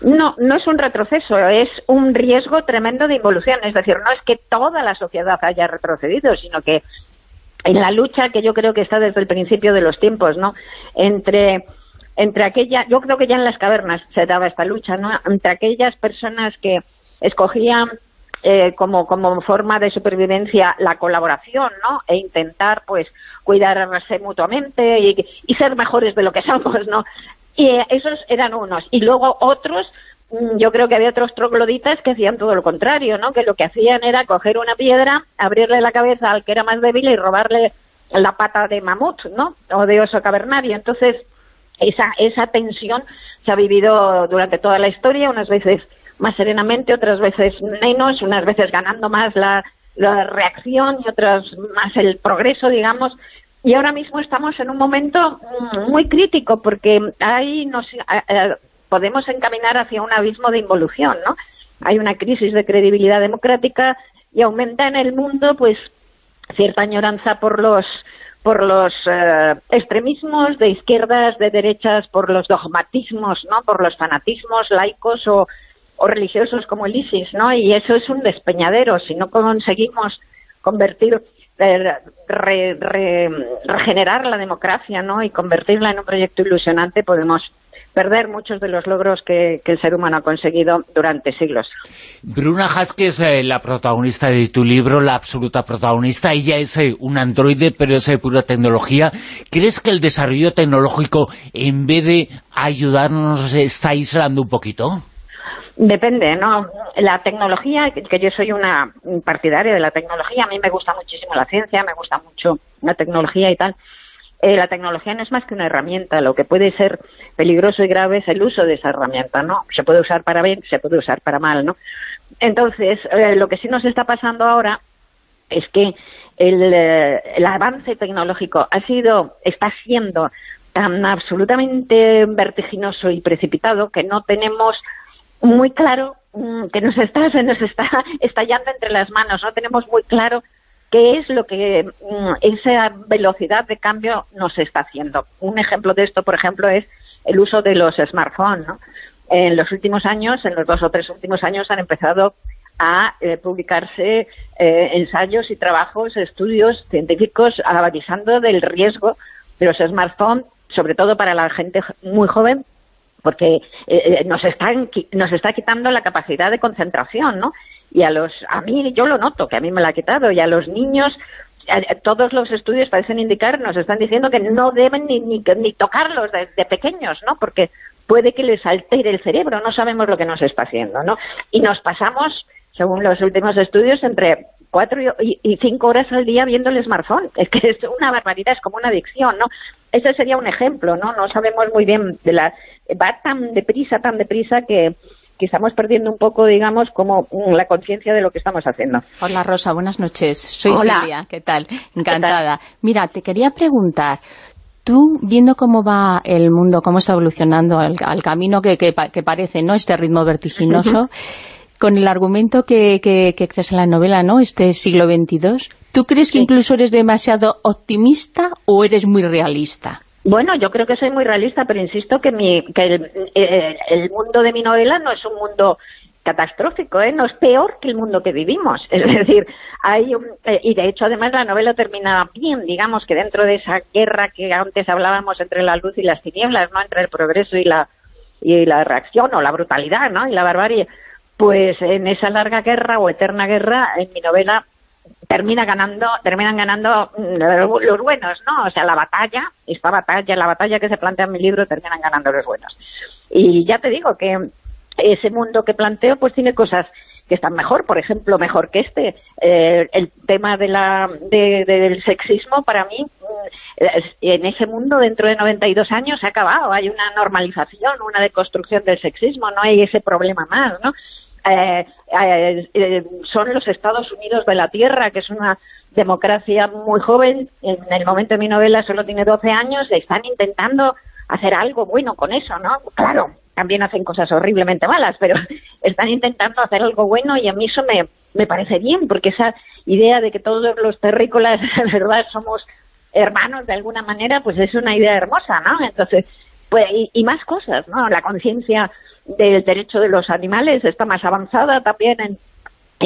S15: No, no es un retroceso, es un riesgo tremendo de involución. Es decir, no es que toda la sociedad haya retrocedido, sino que en la lucha que yo creo que está desde el principio de los tiempos, ¿no? Entre entre aquella, yo creo que ya en las cavernas se daba esta lucha, ¿no? Entre aquellas personas que escogían eh, como, como forma de supervivencia la colaboración, ¿no? E intentar, pues, cuidarse mutuamente y, y ser mejores de lo que somos, ¿no? Y eh, esos eran unos. Y luego otros, yo creo que había otros trogloditas que hacían todo lo contrario, ¿no? Que lo que hacían era coger una piedra, abrirle la cabeza al que era más débil y robarle la pata de mamut, ¿no? O de oso cavernario. Entonces, esa, esa tensión se ha vivido durante toda la historia, unas veces más serenamente, otras veces menos, unas veces ganando más la, la reacción y otras más el progreso, digamos. Y ahora mismo estamos en un momento mm, muy crítico porque ahí nos eh, eh, podemos encaminar hacia un abismo de involución, ¿no? Hay una crisis de credibilidad democrática y aumenta en el mundo, pues, cierta añoranza por los por los eh, extremismos de izquierdas, de derechas, por los dogmatismos, ¿no? Por los fanatismos laicos o, religiosos como el ISIS, ¿no? Y eso es un despeñadero. Si no conseguimos convertir, eh, re- re- regenerar la democracia, ¿no? Y convertirla en un proyecto ilusionante, podemos perder muchos de los logros que, que el ser humano ha conseguido durante siglos.
S1: Bruna Haske es eh, la protagonista de tu libro, la absoluta protagonista. Ella es eh, un androide, pero es eh, pura tecnología. ¿Crees que el desarrollo tecnológico, en vez de ayudarnos, está aislando un poquito?
S15: Depende, ¿no? La tecnología, que yo soy una partidaria de la tecnología, a mí me gusta muchísimo la ciencia, me gusta mucho la tecnología y tal. Eh, la tecnología no es más que una herramienta, lo que puede ser peligroso y grave es el uso de esa herramienta, ¿no? Se puede usar para bien, se puede usar para mal, ¿no? Entonces, eh, lo que sí nos está pasando ahora es que el, eh, el avance tecnológico ha sido, está siendo tan absolutamente vertiginoso y precipitado que no tenemos muy claro mm, que nos está, se nos está estallando entre las manos, no tenemos muy claro qué es lo que mm, esa velocidad de cambio nos está haciendo. Un ejemplo de esto, por ejemplo, es el uso de los smartphones. ¿no? En los últimos años, en los dos o tres últimos años, han empezado a eh, publicarse eh, ensayos y trabajos, estudios científicos avisando del riesgo de los smartphones, sobre todo para la gente muy joven, porque eh, eh, nos están nos está quitando la capacidad de concentración, ¿no? Y a los a mí yo lo noto que a mí me la ha quitado y a los niños todos los estudios parecen indicar, nos están diciendo que no deben ni, ni, ni tocarlos desde pequeños, ¿no? Porque puede que les altere el cerebro, no sabemos lo que nos está haciendo, ¿no? Y nos pasamos, según los últimos estudios, entre cuatro y, cinco horas al día viendo el smartphone. Es que es una barbaridad, es como una adicción, ¿no? Ese sería un ejemplo, ¿no? No sabemos muy bien de la... Va tan deprisa, tan deprisa que que estamos perdiendo un poco, digamos, como la conciencia de lo que estamos haciendo.
S4: Hola Rosa, buenas noches. Soy Silvia, ¿qué tal? Encantada. Mira, te quería preguntar, tú viendo cómo va el mundo, cómo está evolucionando al, camino que, que, que, parece, ¿no? Este ritmo vertiginoso, con el argumento que, que, crees en la novela, ¿no? Este siglo XXII, ¿tú crees que incluso eres demasiado optimista o eres muy realista?
S15: Bueno, yo creo que soy muy realista, pero insisto que, mi, que el, eh, el, mundo de mi novela no es un mundo catastrófico, ¿eh? no es peor que el mundo que vivimos. Es decir, hay eh, y de hecho además la novela termina bien, digamos que dentro de esa guerra que antes hablábamos entre la luz y las tinieblas, no entre el progreso y la y la reacción o la brutalidad, ¿no? Y la barbarie pues en esa larga guerra o eterna guerra, en mi novela termina ganando, terminan ganando mm, los buenos, ¿no? O sea, la batalla, esta batalla, la batalla que se plantea en mi libro, terminan ganando los buenos. Y ya te digo que ese mundo que planteo, pues tiene cosas que están mejor, por ejemplo, mejor que este. Eh, el tema de la, del sexismo, para mí, mm, en ese mundo, dentro de 92 años, se ha acabado. Hay una normalización, una deconstrucción del sexismo, no hay ese problema más, ¿no? Eh, eh, eh, son los Estados Unidos de la Tierra, que es una democracia muy joven. En el momento de mi novela solo tiene 12 años están intentando hacer algo bueno con eso, ¿no? Claro, también hacen cosas horriblemente malas, pero están intentando hacer algo bueno y a mí eso me, me parece bien, porque esa idea de que todos los terrícolas, de verdad, somos hermanos de alguna manera, pues es una idea hermosa, ¿no? Entonces, pues, y, y más cosas, ¿no? La conciencia del derecho de los animales está más avanzada también en,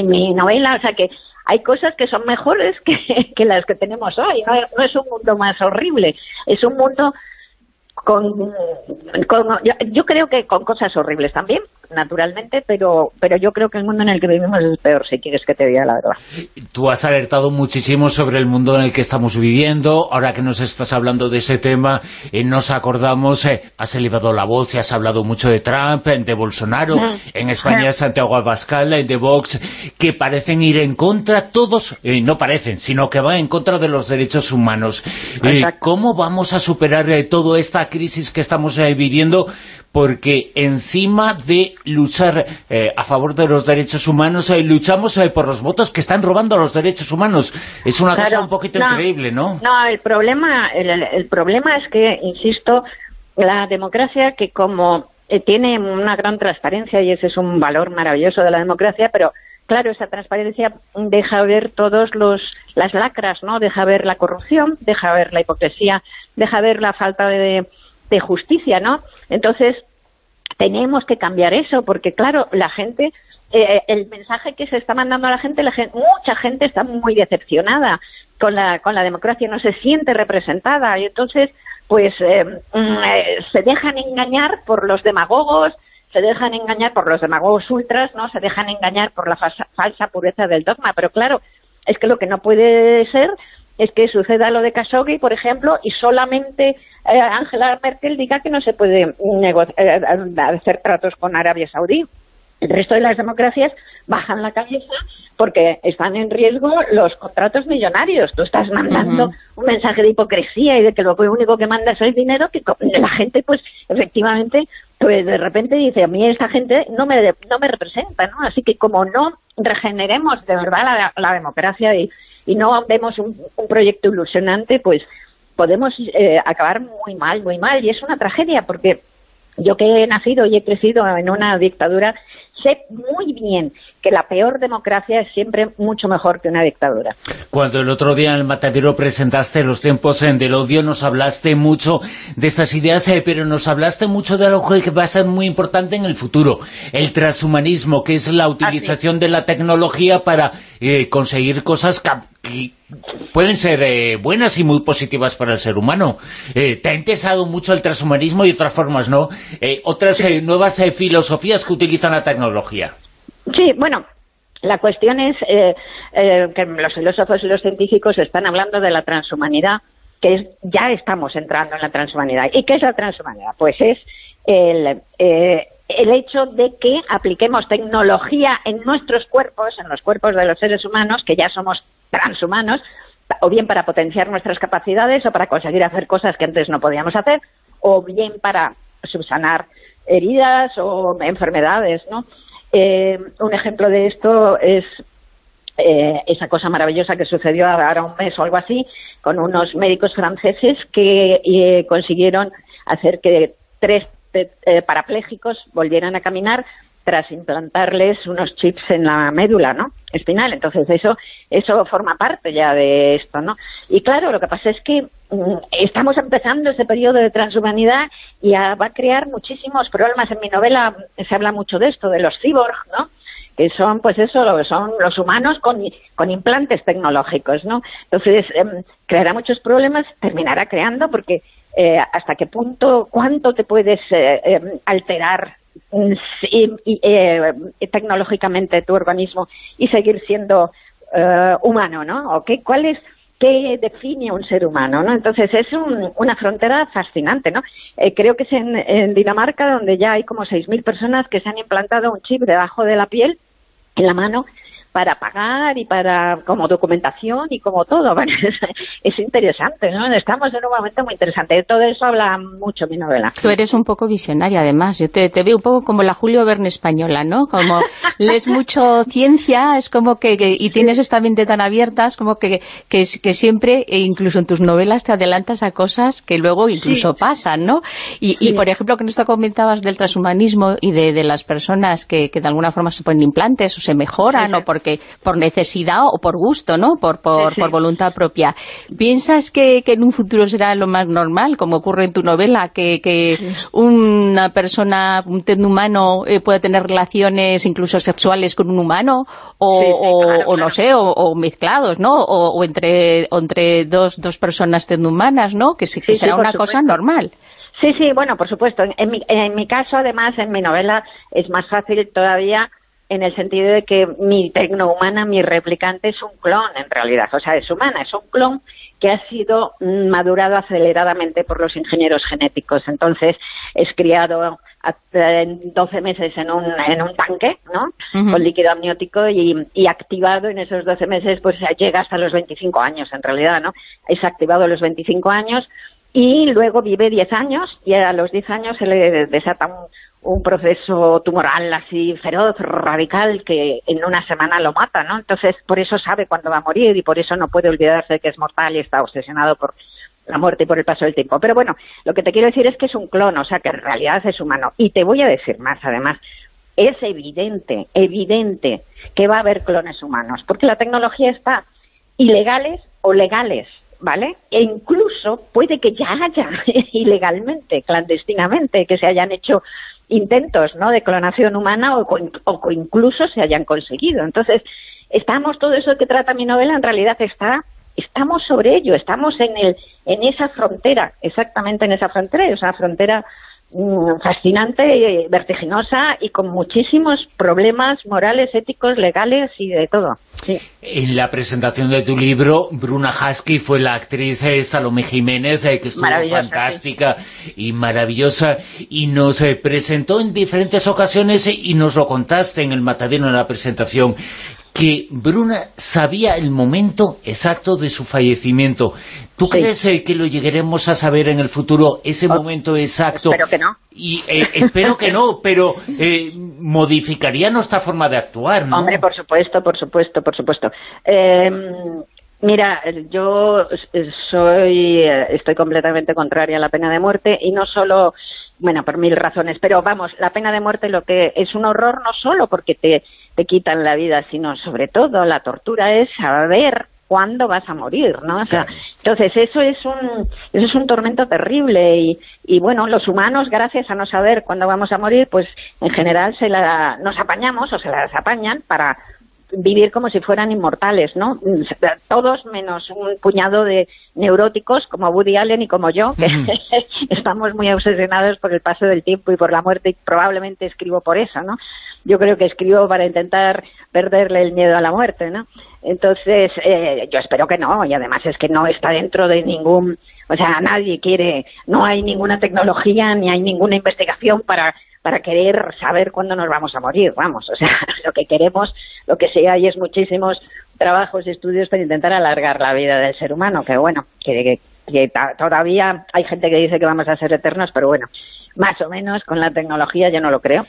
S15: mi novela, o sea que hay cosas que son mejores que, las que tenemos hoy, no, es un mundo más horrible, es un mundo con, con yo, creo que con cosas horribles también, naturalmente, pero pero yo creo que el mundo en el que vivimos es peor, si quieres que te diga la verdad.
S1: Tú has alertado muchísimo sobre el mundo en el que estamos viviendo, ahora que nos estás hablando de ese tema, eh, nos acordamos, eh, has elevado la voz y has hablado mucho de Trump, de Bolsonaro, en España Santiago Abascal, de Vox, que parecen ir en contra, todos, eh, no parecen, sino que van en contra de los derechos humanos. ¿Cómo vamos a superar toda esta crisis que estamos eh, viviendo, porque encima de luchar eh, a favor de los derechos humanos, eh, luchamos por los votos que están robando a los derechos humanos. Es una cosa un poquito increíble, ¿no?
S15: No, el problema, el, problema es que, insisto, la democracia que como tiene una gran transparencia y ese es un valor maravilloso de la democracia, pero claro, esa transparencia deja ver todos los las lacras, ¿no? Deja ver la corrupción, deja ver la hipocresía, deja ver la falta de, de justicia, ¿no? Entonces, tenemos que cambiar eso, porque claro, la gente, eh, el mensaje que se está mandando a la gente, la gente, mucha gente está muy decepcionada con la, con la democracia, no se siente representada, y entonces pues eh, mm, eh, se dejan engañar por los demagogos, se dejan engañar por los demagogos ultras, ¿no? Se dejan engañar por la falsa, falsa pureza del dogma, pero claro, es que lo que no puede ser es que suceda lo de Khashoggi, por ejemplo, y solamente eh, Angela Merkel diga que no se puede negoci- eh, hacer tratos con Arabia Saudí. El resto de las democracias bajan la cabeza porque están en riesgo los contratos millonarios. Tú estás mandando un mensaje de hipocresía y de que lo único que mandas es dinero, que la gente, pues, efectivamente, pues de repente dice, a mí esta gente no me, no me representa, ¿no? Así que como no regeneremos de verdad la, la democracia y, y no vemos un, un proyecto ilusionante, pues podemos eh, acabar muy mal, muy mal. Y es una tragedia porque yo que he nacido y he crecido en una dictadura, sé muy bien que la peor democracia es siempre mucho mejor que una dictadura.
S1: Cuando el otro día en el Matadero presentaste los tiempos del odio, nos hablaste mucho de estas ideas, eh, pero nos hablaste mucho de algo que va a ser muy importante en el futuro, el transhumanismo, que es la utilización de la tecnología para eh, conseguir cosas que pueden ser eh, buenas y muy positivas para el ser humano. Eh, ¿Te ha interesado mucho el transhumanismo y otras formas, no? Otras eh, nuevas filosofías que utilizan la tecnología.
S15: Sí, bueno, la cuestión es eh, eh, que los filósofos y los científicos están hablando de la transhumanidad, que es, ya estamos entrando en la transhumanidad. ¿Y qué es la transhumanidad? Pues es el, eh, el hecho de que apliquemos tecnología en nuestros cuerpos, en los cuerpos de los seres humanos, que ya somos transhumanos, o bien para potenciar nuestras capacidades o para conseguir hacer cosas que antes no podíamos hacer, o bien para subsanar heridas o enfermedades, ¿no? Eh, un ejemplo de esto es eh, esa cosa maravillosa que sucedió ahora un mes o algo así con unos médicos franceses que eh, consiguieron hacer que tres eh, parapléjicos volvieran a caminar tras implantarles unos chips en la médula, ¿no? Espinal. Entonces eso eso forma parte ya de esto, ¿no? Y claro, lo que pasa es que mm, estamos empezando ese periodo de transhumanidad y va a crear muchísimos problemas. En mi novela se habla mucho de esto, de los cyborg, ¿no? que son pues eso son los humanos con, con implantes tecnológicos no entonces em, creará muchos problemas terminará creando porque eh, hasta qué punto cuánto te puedes eh, em, alterar mm, sí, y, eh, tecnológicamente tu organismo y seguir siendo eh, humano no o qué cuál es qué define un ser humano, ¿no? Entonces es un- una frontera fascinante, ¿no? Eh, creo que es en, en Dinamarca donde ya hay como 6.000 personas que se han implantado un chip debajo de la piel, en la mano, para pagar y para como documentación y como todo. Bueno, es, es interesante, ¿no? Estamos en un momento muy interesante. De todo eso habla mucho mi novela.
S4: Tú eres un poco visionaria, además. Yo te, te veo un poco como la Julio Verne española, ¿no? Como lees mucho ciencia, es como que, que- y tienes esta mente tan abierta, es como que, que, siempre, e incluso en tus novelas, te adelantas a cosas que luego incluso
S13: Sí.
S4: pasan, ¿no? Y, y, por ejemplo, que nos te comentabas del transhumanismo y de, de las personas que, que de alguna forma se ponen implantes o se mejoran o porque por necesidad o por gusto, ¿no? Por, por,
S13: Sí, sí.
S4: por voluntad propia. ¿Piensas que, que en un futuro será lo más normal, como ocurre en tu novela, que, que una persona, un humano eh, pueda tener relaciones incluso sexuales con un humano? O, o-
S15: claro,
S4: o no sé, o, o mezclados, ¿no? O, o entre, o entre dos, dos personas humanas, ¿no? Que, que será una cosa normal.
S15: Sí, sí, bueno, por supuesto. En, en mi, en mi caso, además, en mi novela es más fácil todavía en el sentido de que mi tecnohumana, mi replicante, es un clon en realidad. O sea, es humana, es un clon que ha sido madurado aceleradamente por los ingenieros genéticos. Entonces, es criado en 12 meses en un, en un tanque, ¿no? Con líquido amniótico y, y activado en esos 12 meses, pues llega hasta los 25 años, en realidad, ¿no? Es activado a los 25 años y luego vive 10 años y a los 10 años se le desata un, proceso tumoral así feroz, radical, que en una semana lo mata, ¿no? Entonces, por eso sabe cuándo va a morir y por eso no puede olvidarse que es mortal y está obsesionado por la muerte y por el paso del tiempo. Pero bueno, lo que te quiero decir es que es un clon, o sea, que en realidad es humano. Y te voy a decir más, además, es evidente, evidente que va a haber clones humanos, porque la tecnología está ilegales o legales, ¿vale? E incluso puede que ya haya ilegalmente, clandestinamente, que se hayan hecho intentos, ¿no?, de clonación humana o, o incluso se hayan conseguido. Entonces, estamos, todo eso que trata mi novela en realidad está, es- estamos sobre ello, estamos en, el, en esa frontera, exactamente en esa frontera, es una frontera fascinante, eh, vertiginosa y con muchísimos problemas morales, éticos, legales y de todo. Sí.
S1: En la presentación de tu libro, Bruna Husky fue la actriz eh, Salomé Jiménez, eh, que estuvo fantástica y maravillosa, y nos eh, presentó en diferentes ocasiones y nos lo contaste en el matadero en la presentación, que Bruna sabía el momento exacto de su fallecimiento. ¿Tú crees eh, que lo llegaremos a saber en el futuro, ese momento exacto?
S15: Oh, Espero que no.
S1: Y eh, espero que no, pero eh, modificaría nuestra forma de actuar, ¿no?
S15: Hombre, por supuesto, por supuesto, por supuesto. Eh, mira, yo soy, eh, estoy completamente contraria a la pena de muerte y no solo, bueno, por mil razones, pero vamos, la pena de muerte lo que es un horror no solo porque te, te quitan la vida, sino sobre todo la tortura es saber cuándo vas a morir, ¿no? O sea, entonces eso es un eso es un tormento terrible y, y bueno, los humanos gracias a no saber cuándo vamos a morir, pues en general se la nos apañamos o se las apañan para vivir como si fueran inmortales, ¿no? Todos menos un puñado de neuróticos como Woody Allen y como yo, que estamos muy obsesionados por el paso del tiempo y por la muerte y probablemente escribo por eso, ¿no? Yo creo que escribo para intentar perderle el miedo a la muerte, ¿no? Entonces, eh, yo espero que no, y además es que no está dentro de ningún, o sea, nadie quiere, no hay ninguna tecnología ni hay ninguna investigación para para querer saber cuándo nos vamos a morir, vamos, o sea, lo que queremos, lo que sí hay es muchísimos trabajos y estudios para intentar alargar la vida del ser humano, que bueno, que, que, todavía hay gente que dice que vamos a ser eternos, pero bueno, más o menos con la tecnología yo no lo creo,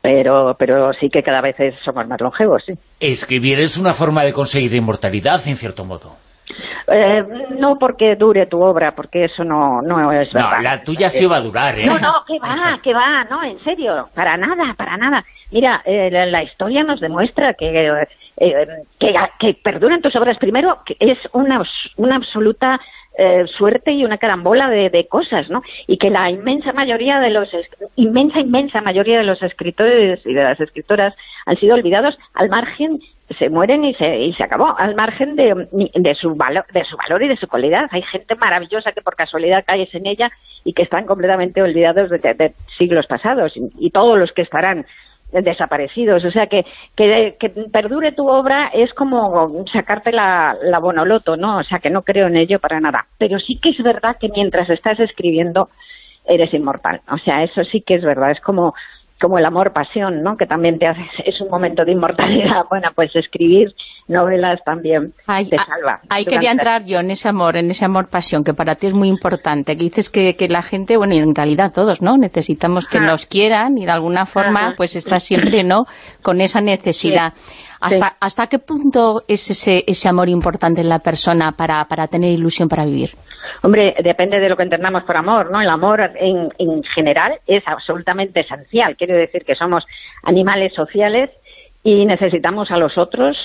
S15: pero, pero sí que cada vez somos más longevos.
S1: Escribir es una forma de conseguir inmortalidad, en cierto modo.
S15: Eh, no porque dure tu obra, porque eso no, no es verdad.
S1: No, la tuya sí va a durar, ¿eh?
S15: No, no, que va, que va, no, en serio, para nada, para nada. Mira, eh, la, la, historia nos demuestra que, eh, que, que perduran tus obras. Primero, que es una, una absoluta eh, suerte y una carambola de, de, cosas, ¿no? Y que la inmensa mayoría de los, inmensa, inmensa mayoría de los escritores y de las escritoras han sido olvidados al margen se mueren y se, y se acabó, al margen de, de, su valor, de su valor y de su calidad. Hay gente maravillosa que por casualidad caes en ella y que están completamente olvidados de, de siglos pasados y, y, todos los que estarán desaparecidos. O sea, que, que, que, perdure tu obra es como sacarte la, la bonoloto, ¿no? O sea, que no creo en ello para nada. Pero sí que es verdad que mientras estás escribiendo eres inmortal. O sea, eso sí que es verdad. Es como como el amor-pasión, ¿no? Que también te hace, es un momento de inmortalidad. Bueno, pues escribir novelas también te salva.
S4: Ahí quería entrar yo en ese amor, en ese amor-pasión, que para ti es muy importante. Que dices que, que, la gente, bueno, y en realidad todos, ¿no? Necesitamos que ah. nos quieran y de alguna forma, ah. pues está siempre, ¿no? Con esa necesidad. Sí. ¿Hasta, sí. ¿Hasta qué punto es ese, ese amor importante en la persona para, para tener ilusión para vivir?
S15: Hombre, depende de lo que entendamos por amor, ¿no? El amor en, en general es absolutamente esencial. Quiere decir que somos animales sociales y necesitamos a los otros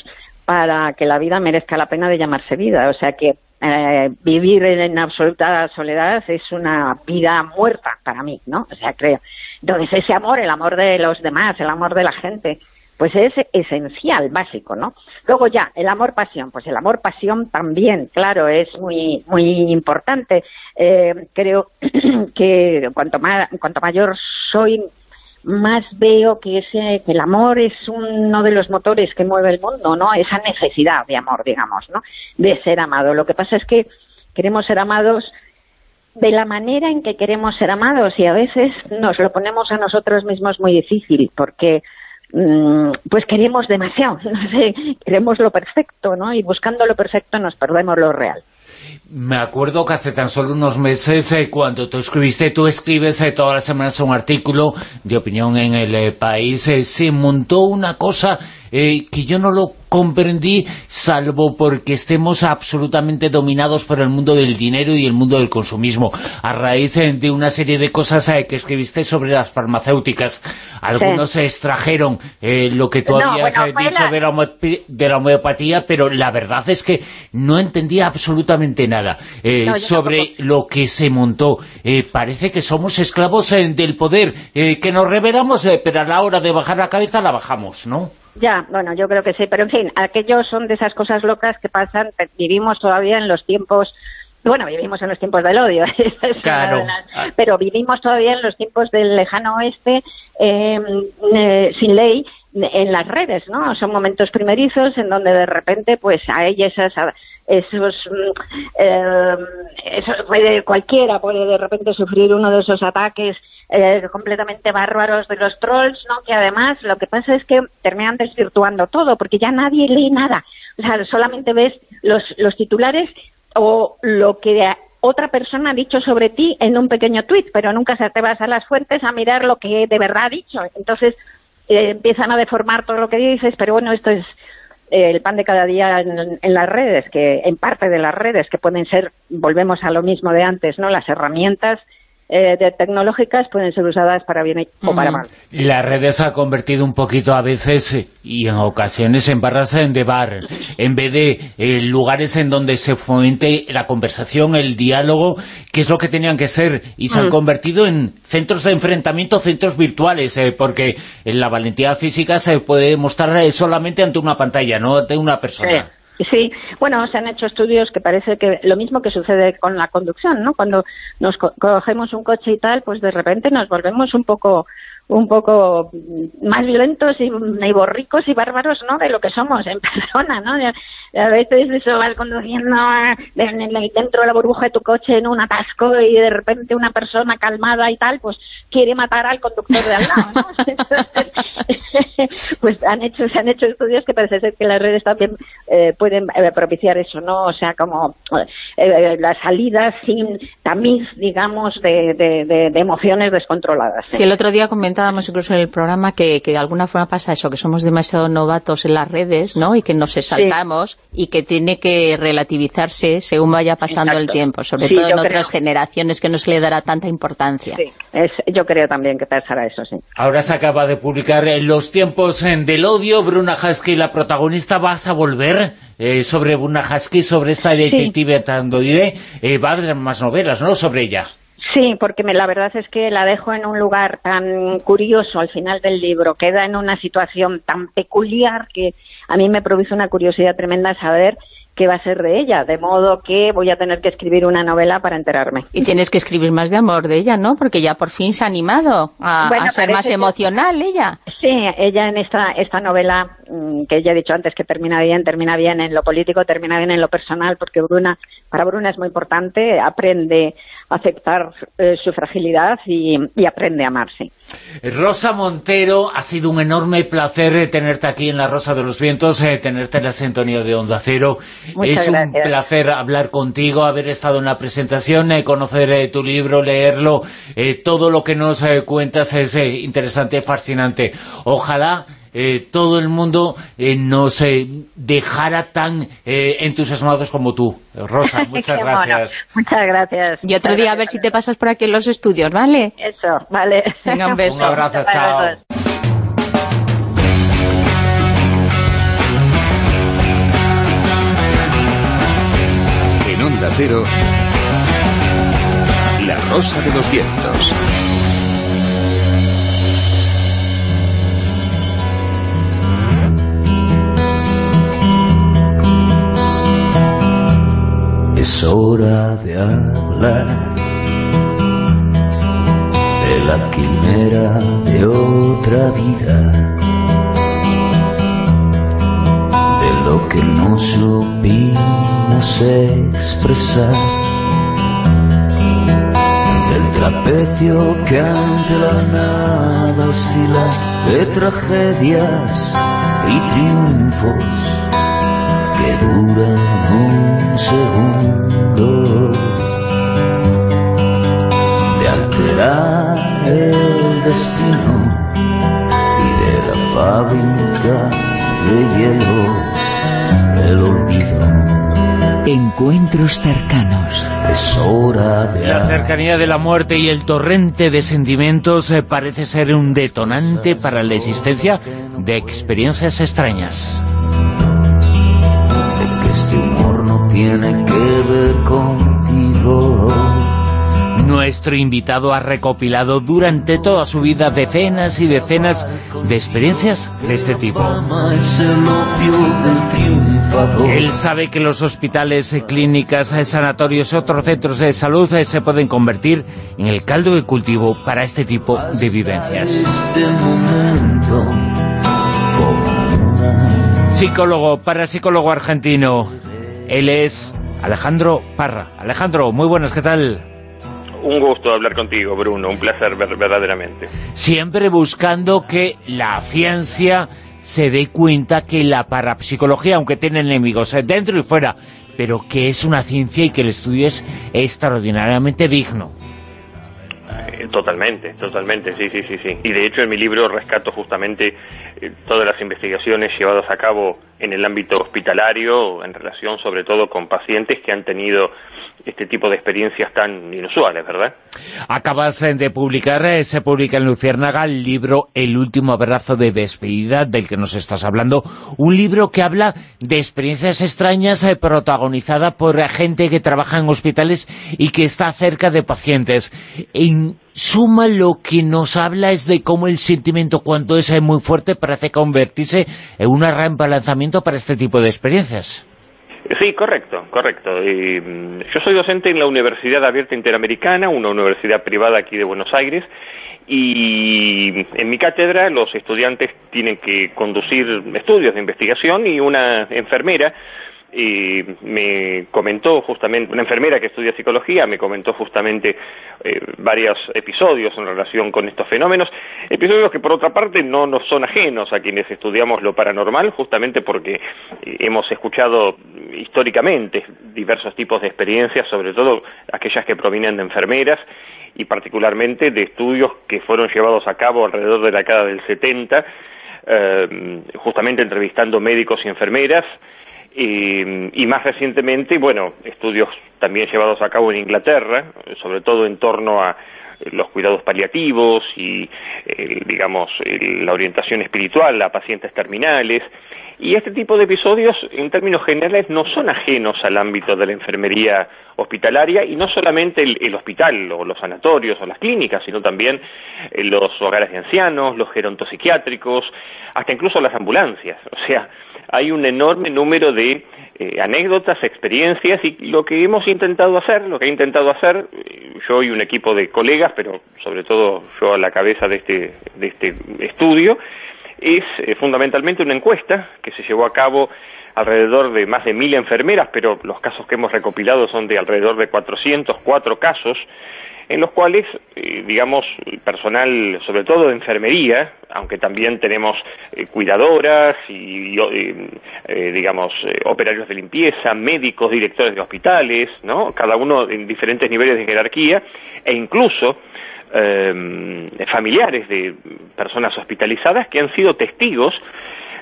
S15: para que la vida merezca la pena de llamarse vida. O sea que eh, vivir en absoluta soledad es una vida muerta para mí, ¿no? O sea, creo. Entonces ese amor, el amor de los demás, el amor de la gente, pues es esencial, básico, ¿no? Luego ya, el amor-pasión, pues el amor-pasión también, claro, es muy muy importante. Eh, creo que cuanto, más, cuanto mayor soy, más veo que ese que el amor es uno de los motores que mueve el mundo, ¿no? Esa necesidad de amor, digamos, ¿no? De ser amado. Lo que pasa es que queremos ser amados de la manera en que queremos ser amados y a veces nos lo ponemos a nosotros mismos muy difícil porque pues queremos demasiado, no sé, queremos lo perfecto, ¿no? Y buscando lo perfecto nos perdemos lo real.
S1: Me acuerdo que hace tan solo unos meses, eh, cuando tú escribiste, tú escribes eh, todas las semanas un artículo de opinión en el eh, país, se montó una cosa que yo no lo comprendí, salvo porque estemos absolutamente dominados por el mundo del dinero y el mundo del consumismo, a raíz de una serie de cosas que escribiste sobre las farmacéuticas. Algunos sí. extrajeron eh, lo que tú no, habías bueno, dicho la... De, la de, la homeopatía, pero la verdad es que no entendía absolutamente nada eh, no, sobre tampoco. lo que se montó. Eh, parece que somos esclavos del poder, que nos revelamos, pero a la hora de bajar la cabeza la bajamos, ¿no?
S15: Ya, bueno, yo creo que sí, pero en fin, aquellos son de esas cosas locas que pasan, vivimos todavía en los tiempos bueno, vivimos en los tiempos del odio, claro. pero vivimos todavía en los tiempos del lejano oeste em, eh, sin ley en las redes, ¿no? Son momentos primerizos en donde de repente, pues hay esas, esos, eh, eso puede cualquiera puede de repente sufrir uno de esos ataques eh, completamente bárbaros de los trolls, ¿no? Que además lo que pasa es que terminan desvirtuando todo, porque ya nadie lee nada. O sea, solamente ves los, los titulares o lo que otra persona ha dicho sobre ti en un pequeño tuit, pero nunca se te a las fuentes a mirar lo que de verdad ha dicho. Entonces eh, empiezan a deformar todo lo que dices, pero bueno, esto es eh, el pan de cada día en, en, las redes, que en parte de las redes, que pueden ser, volvemos a lo mismo de antes, ¿no? Las herramientas eh, de tecnológicas pueden ser usadas para bien o para mal.
S1: Las redes se ha convertido un poquito a veces y en ocasiones en barras de bar, en vez de eh, lugares en donde se fomente la conversación, el diálogo, que es lo que tenían que ser, y se han mm. convertido en centros de enfrentamiento, centros virtuales, eh, porque la valentía física se puede mostrar solamente ante una pantalla, no ante una persona.
S15: Sí, bueno, se han hecho estudios que parece que lo mismo que sucede con la conducción, ¿no? Cuando nos cogemos un coche y tal, pues de repente nos volvemos un poco un poco más violentos y, borricos y bárbaros, ¿no?, de lo que somos en persona, ¿no? A veces eso vas conduciendo dentro de la burbuja de tu coche en un atasco y de repente una persona calmada y tal, pues quiere matar al conductor de al lado, ¿no? pues han hecho, se han hecho estudios que parece ser que las redes también eh, pueden eh, propiciar eso, ¿no? O sea, como eh, las salidas sin tamiz, digamos, de, de, emociones descontroladas.
S4: Sí, el otro día comentaba comentábamos incluso en el programa que, que, de alguna forma pasa eso, que somos demasiado novatos en las redes, ¿no? Y que nos exaltamos y que tiene que relativizarse según vaya pasando el tiempo, sobre todo en otras generaciones que no se le dará tanta importancia.
S15: Sí, es, yo creo también que pasará eso, sí.
S1: Ahora se acaba de publicar en Los tiempos del odio, Bruna Husky, la protagonista, ¿vas a volver eh, sobre Bruna Husky, sobre esta detective tandoide? Eh, va a haber más novelas, ¿no?, sobre ella.
S15: Sí, porque me, la verdad es que la dejo en un lugar tan curioso al final del libro, queda en una situación tan peculiar que a mí me produce una curiosidad tremenda saber qué va a ser de ella, de modo que voy a tener que escribir una novela para enterarme.
S4: Y tienes que escribir más de amor de ella, ¿no? Porque ya por fin se ha animado a, ser más emocional ella.
S15: Sí, ella en esta, esta novela, mm, que ya he dicho antes que termina bien, termina bien en lo político, termina bien en lo personal, porque Bruna, para Bruna es muy importante, aprende aceptar eh, su fragilidad y, aprende a amarse.
S1: Rosa Montero, ha sido un enorme placer eh, tenerte aquí en La Rosa de los Vientos, eh, tenerte en la sintonía de Onda Cero. es un placer hablar contigo, haber estado en la presentación, conocer tu libro, leerlo. todo lo que nos cuentas es interesante, fascinante. Ojalá eh, todo el mundo eh, nos eh, dejara tan entusiasmados como tú. Rosa, muchas gracias.
S15: Muchas gracias.
S4: Y otro día a ver si te pasas por aquí en los estudios, ¿vale?
S15: Eso, vale.
S4: un beso.
S1: Un abrazo, chao.
S5: En Onda Cero, La Rosa de los Vientos.
S14: Es hora de hablar de la quimera de otra vida, de lo que no supimos expresar, del trapecio que ante la nada oscila, de tragedias y triunfos que duran un segundo de alterar el destino y de la fábrica de hielo el olvido.
S11: Encuentros cercanos.
S14: Es hora de...
S1: La cercanía de la muerte y el torrente de sentimientos eh, parece ser un detonante para la existencia de experiencias extrañas
S14: tiene que ver contigo.
S1: Nuestro invitado ha recopilado durante toda su vida decenas y decenas de experiencias de este tipo. Él sabe que los hospitales, clínicas, sanatorios y otros centros de salud eh, se pueden convertir en el caldo de cultivo para este tipo de vivencias. Psicólogo, parapsicólogo argentino. Él es Alejandro Parra. Alejandro, muy buenas, ¿qué tal?
S16: Un gusto hablar contigo, Bruno, un placer ver- verdaderamente.
S1: Siempre buscando que la ciencia se dé cuenta que la parapsicología, aunque tiene enemigos dentro y fuera, pero que es una ciencia y que el estudio es extraordinariamente digno.
S16: Eh, Totalmente, totalmente, sí, sí, sí, sí. Y de hecho en mi libro rescato justamente eh, todas las investigaciones llevadas a cabo en el ámbito hospitalario, en relación sobre todo con pacientes que han tenido este tipo de experiencias tan inusuales, ¿verdad?
S1: Acabas eh, de publicar, eh, se publica en Luciérnaga el libro El último abrazo de despedida, del que nos estás hablando. Un libro que habla de experiencias extrañas eh, protagonizada por eh, gente que trabaja en hospitales y que está cerca de pacientes. En suma, lo que nos habla es de cómo el sentimiento, cuando es muy fuerte, parece convertirse en un reembalanzamiento para este tipo de experiencias.
S16: Sí, correcto, correcto. Y, mm, yo soy docente en la Universidad Abierta Interamericana, una universidad privada aquí de Buenos Aires, y en mi cátedra los estudiantes tienen que conducir estudios de investigación y una enfermera eh, me comentó justamente, una enfermera que estudia psicología me comentó justamente eh, varios episodios en relación con estos fenómenos, episodios que por otra parte no nos son ajenos a quienes estudiamos lo paranormal, justamente porque eh, hemos escuchado históricamente diversos tipos de experiencias, sobre todo aquellas que provienen de enfermeras y particularmente de estudios que fueron llevados a cabo alrededor de la década del 70, eh, justamente entrevistando médicos y enfermeras, y, y más recientemente, bueno, estudios también llevados a cabo en Inglaterra, sobre todo en torno a los cuidados paliativos y, eh, digamos, la orientación espiritual a pacientes terminales. Y este tipo de episodios, en términos generales, no son ajenos al ámbito de la enfermería hospitalaria y no solamente el, hospital o los sanatorios o las clínicas, sino también eh, los hogares de ancianos, los gerontopsiquiátricos, hasta incluso las ambulancias. O sea, hay un enorme número de eh, anécdotas, experiencias y lo que hemos intentado hacer, lo que he intentado hacer, eh, yo y un equipo de colegas, pero sobre todo yo a la cabeza de este, de este estudio, es eh, fundamentalmente una encuesta que se llevó a cabo alrededor de más de mil enfermeras, pero los casos que hemos recopilado son de alrededor de 404 casos, en los cuales, eh, digamos, el personal, sobre todo de enfermería, aunque también tenemos eh, cuidadoras y, eh, digamos, operarios de limpieza, médicos, directores de hospitales, ¿no? Cada uno en diferentes niveles de jerarquía, e incluso eh, familiares de personas hospitalizadas que han sido testigos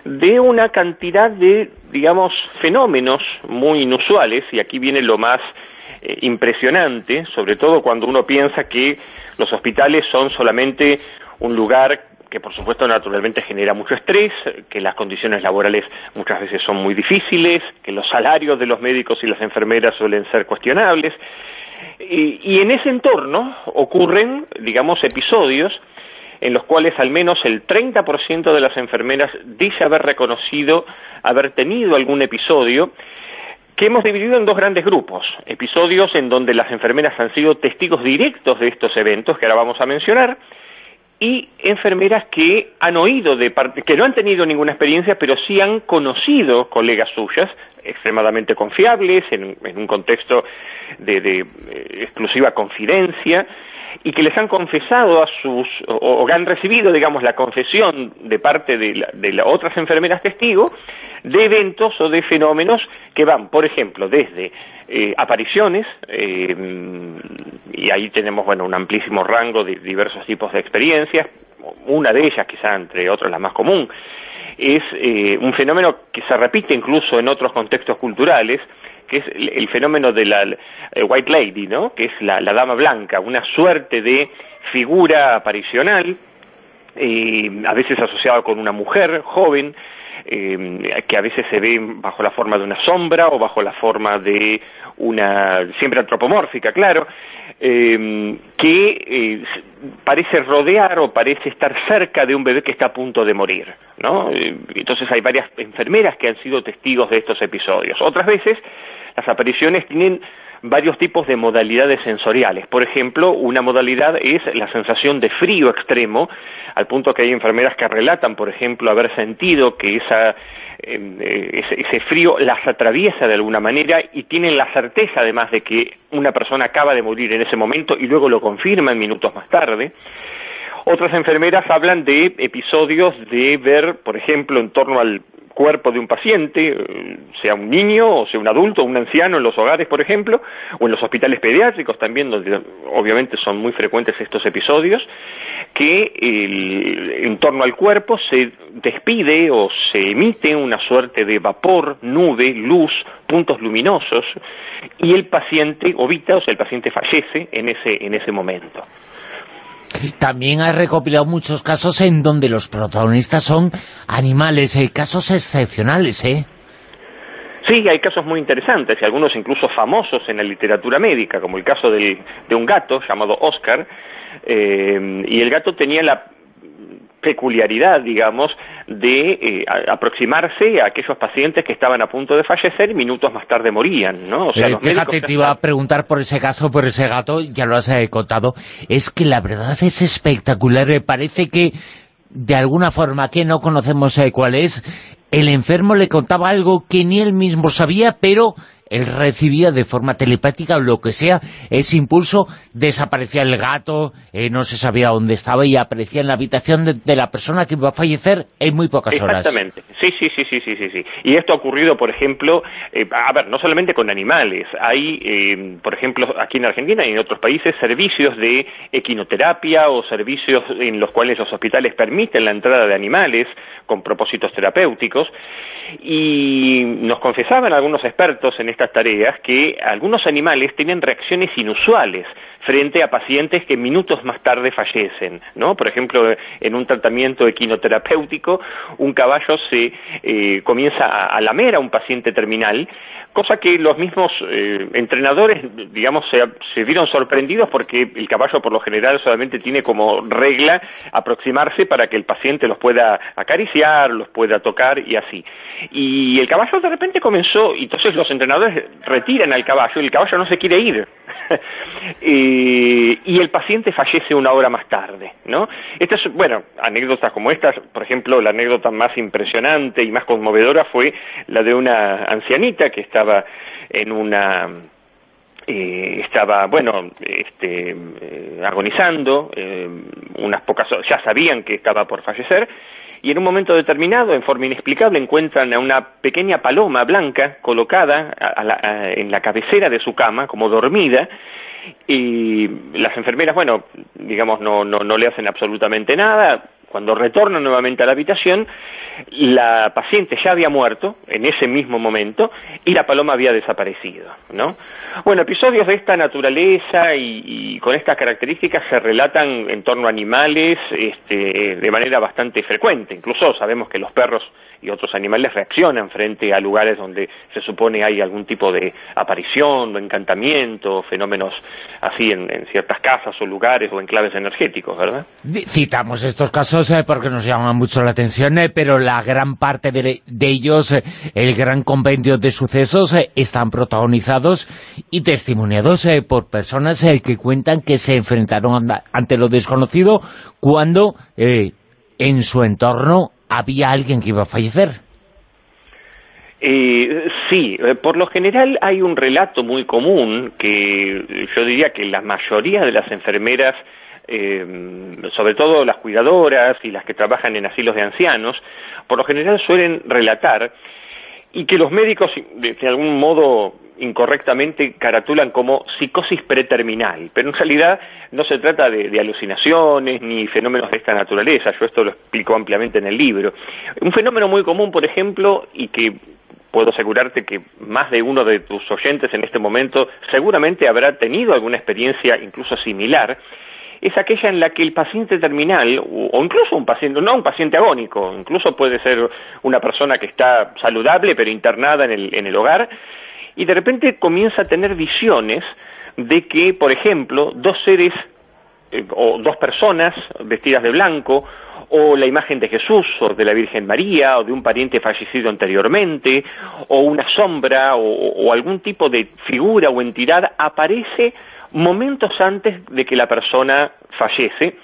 S16: de una cantidad de, digamos, fenómenos muy inusuales, y aquí viene lo más eh, impresionante, sobre todo cuando uno piensa que los hospitales son solamente un lugar que por supuesto naturalmente genera mucho estrés, que las condiciones laborales muchas veces son muy difíciles, que los salarios de los médicos y las enfermeras suelen ser cuestionables, y, en ese entorno ocurren, digamos, episodios en los cuales al menos el 30% de las enfermeras dice haber reconocido haber tenido algún episodio que hemos dividido en dos grandes grupos, episodios en donde las enfermeras han sido testigos directos de estos eventos que ahora vamos a mencionar, y enfermeras que han oído de parte, que no han tenido ninguna experiencia, pero sí han conocido colegas suyas, extremadamente confiables, en, en un contexto de, de eh, exclusiva confidencia, y que les han confesado a sus, o, o han recibido, digamos, la confesión de parte de, la, de las otras enfermeras testigos de eventos o de fenómenos que van, por ejemplo, desde eh, apariciones, eh, y ahí tenemos, bueno, un amplísimo rango de diversos tipos de experiencias, una de ellas, quizá entre otras la más común, es eh, un fenómeno que se repite incluso en otros contextos culturales, que es el, el fenómeno de la eh, White Lady, ¿no? que es la, dama blanca, una suerte de figura aparicional, eh, a veces asociada con una mujer joven, eh, que a veces se ve bajo la forma de una sombra o bajo la forma de una, siempre antropomórfica, claro, eh, que eh, parece rodear o parece estar cerca de un bebé que está a punto de morir, ¿no? Entonces hay varias enfermeras que han sido testigos de estos episodios. Otras veces las apariciones tienen varios tipos de modalidades sensoriales. Por ejemplo, una modalidad es la sensación de frío extremo, al punto que hay enfermeras que relatan, por ejemplo, haber sentido que esa, eh, ese, ese frío las atraviesa de alguna manera y tienen la certeza además de que una persona acaba de morir en ese momento y luego lo confirman minutos más tarde. Otras enfermeras hablan de episodios de ver, por ejemplo, en torno al cuerpo de un paciente, eh, sea un niño o sea un adulto un anciano en los hogares, por ejemplo, o en los hospitales pediátricos también, donde obviamente son muy frecuentes estos episodios, que el- en torno al cuerpo se despide o se emite una suerte de vapor, nube, luz, puntos luminosos, y el paciente ovita, o sea, el paciente fallece en ese, en ese momento.
S1: También ha recopilado muchos casos en donde los protagonistas son animales, eh, casos excepcionales, ¿eh?
S16: Sí, hay casos muy interesantes y algunos incluso famosos en la literatura médica, como el caso del- de un gato llamado Oscar, eh, y el gato tenía la peculiaridad, digamos, de eh, aproximarse a aquellos pacientes que estaban a punto de fallecer y minutos más tarde morían, ¿no? O sea,
S1: Eh,
S16: los
S1: fíjate,
S16: médicos
S1: te iba a preguntar por ese caso, por ese gato, ya lo has eh, contado. Es que la verdad es espectacular. eh, Parece que, de alguna forma que no conocemos cuál es, el enfermo le contaba algo que ni él mismo sabía, pero él recibía de forma telepática o lo que sea, ese impulso, desaparecía el gato, eh, no se sabía dónde estaba y aparecía en la habitación de, la persona que iba a fallecer en muy pocas horas.
S16: Exactamente, sí, sí, sí, sí, sí, sí, sí. Y esto ha ocurrido, por ejemplo, eh, a ver, no solamente con animales, hay, eh, por ejemplo, aquí en Argentina y en otros países, servicios de equinoterapia o servicios en los cuales los hospitales permiten la entrada de animales con propósitos terapéuticos y nos confesaban algunos expertos en estas tareas que algunos animales tienen reacciones inusuales frente a pacientes que minutos más tarde fallecen, ¿no? Por ejemplo, en un tratamiento equinoterapéutico, un caballo se eh, comienza a, a lamer a un paciente terminal, cosa que los mismos eh, entrenadores, digamos, se, se vieron sorprendidos porque el caballo por lo general solamente tiene como regla aproximarse para que el paciente los pueda acariciar, los pueda tocar y así. Y el caballo de repente comenzó, y entonces los entrenadores retiran al caballo y el caballo no se quiere ir. Y el paciente fallece una hora más tarde, ¿no? Estas, bueno, anécdotas como estas, por ejemplo, la anécdota más impresionante y más conmovedora fue la de una ancianita que estaba en una eh, estaba, bueno, este, eh, agonizando, eh, unas pocas ya sabían que estaba por fallecer, y en un momento determinado, en forma inexplicable, encuentran a una pequeña paloma blanca colocada a- la- en la cabecera de su cama, como dormida, y las enfermeras, bueno, digamos, no, no, no le hacen absolutamente nada. Cuando retornan nuevamente a la habitación, la paciente ya había muerto en ese mismo momento y la paloma había desaparecido, ¿no? Bueno, episodios de esta naturaleza y, y con estas características se relatan en torno a animales este, de manera bastante frecuente. Incluso sabemos que los perros y otros animales reaccionan frente a lugares donde se supone hay algún tipo de aparición o encantamiento, fenómenos así en, en ciertas casas o lugares o enclaves energéticos, ¿verdad?
S1: Citamos estos casos eh, porque nos llaman mucho la atención, eh, pero la gran parte de, de ellos, eh, el gran compendio de sucesos, están protagonizados y testimoniados por personas que cuentan que se enfrentaron ante lo desconocido cuando en su entorno había alguien que iba a fallecer.
S16: Eh, sí, por lo general hay un relato muy común que yo diría que la mayoría de las enfermeras, eh, sobre todo las cuidadoras y las que trabajan en asilos de ancianos, por lo general suelen relatar y que los médicos de algún modo incorrectamente caratulan como psicosis preterminal, pero en realidad no se trata de, alucinaciones ni fenómenos de esta naturaleza, yo esto lo explico ampliamente en el libro. Un fenómeno muy común, por ejemplo, y que puedo asegurarte que más de uno de tus oyentes en este momento seguramente habrá tenido alguna experiencia incluso similar, es aquella en la que el paciente terminal, o incluso un paciente, no un paciente agónico, incluso puede ser una persona que está saludable pero internada en el, en el hogar, y de repente comienza a tener visiones de que, por ejemplo, dos seres eh, o dos personas vestidas de blanco, o la imagen de Jesús o de la Virgen María o de un pariente fallecido anteriormente, o una sombra o, algún tipo de figura o entidad aparece momentos antes de que la persona fallece.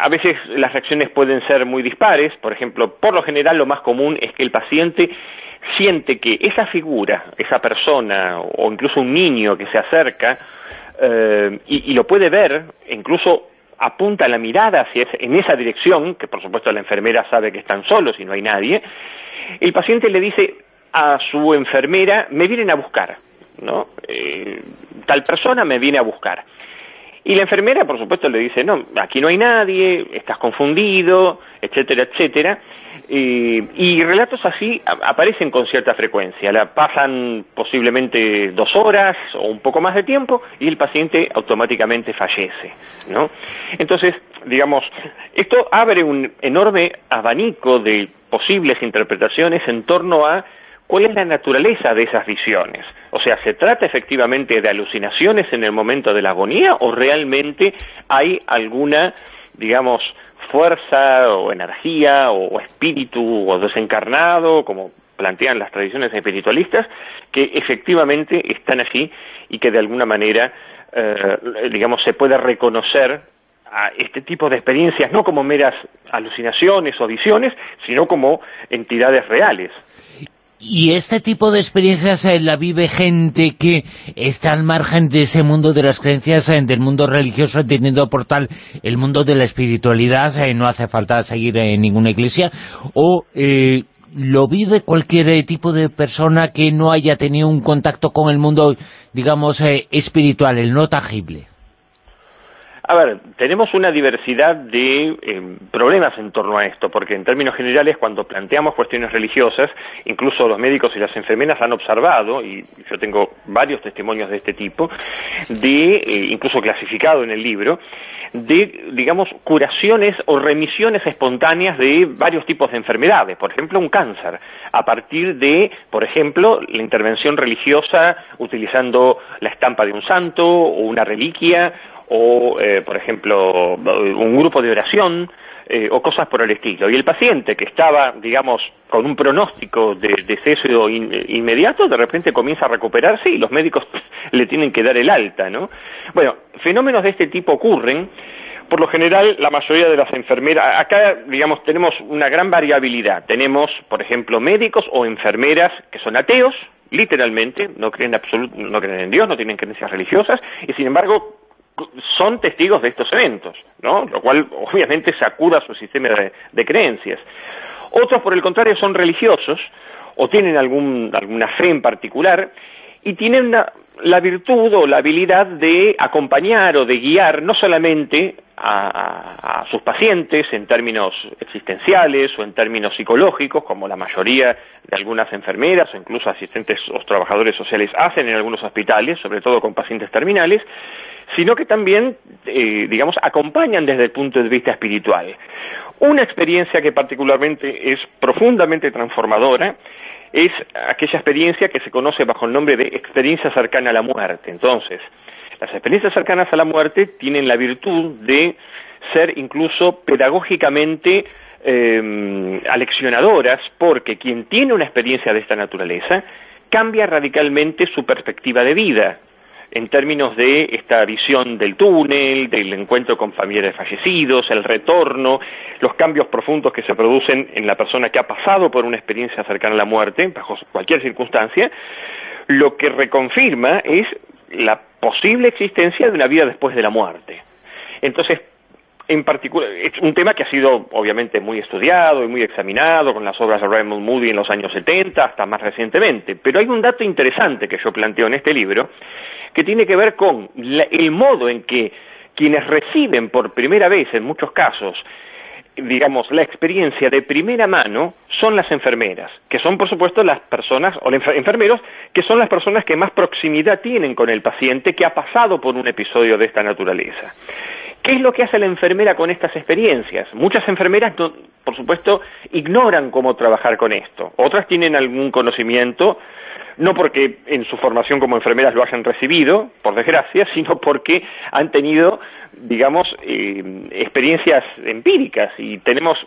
S16: A veces las reacciones pueden ser muy dispares, por ejemplo, por lo general lo más común es que el paciente siente que esa figura, esa persona o incluso un niño que se acerca eh, y, y, lo puede ver, incluso apunta la mirada hacia en esa dirección, que por supuesto la enfermera sabe que están solos y no hay nadie, el paciente le dice a su enfermera, me vienen a buscar, ¿no? Eh, tal persona me viene a buscar. Y la enfermera, por supuesto, le dice, no, aquí no hay nadie, estás confundido, etcétera, etcétera. Eh, y relatos así aparecen con cierta frecuencia. La pasan posiblemente dos horas o un poco más de tiempo y el paciente automáticamente fallece, ¿no? Entonces, digamos, esto abre un enorme abanico de posibles interpretaciones en torno a cuál es la naturaleza de esas visiones. O sea, ¿se trata efectivamente de alucinaciones en el momento de la agonía o realmente hay alguna, digamos, fuerza o energía o, espíritu o desencarnado, como plantean las tradiciones espiritualistas, que efectivamente están allí y que de alguna manera, eh, digamos, se puede reconocer a este tipo de experiencias no como meras alucinaciones o visiones, sino como entidades reales.
S1: Y este tipo de experiencias eh, la vive gente que está al margen de ese mundo de las creencias, eh, del mundo religioso, entendiendo por tal el mundo de la espiritualidad, eh, no hace falta seguir en ninguna iglesia, o lo vive cualquier tipo de persona que no haya tenido un contacto con el mundo, digamos, espiritual, el no tangible.
S16: A ver, tenemos una diversidad de eh, problemas en torno a esto, porque en términos generales cuando planteamos cuestiones religiosas, incluso los médicos y las enfermeras han observado, y yo tengo varios testimonios de este tipo, de, eh, incluso clasificado en el libro, de, digamos, curaciones o remisiones espontáneas de varios tipos de enfermedades, por ejemplo, un cáncer, a partir de, por ejemplo, la intervención religiosa utilizando la estampa de un santo o una reliquia o, eh, por ejemplo, un grupo de oración eh, o cosas por el estilo. Y el paciente que estaba, digamos, con un pronóstico de deceso inmediato, de repente comienza a recuperarse y los médicos le tienen que dar el alta, ¿no? Bueno, fenómenos de este tipo ocurren. Por lo general, la mayoría de las enfermeras, acá, digamos, tenemos una gran variabilidad. Tenemos, por ejemplo, médicos o enfermeras que son ateos, literalmente, no creen, no creen en Dios, no tienen creencias religiosas, y sin embargo son testigos de estos eventos, ¿no? Lo cual obviamente sacuda su sistema de, creencias. Otros, por el contrario, son religiosos o tienen algún, alguna fe en particular y tienen la virtud o la habilidad de acompañar o de guiar no solamente a, sus pacientes en términos existenciales o en términos psicológicos, como la mayoría de algunas enfermeras o incluso asistentes o trabajadores sociales hacen en algunos hospitales, sobre todo con pacientes terminales, sino que también, eh, digamos, acompañan desde el punto de vista espiritual. Una experiencia que particularmente es profundamente transformadora es aquella experiencia que se conoce bajo el nombre de experiencia cercana a la muerte. Entonces, las experiencias cercanas a la muerte tienen la virtud de ser incluso pedagógicamente eh, aleccionadoras porque quien tiene una experiencia de esta naturaleza cambia radicalmente su perspectiva de vida. En términos de esta visión del túnel, del encuentro con familiares fallecidos, el retorno, los cambios profundos que se producen en la persona que ha pasado por una experiencia cercana a la muerte, bajo cualquier circunstancia, lo que reconfirma es la posible existencia de una vida después de la muerte. Entonces, en particular, es un tema que ha sido obviamente muy estudiado y muy examinado con las obras de Raymond Moody en los años 70 hasta más recientemente, pero hay un dato interesante que yo planteo en este libro que tiene que ver con el modo en que quienes reciben por primera vez, en muchos casos, digamos, la experiencia de primera mano son las enfermeras, que son, por supuesto, las personas, o los enfermeros, que son las personas que más proximidad tienen con el paciente que ha pasado por un episodio de esta naturaleza. ¿Qué es lo que hace la enfermera con estas experiencias? Muchas enfermeras, por supuesto, ignoran cómo trabajar con esto. Otras tienen algún conocimiento, no porque en su formación como enfermeras lo hayan recibido, por desgracia, sino porque han tenido, digamos, eh, experiencias empíricas y tenemos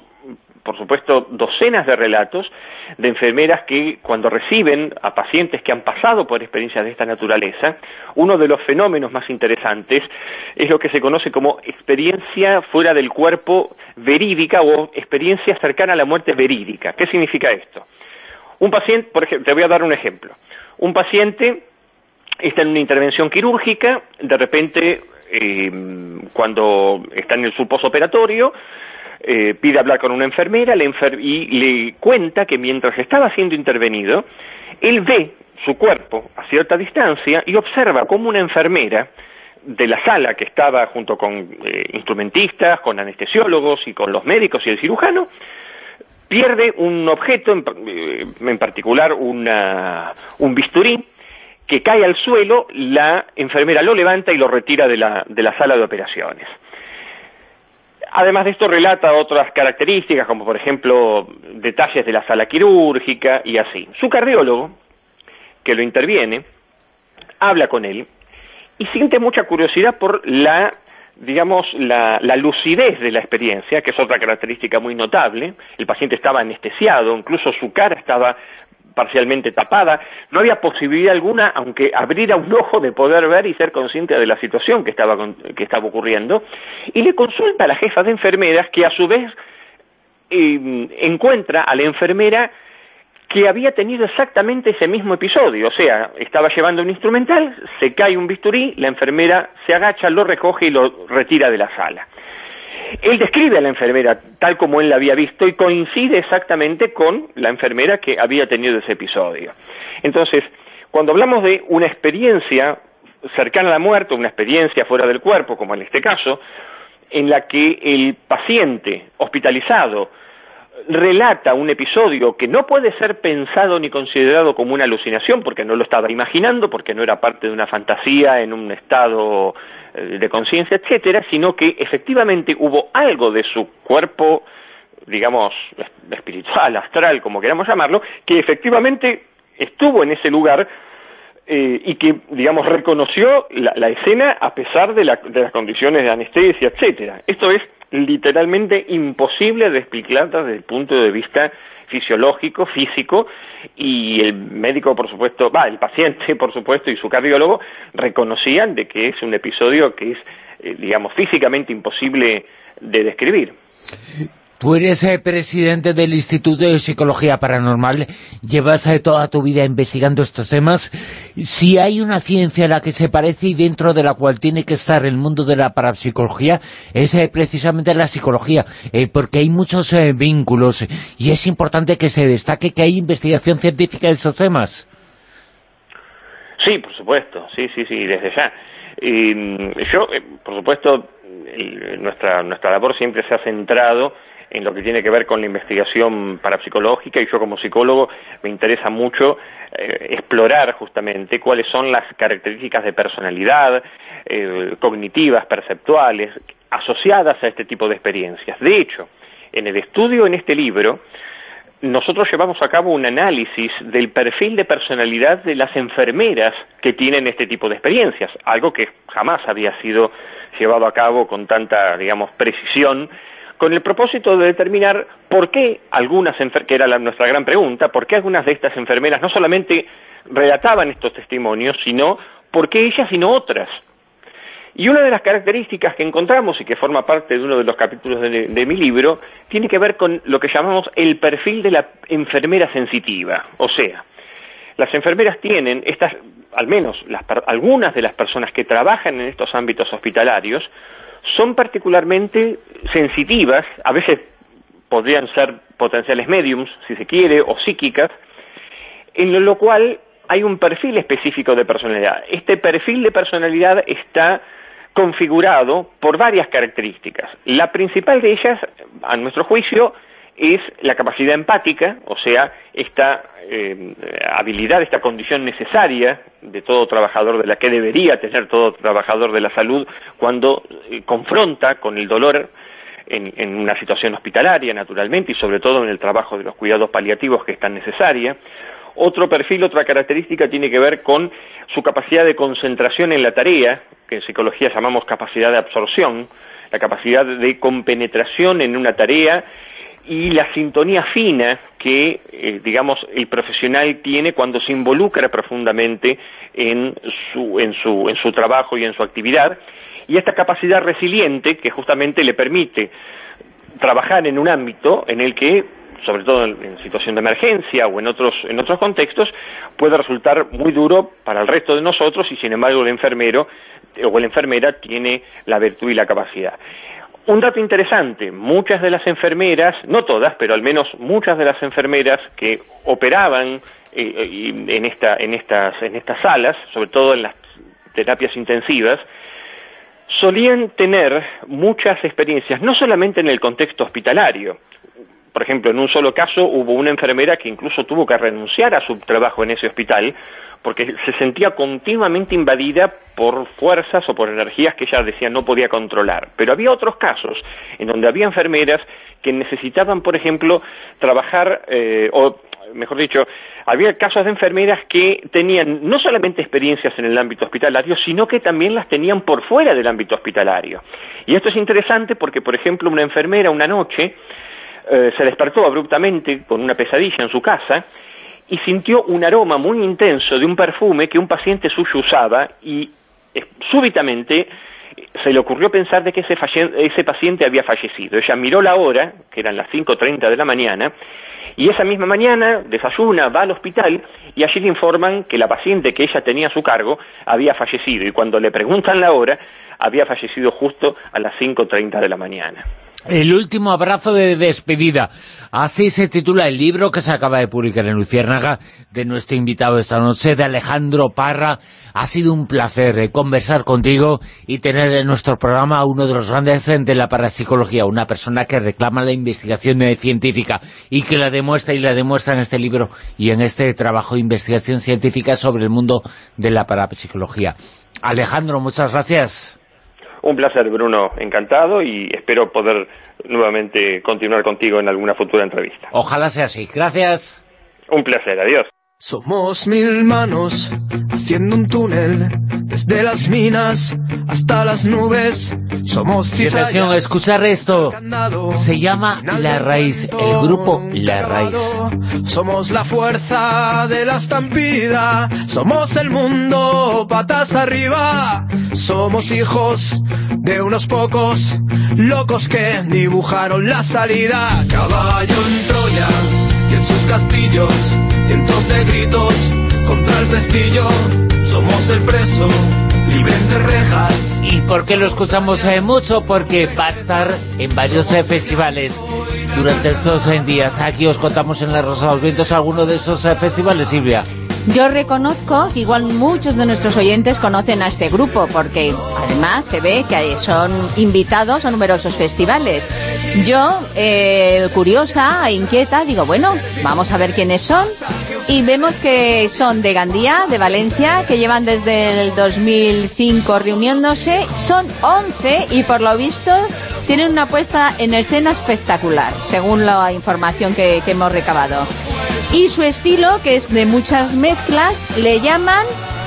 S16: por supuesto, docenas de relatos de enfermeras que cuando reciben a pacientes que han pasado por experiencias de esta naturaleza, uno de los fenómenos más interesantes es lo que se conoce como experiencia fuera del cuerpo verídica o experiencia cercana a la muerte verídica. ¿Qué significa esto? Un paciente, por ejemplo, te voy a dar un ejemplo. Un paciente está en una intervención quirúrgica, de repente, eh, cuando está en el suposoperatorio, eh, pide hablar con una enfermera y le cuenta que mientras estaba siendo intervenido, él ve su cuerpo a cierta distancia y observa cómo una enfermera de la sala que estaba junto con eh, instrumentistas, con anestesiólogos y con los médicos y el cirujano, pierde un objeto, en, eh, particular un bisturí, que cae al suelo, la enfermera lo levanta y lo retira de la sala de operaciones. Además de esto relata otras características, como por ejemplo detalles de la sala quirúrgica y así. Su cardiólogo, que lo interviene, habla con él y siente mucha curiosidad por la digamos, la, la, lucidez de la experiencia, que es otra característica muy notable. El paciente estaba anestesiado, incluso su cara estaba parcialmente tapada, no había posibilidad alguna, aunque abriera un ojo, de poder ver y ser consciente de la situación que estaba, que estaba ocurriendo, y le consulta a la jefa de enfermeras, que a su vez eh, encuentra a la enfermera que había tenido exactamente ese mismo episodio, o sea, estaba llevando un instrumental, se cae un bisturí, la enfermera se agacha, lo recoge y lo retira de la sala. Él describe a la enfermera tal como él la había visto y coincide exactamente con la enfermera que había tenido ese episodio. Entonces, cuando hablamos de una experiencia cercana a la muerte, una experiencia fuera del cuerpo, como en este caso, en la que el paciente hospitalizado relata un episodio que no puede ser pensado ni considerado como una alucinación porque no lo estaba imaginando, porque no era parte de una fantasía en un estado eh, de conciencia, etcétera, sino que efectivamente hubo algo de su cuerpo, digamos, espiritual, astral, como queramos llamarlo, que efectivamente estuvo en ese lugar eh, y que, digamos, reconoció la, escena a pesar de, de, las condiciones de anestesia, etcétera. Esto es literalmente imposible de explicar desde el punto de vista fisiológico, físico, y el médico, por supuesto, va, el paciente, por supuesto, y su cardiólogo reconocían de que es un episodio que es, eh, digamos, físicamente imposible de describir.
S1: Tú eres eh, presidente del Instituto de Psicología Paranormal, llevas eh, toda tu vida investigando estos temas. Si hay una ciencia a la que se parece y dentro de la cual tiene que estar el mundo de la parapsicología, es eh, precisamente la psicología, porque hay muchos vínculos y es importante que se destaque que hay investigación científica de estos temas.
S16: Sí, por supuesto, sí, sí, sí, desde ya. yo, por supuesto, nuestra, nuestra labor siempre se ha centrado en lo que tiene que ver con la investigación parapsicológica y yo como psicólogo me interesa mucho eh, explorar justamente cuáles son las características de personalidad, eh, cognitivas, perceptuales, asociadas a este tipo de experiencias. De hecho, en el estudio en este libro, nosotros llevamos a cabo un análisis del perfil de personalidad de las enfermeras que tienen este tipo de experiencias, algo que jamás había sido llevado a cabo con tanta, digamos, precisión con el propósito de determinar por qué algunas que era nuestra gran pregunta, por qué algunas de estas enfermeras no solamente relataban estos testimonios, sino por qué ellas y no otras. Y una de las características que encontramos y que forma parte de uno de los capítulos de, mi libro tiene que ver con lo que llamamos el perfil de la enfermera sensitiva. O sea, las enfermeras tienen estas, al menos algunas de las personas que trabajan en estos ámbitos hospitalarios, son particularmente sensitivas, a veces podrían ser potenciales mediums, si se quiere, o psíquicas, en lo cual hay un perfil específico de personalidad. Este perfil de personalidad está configurado por varias características. La principal de ellas, a nuestro juicio, es la capacidad empática, o sea, esta eh, habilidad, esta condición necesaria de todo trabajador, de la que debería tener todo trabajador de la salud cuando eh, confronta con el dolor en, en, una situación hospitalaria, naturalmente, y sobre todo en el trabajo de los cuidados paliativos que es tan necesaria. Otro perfil, otra característica tiene que ver con su capacidad de concentración en la tarea, que en psicología llamamos capacidad de absorción, la capacidad de compenetración en una tarea y la sintonía fina que, eh, digamos, el profesional tiene cuando se involucra profundamente en su, en, su, en su trabajo y en su actividad, y esta capacidad resiliente que justamente le permite trabajar en un ámbito en el que sobre todo en, situación de emergencia o en otros, en otros contextos, puede resultar muy duro para el resto de nosotros y sin embargo el enfermero o la enfermera tiene la virtud y la capacidad. Un dato interesante, muchas de las enfermeras, no todas, pero al menos muchas de las enfermeras que operaban eh, en, esta, en, estas, en estas salas, sobre todo en las terapias intensivas, solían tener muchas experiencias, no solamente en el contexto hospitalario. Por ejemplo, en un solo caso hubo una enfermera que incluso tuvo que renunciar a su trabajo en ese hospital porque se sentía continuamente invadida por fuerzas o por energías que ella decía no podía controlar. Pero había otros casos en donde había enfermeras que necesitaban, por ejemplo, trabajar, eh, o mejor dicho, había casos de enfermeras que tenían no solamente experiencias en el ámbito hospitalario, sino que también las tenían por fuera del ámbito hospitalario. Y esto es interesante porque, por ejemplo, una enfermera una noche eh, se despertó abruptamente con una pesadilla en su casa y sintió un aroma muy intenso de un perfume que un paciente suyo usaba y eh, súbitamente se le ocurrió pensar de que ese, ese paciente había fallecido. Ella miró la hora, que eran las 5.30 de la mañana, y esa misma mañana desayuna, va al hospital y allí le informan que la paciente que ella tenía a su cargo había fallecido y cuando le preguntan la hora, había fallecido justo a las 5.30 de la mañana.
S1: El último abrazo de despedida. Así se titula el libro que se acaba de publicar en Luciérnaga de nuestro invitado esta noche, de Alejandro Parra. Ha sido un placer eh, conversar contigo y tener en nuestro programa a uno de los grandes de la parapsicología, una persona que reclama la investigación científica y que la demuestra y la demuestra en este libro y en este trabajo de investigación científica sobre el mundo de la parapsicología. Alejandro, muchas gracias.
S16: Un placer, Bruno, encantado y espero poder nuevamente continuar contigo en alguna futura entrevista.
S1: Ojalá sea así. Gracias.
S16: Un placer, adiós.
S17: Somos mil manos haciendo un túnel desde las minas hasta las nubes. Somos
S1: cizallas. escuchar esto. Se llama La Raíz, el grupo La Raíz.
S17: Somos la fuerza de la estampida. Somos el mundo patas arriba. Somos hijos de unos pocos locos que dibujaron la salida. Caballo en Troya en sus castillos cientos de gritos contra el pestillo. Somos el preso, libre de rejas.
S1: ¿Y por qué lo escuchamos eh, mucho? Porque va a estar en varios eh, festivales durante estos eh, días. Aquí os contamos en La Rosa de los Vientos alguno de esos festivales, Silvia.
S2: Yo reconozco que igual muchos de nuestros oyentes conocen a este grupo, porque además se ve que son invitados a numerosos festivales. Yo, eh, curiosa e inquieta, digo, bueno, vamos a ver quiénes son. Y vemos que son de Gandía, de Valencia, que llevan desde el 2005 reuniéndose. Son 11 y por lo visto tienen una puesta en escena espectacular, según la información que, que hemos recabado. Y su estilo, que es de muchas mezclas, le llaman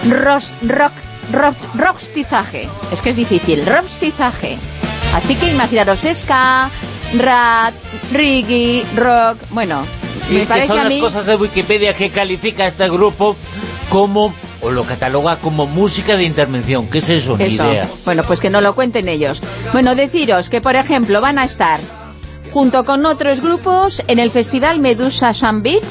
S2: ros, rock, rock, rockstizaje. Es que es difícil, rockstizaje. Así que imaginaros ska, rat, reggae, rock, bueno, me parece
S1: que son
S2: a
S1: las cosas de Wikipedia que califica a este grupo como, o lo cataloga como música de intervención. ¿Qué es eso? Ni
S2: Eso.
S1: idea.
S2: Bueno, pues que no lo cuenten ellos. Bueno, deciros que, por ejemplo, van a estar junto con otros grupos en el festival Medusa Sun Beach,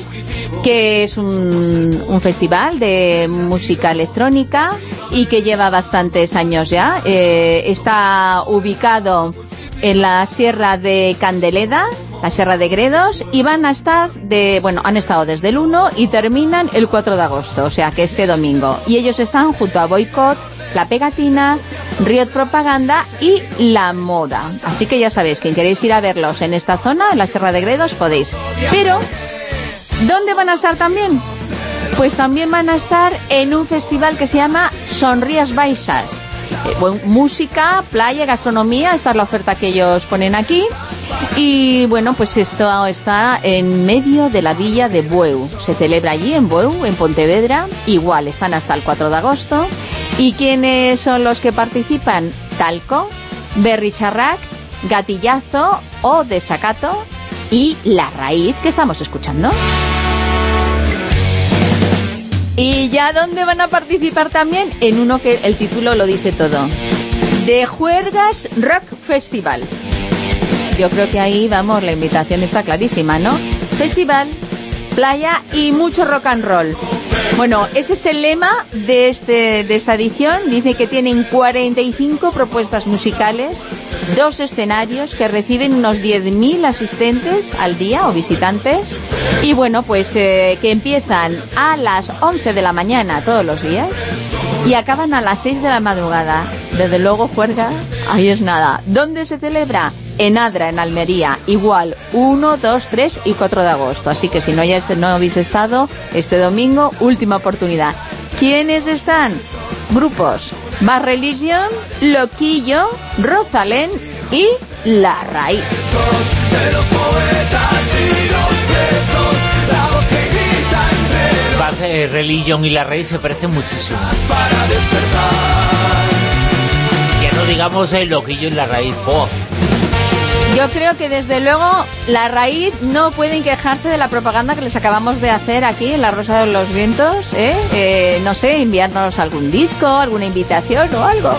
S2: que es un, festival de música electrónica y que lleva bastantes años ya. Eh, está ubicado en la Sierra de Candeleda, la Sierra de Gredos, y van a estar de, bueno, han estado desde el 1 y terminan el 4 de agosto, o sea que este domingo. Y ellos están junto a Boycott, La Pegatina, Riot Propaganda y La Moda. Así que ya sabéis, quien queréis ir a verlos en esta zona, en la Sierra de Gredos, podéis. Pero, ¿dónde van a estar también? Pues también van a estar en un festival que se llama Sonrías Baixas. Eh, música, playa, gastronomía, esta es la oferta que ellos ponen aquí. Y bueno, pues esto está en medio de la villa de Bueu. Se celebra allí en Bueu, en Pontevedra. Igual, están hasta el 4 de agosto. ¿Y quiénes son los que participan? Talco, Berricharrac, Gatillazo o Desacato y La Raíz, que estamos escuchando. ¿Y ya dónde van a participar también? En uno que el título lo dice todo. De Juergas Rock Festival. Yo creo que ahí, vamos, la invitación está clarísima, ¿no? Festival, playa y mucho rock and roll. Bueno, ese es el lema de, este, de esta edición. Dice que tienen 45 propuestas musicales, dos escenarios que reciben unos 10.000 asistentes al día o visitantes. Y bueno, pues eh, que empiezan a las 11 de la mañana todos los días y acaban a las 6 de la madrugada. Desde luego, juerga, ahí es nada. ¿Dónde se celebra? En Adra, en Almería, igual 1, 2, 3 y 4 de agosto. Así que si no, ya no habéis estado, este domingo, última oportunidad. ¿Quiénes están? Grupos Más Religion, Loquillo, Rosalén y La Raíz.
S1: Bad Religion y La Raíz se parecen muchísimo. Ya no digamos el Loquillo y La Raíz. Oh.
S2: Yo creo que desde luego la raíz no pueden quejarse de la propaganda que les acabamos de hacer aquí en La Rosa de los Vientos, ¿eh? Eh, no sé, enviarnos algún disco, alguna invitación o algo.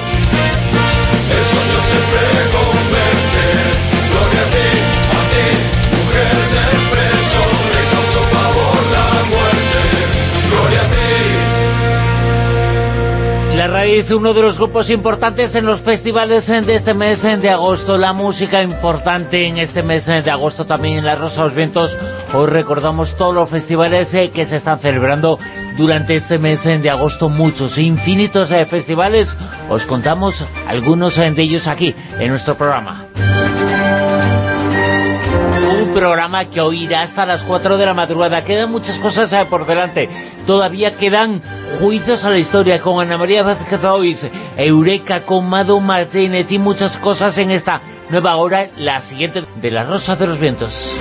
S1: Raíz, uno de los grupos importantes en los festivales de este mes de agosto. La música importante en este mes de agosto también en La Rosa los Vientos. Hoy recordamos todos los festivales eh, que se están celebrando durante este mes de agosto. Muchos, infinitos de festivales. Os contamos algunos de ellos aquí en nuestro programa programa que oirá hasta las 4 de la madrugada. Quedan muchas cosas eh, por delante. Todavía quedan juicios a la historia con Ana María Vázquez Eureka con Mado Martínez y muchas cosas en esta nueva hora, la siguiente de La Rosa de los Vientos.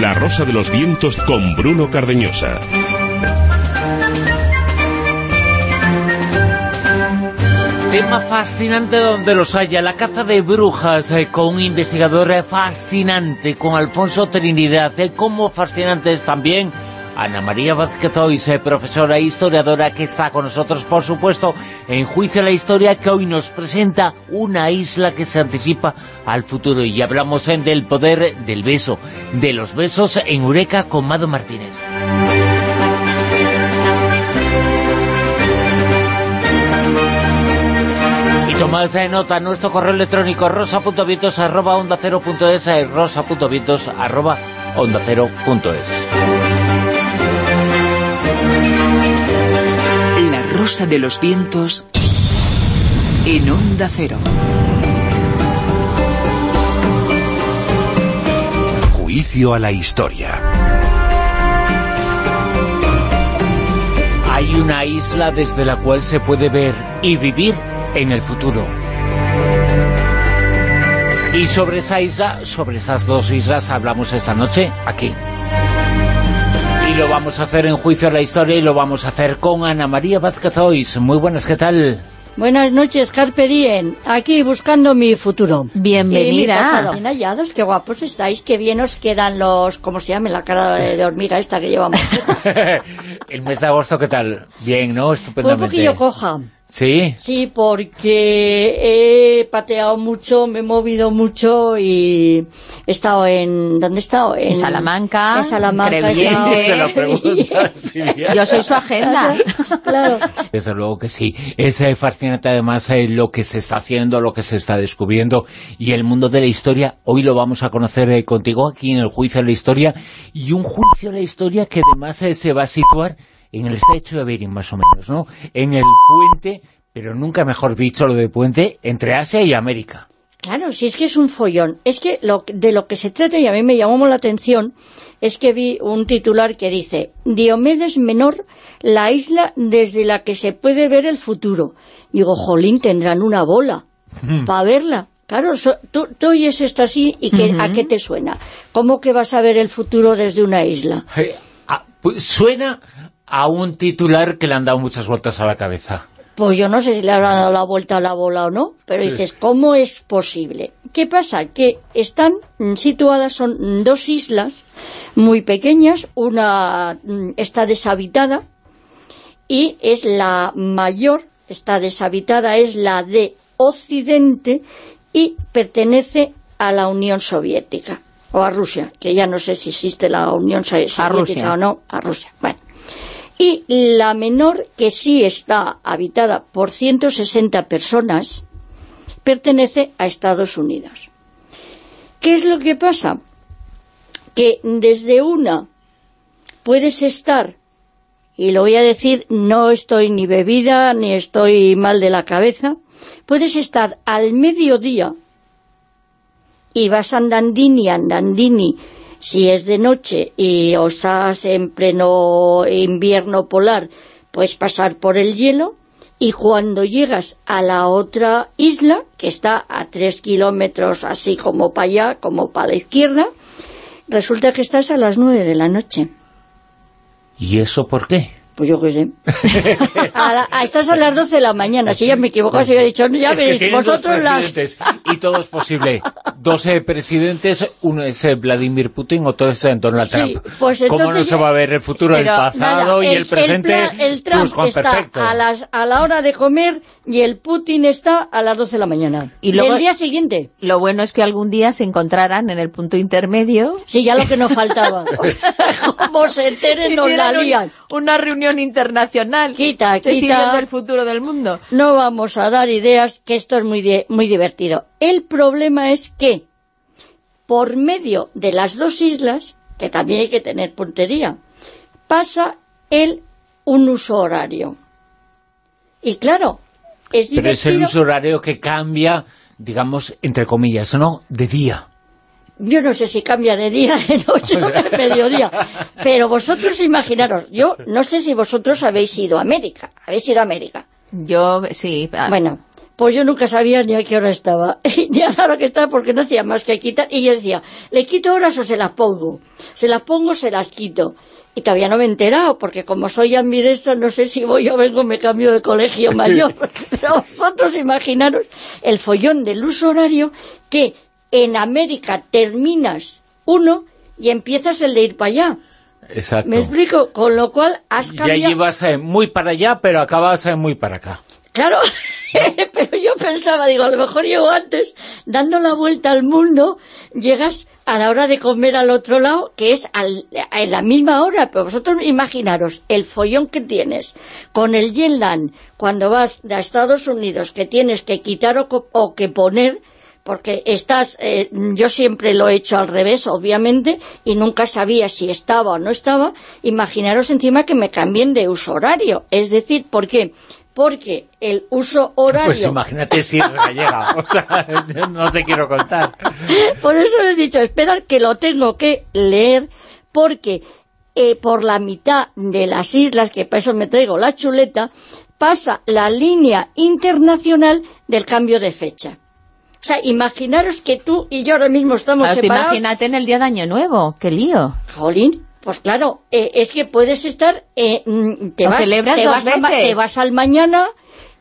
S5: La Rosa de los Vientos con Bruno Cardeñosa.
S1: Tema fascinante donde los haya, la caza de brujas, eh, con un investigador eh, fascinante, con Alfonso Trinidad, eh, como fascinante es también Ana María Vázquez Ois, eh, profesora e historiadora que está con nosotros, por supuesto, en Juicio a la Historia, que hoy nos presenta una isla que se anticipa al futuro. Y hablamos eh, del poder del beso, de los besos en Eureka con Mado Martínez. Y tomad eh, nota, nuestro correo electrónico rosa.vientos arroba.
S11: Rosa de los vientos en Onda Cero.
S5: Juicio a la historia.
S1: Hay una isla desde la cual se puede ver y vivir en el futuro. Y sobre esa isla, sobre esas dos islas, hablamos esta noche aquí. Y lo vamos a hacer en Juicio a la Historia y lo vamos a hacer con Ana María Vázquez Ois. Muy buenas, ¿qué tal?
S18: Buenas noches, Carpe Diem. Aquí buscando mi futuro.
S4: Bienvenida.
S18: Bien hallados, qué guapos estáis, qué bien os quedan los... ¿Cómo se llama? La cara de hormiga esta que llevamos.
S1: El mes de agosto, ¿qué tal? Bien, ¿no?
S18: Fue un
S1: Estupendamente.
S18: poquillo coja.
S1: ¿Sí?
S18: Sí, porque he pateado mucho, me he movido mucho y he estado en... ¿Dónde he estado?
S4: En Salamanca,
S18: En Salamanca.
S1: Se lo pregunta, Silvia.
S4: Yo soy su agenda.
S18: Claro.
S1: Desde luego que sí. Es eh, fascinante además eh, lo que se está haciendo, lo que se está descubriendo y el mundo de la historia. Hoy lo vamos a conocer eh, contigo aquí en el Juicio de la Historia y un juicio de la historia que además eh, se va a situar en el estrecho de Bering más o menos, ¿no? En el puente, pero nunca mejor dicho lo de puente, entre Asia y América.
S18: Claro, si es que es un follón. Es que lo, de lo que se trata, y a mí me llamó la atención, es que vi un titular que dice Diomedes Menor, la isla desde la que se puede ver el futuro. Digo, jolín, tendrán una bola para verla. Claro, so- tú, tú oyes esto así y que, ¿a qué te suena? ¿Cómo que vas a ver el futuro desde una isla?
S1: Eh, ah, pues suena a un titular que le han dado muchas vueltas a la cabeza.
S18: Pues yo no sé si le habrán dado la vuelta a la bola o no, pero dices, ¿cómo es posible? ¿Qué pasa? Que están mm, situadas, son dos islas muy pequeñas, una mm, está deshabitada y es la mayor, está deshabitada, es la de Occidente y pertenece a la Unión Soviética o a Rusia, que ya no sé si existe la Unión So- Soviética o no, a Rusia. Bueno. Y la menor, que sí está habitada por 160 personas, pertenece a Estados Unidos. ¿Qué es lo que pasa? Que desde una puedes estar, y lo voy a decir, no estoy ni bebida, ni estoy mal de la cabeza, puedes estar al mediodía y vas andandini, andandini, si es de noche y o estás en pleno invierno polar, puedes pasar por el hielo y cuando llegas a la otra isla, que está a tres kilómetros así como para allá, como para la izquierda, resulta que estás a las nueve de la noche.
S1: ¿Y eso por qué?
S18: Pues yo qué sé. A la- a- estás a las 12 de la mañana. Si ya me equivoco, si he dicho, ya veréis, vosotros las...
S1: y todo es posible. Dos eh, presidentes, uno es eh, Vladimir Putin, otro es eh, Donald
S18: Sí,
S1: Trump.
S18: pues
S1: ¿Cómo no
S18: entonces-
S1: se va a ver el futuro, el pasado
S18: nada,
S1: y el, presente?
S18: el Trump
S1: pues, Juan,
S18: está
S1: perfecto.
S18: a, las, a la hora de comer y el Putin está a las 12 de la mañana.
S4: Y luego-
S18: el día siguiente.
S4: Lo bueno es que algún día se encontrarán en el punto intermedio.
S18: Sí, ya lo que nos faltaba. Como se enteren, nos la
S4: un-
S18: lían.
S4: Una reunión internacional.
S18: Quita, quita.
S4: el futuro del mundo.
S18: No vamos a dar ideas, que esto es muy, di- muy divertido. El problema es que, por medio de las dos islas, que también hay que tener puntería, pasa el un uso horario. Y claro, es
S1: Pero es el
S18: divertido.
S1: uso horario que cambia, digamos, entre comillas, ¿no? De día.
S18: Yo no sé si cambia de día, de noche o de mediodía. Pero vosotros imaginaros, yo no sé si vosotros habéis ido a América. ¿Habéis ido a América?
S4: Yo, sí.
S18: Bueno, pues yo nunca sabía ni a qué hora estaba, ni a la hora que estaba, porque no hacía más que quitar. Y yo decía, ¿le quito horas o se las pongo? Se las pongo, se las quito. y todavía no me he enterado, porque como soy ambidextra, no sé si voy o vengo, me cambio de colegio mayor. Pero vosotros imaginaros el follón del uso horario que en América terminas uno y empiezas el de ir para allá.
S1: Exacto.
S18: ¿Me explico? Con lo cual has
S1: Ya
S18: cambiado...
S1: llevas eh, muy para allá, pero acabas eh, muy para acá.
S18: Claro, pero yo pensaba, digo, a lo mejor llego antes, dando la vuelta al mundo, llegas a la hora de comer al otro lado, que es al- a la misma hora, pero vosotros imaginaros el follón que tienes con el Yenland cuando vas a Estados Unidos, que tienes que quitar o, o que poner, porque estás, eh, yo siempre lo he hecho al revés, obviamente, y nunca sabía si estaba o no estaba, imaginaros encima que me cambien de uso horario, es decir, ¿por qué? Porque el uso horario...
S1: Pues imagínate si eres gallega. O sea, no te quiero contar.
S18: Por eso les he dicho, esperad que lo tengo que leer, porque eh, por la mitad de las islas, que para eso me traigo la chuleta, pasa la línea internacional del cambio de fecha. O sea, imaginaros que tú y yo ahora mismo estamos
S4: Claro,
S18: separados.
S4: imagínate en el día de Año Nuevo, qué lío.
S18: Jolín, pues claro, eh, es que puedes estar, eh, mm, te, vas,
S4: celebras
S18: te, vas a ma-
S4: veces.
S18: te vas al mañana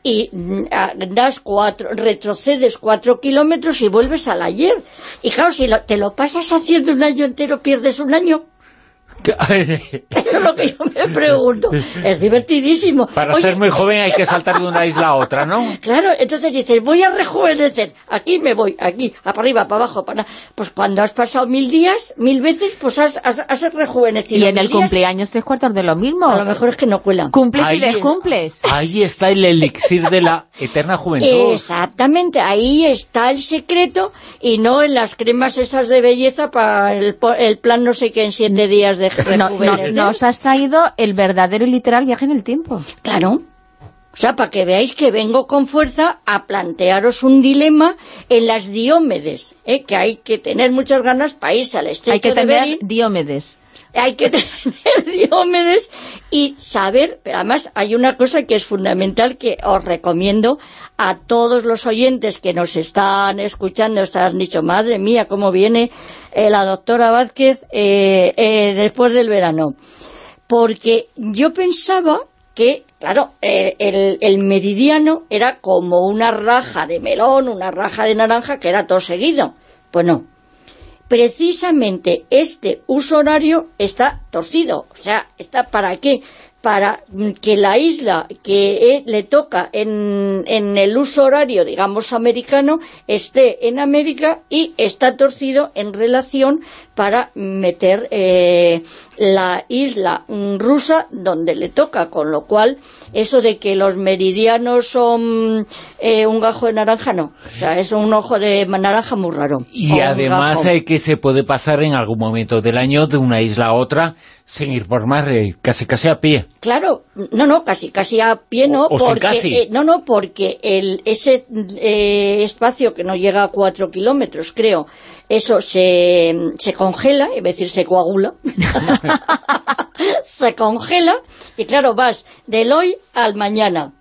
S18: y mm, das cuatro, retrocedes cuatro kilómetros y vuelves al ayer. Y claro, si lo- te lo pasas haciendo un año entero, pierdes un año. Eso es lo que yo me pregunto. Es divertidísimo.
S1: Para
S18: Oye,
S1: ser muy joven hay que saltar de una isla a otra, ¿no?
S18: Claro, entonces dices, voy a rejuvenecer, aquí me voy, aquí, para arriba, para abajo, para... Pues cuando has pasado mil días, mil veces, pues has, has, has rejuvenecido.
S4: Y en el
S18: días.
S4: cumpleaños tres cuartos de lo mismo.
S18: A lo mejor es que no cuela.
S4: Cumples y
S1: Ahí-
S4: descumples.
S1: Ahí está el elixir de la eterna juventud.
S18: Exactamente, ahí está el secreto y no en las cremas esas de belleza para el, po- el plan no sé qué en siete días de
S4: No, no, nos has traído el verdadero y literal viaje en el tiempo.
S18: Claro. O sea, para que veáis que vengo con fuerza a plantearos un dilema en las Diómedes, ¿eh? que hay que tener muchas ganas para irse al estrecho
S4: Hay que
S18: de
S4: tener
S18: Bering.
S4: Diomedes.
S18: Hay que tener Diómedes y saber, pero además hay una cosa que es fundamental que os recomiendo a todos los oyentes que nos están escuchando, han dicho, madre mía, cómo viene eh, la doctora Vázquez eh, eh, después del verano. Porque yo pensaba que, claro, eh, el, el meridiano era como una raja de melón, una raja de naranja, que era todo seguido. Pues no, precisamente este uso horario está torcido. O sea, ¿está para qué? Para que la isla que eh, le toca en, en el uso horario, digamos, americano, esté en América y está torcido en relación para meter eh, la isla rusa donde le toca, con lo cual eso de que los meridianos son eh, un gajo de naranja, no. O sea, es un ojo de naranja muy raro.
S1: Y además eh, que se puede pasar en algún momento del año de una isla a otra sin ir por mar, eh, casi casi a pie.
S18: Claro, no, no, casi, casi a pie no,
S1: O- o
S18: porque,
S1: casi.
S18: eh, no, no, porque el, ese eh, espacio que no llega a cuatro kilómetros, creo, eso se, se congela, es decir, se coagula, se congela, y claro, vas del hoy al mañana,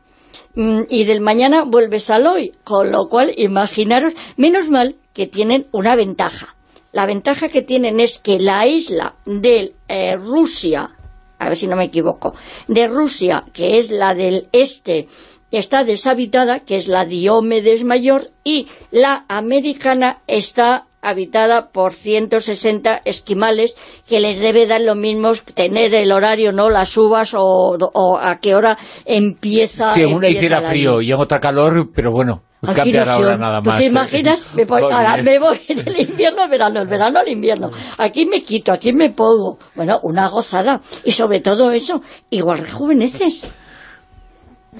S18: Mm, y del mañana vuelves al hoy, con lo cual, imaginaros, menos mal que tienen una ventaja. La ventaja que tienen es que la isla de eh, Rusia, a ver si no me equivoco, de Rusia, que es la del este, está deshabitada, que es la Diomedes Mayor, y la americana está habitada por 160 esquimales que les debe dar lo mismo tener el horario, ¿no? Las uvas o, o a qué hora empieza
S1: Si en una hiciera frío y en otra calor, pero bueno,
S18: qué
S1: cambiar ahora nada
S18: ¿Tú
S1: más.
S18: te
S1: eh.
S18: imaginas? Me voy- ahora me voy del invierno al verano, el verano al invierno. Aquí me quito, aquí me pongo. Bueno, una gozada. Y sobre todo eso, igual rejuveneces.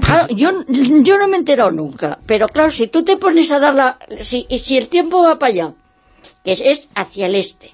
S18: Claro, yo, yo no me he enterado nunca, pero claro, si tú te pones a dar la... Si, y si el tiempo va para allá, que es, es hacia el este,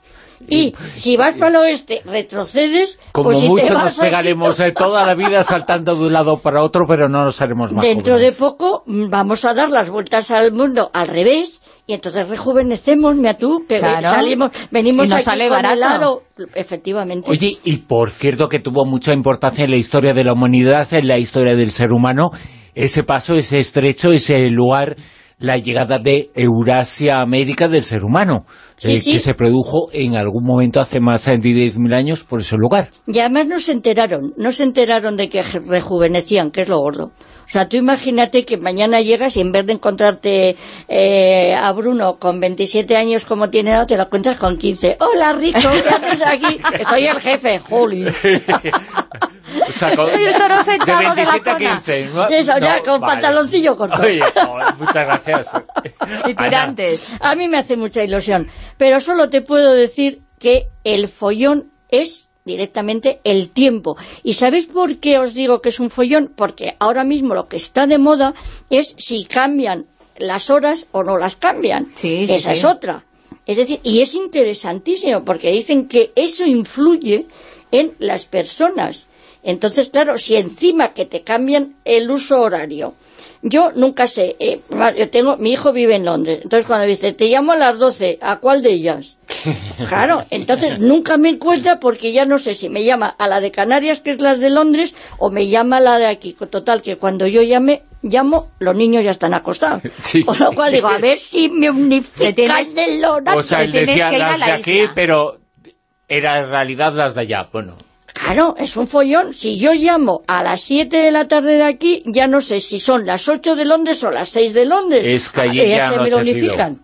S18: y si vas para el oeste, retrocedes,
S1: Como
S18: pues si te
S1: mucho
S18: vas
S1: nos pegaremos eh, toda la vida saltando de un lado para otro, pero no nos haremos más
S18: Dentro
S1: jóvenes.
S18: de poco mm, vamos a dar las vueltas al mundo al revés y entonces rejuvenecemos, mira tú, que
S4: Claro.
S18: salimos, venimos
S4: Y nos
S18: aquí
S4: sale
S18: con el
S4: barato.
S18: aro. Efectivamente.
S1: Oye, y por cierto que tuvo mucha importancia en la historia de la humanidad, en la historia del ser humano, ese paso, ese estrecho, ese lugar la llegada de Eurasia a América del ser humano,
S18: Sí,
S1: eh,
S18: sí.
S1: que se produjo en algún momento hace más de 10.000 años por ese lugar.
S18: Y además no se enteraron, no se enteraron de que rejuvenecían, que es lo gordo. O sea, tú imagínate que mañana llegas y en vez de encontrarte eh, a Bruno con 27 años como tiene ahora, te lo encuentras con 15. Hola, Rico, ¿qué haces aquí? Soy el jefe, Juli.
S1: O sea, con-
S18: Soy el toro
S1: de
S18: sentado de la
S1: 27 a
S18: cona.
S1: 15. ¿no?
S18: Eso, ya,
S1: No,
S18: con
S1: vale.
S18: pantaloncillo corto.
S1: Oye, joder, muchas gracias.
S4: Y tirantes.
S18: A mí me hace mucha ilusión. Pero solo te puedo decir que el follón es directamente el tiempo. ¿Y sabéis por qué os digo que es un follón? Porque ahora mismo lo que está de moda es si cambian las horas o no las cambian.
S4: Sí, sí,
S18: Esa
S4: sí.
S18: es otra. Es decir, y es interesantísimo porque dicen que eso influye en las personas. Entonces, claro, si encima que te cambian el uso horario, yo nunca sé, eh, yo tengo, mi hijo vive en Londres, entonces cuando dice, te llamo a las 12, ¿a cuál de ellas? Claro, entonces nunca me encuentra porque ya no sé si me llama a la de Canarias, que es las de Londres, o me llama a la de aquí. Total, que cuando yo llame, llamo, los niños ya están acostados.
S1: Sí.
S18: Con lo cual digo, a ver si me unifican el horario.
S1: O sea, él decía las de aquí, pero era en realidad las de allá. Bueno,
S18: Claro, es un follón. Si yo llamo a las 7 de la tarde de aquí, ya no sé si son las 8 de Londres o las 6 de Londres.
S1: Es que allí
S18: Ah,
S1: ya
S18: se
S1: no
S18: me unifican.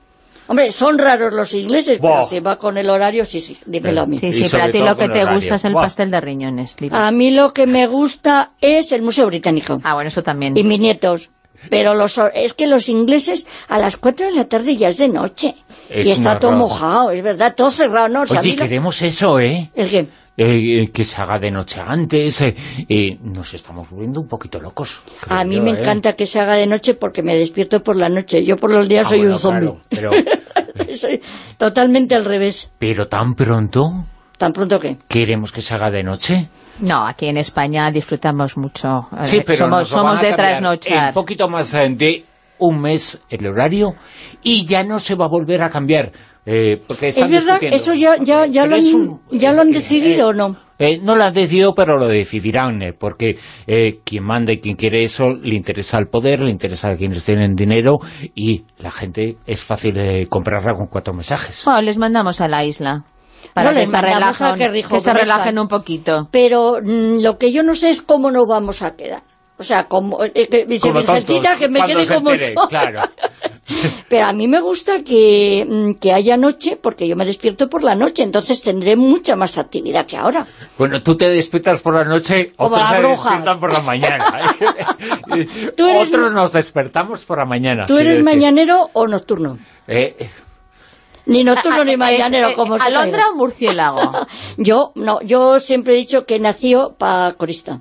S18: Hombre, son raros los ingleses,
S1: Buah.
S18: pero si va con el horario, sí, sí, dímelo a mí.
S4: Sí, sí, pero a ti lo que te
S1: horario.
S4: gusta es el
S1: Buah.
S4: pastel de riñones. dime.
S18: A mí lo que me gusta es el Museo Británico.
S4: Ah, bueno, eso también.
S18: Y mis nietos. Pero los, es que los ingleses a las 4 de la tarde ya es de noche.
S1: Es
S18: y está todo mojado, es verdad, todo cerrado. ¿no? O sea, a
S1: Oye, queremos eso, ¿eh?
S18: ¿El qué?
S1: Eh, que se haga de noche antes. eh, eh, nos estamos volviendo un poquito locos.
S18: A mí
S1: yo,
S18: me
S1: ¿eh?
S18: encanta que se haga de noche porque me despierto por la noche. Yo por los días
S1: Ah,
S18: soy
S1: bueno,
S18: un zombie.
S1: claro, pero,
S18: soy totalmente al revés.
S1: pero tan pronto
S18: Tan pronto que...
S1: queremos que se haga de noche.
S4: No, aquí en España disfrutamos mucho. Eh,
S1: Sí, pero
S4: somos, somos de trasnochar.
S1: En poquito más de un mes el horario y ya no se va a volver a cambiar. Eh, porque
S18: ¿Es verdad?
S1: discutiendo.
S18: ¿Eso ya, ya, ya, lo,
S1: es
S18: han,
S1: un-
S18: ya lo han
S1: eh,
S18: decidido
S1: eh,
S18: o no?
S1: Eh, no lo han decidido, pero lo decidirán, eh, porque eh, quien manda y quien quiere eso le interesa el poder, le interesa a quienes tienen dinero y la gente es fácil de comprarla con cuatro mensajes.
S4: Bueno, les mandamos a la isla. Para
S18: No,
S4: que,
S18: les
S4: se
S18: que
S4: que,
S18: rejuvenezcan.
S4: relajen un poquito.
S18: Pero mm, lo que yo no sé es cómo nos vamos a quedar. O sea, como, eh, que dice
S1: Como
S18: Virgencita
S1: tontos,
S18: que me quede como
S1: entere,
S18: soy.
S1: claro.
S18: Pero a mí me gusta que, mm, que haya noche, porque yo me despierto por la noche, entonces tendré mucha más actividad que ahora.
S1: Bueno, tú te despiertas por la noche,
S18: Como
S1: otros se
S18: brujas.
S1: despiertan por la mañana.
S18: Tú eres-
S1: Otros nos despertamos por la mañana.
S18: ¿Tú eres
S1: decir.
S18: mañanero o nocturno?
S1: Eh,
S18: Ni nocturno
S4: Ah,
S18: ni
S4: ah,
S18: mañanero,
S4: es, eh,
S18: como
S4: ¿Alondra o murciélago?
S18: Yo, no, yo siempre he dicho que nació para corista.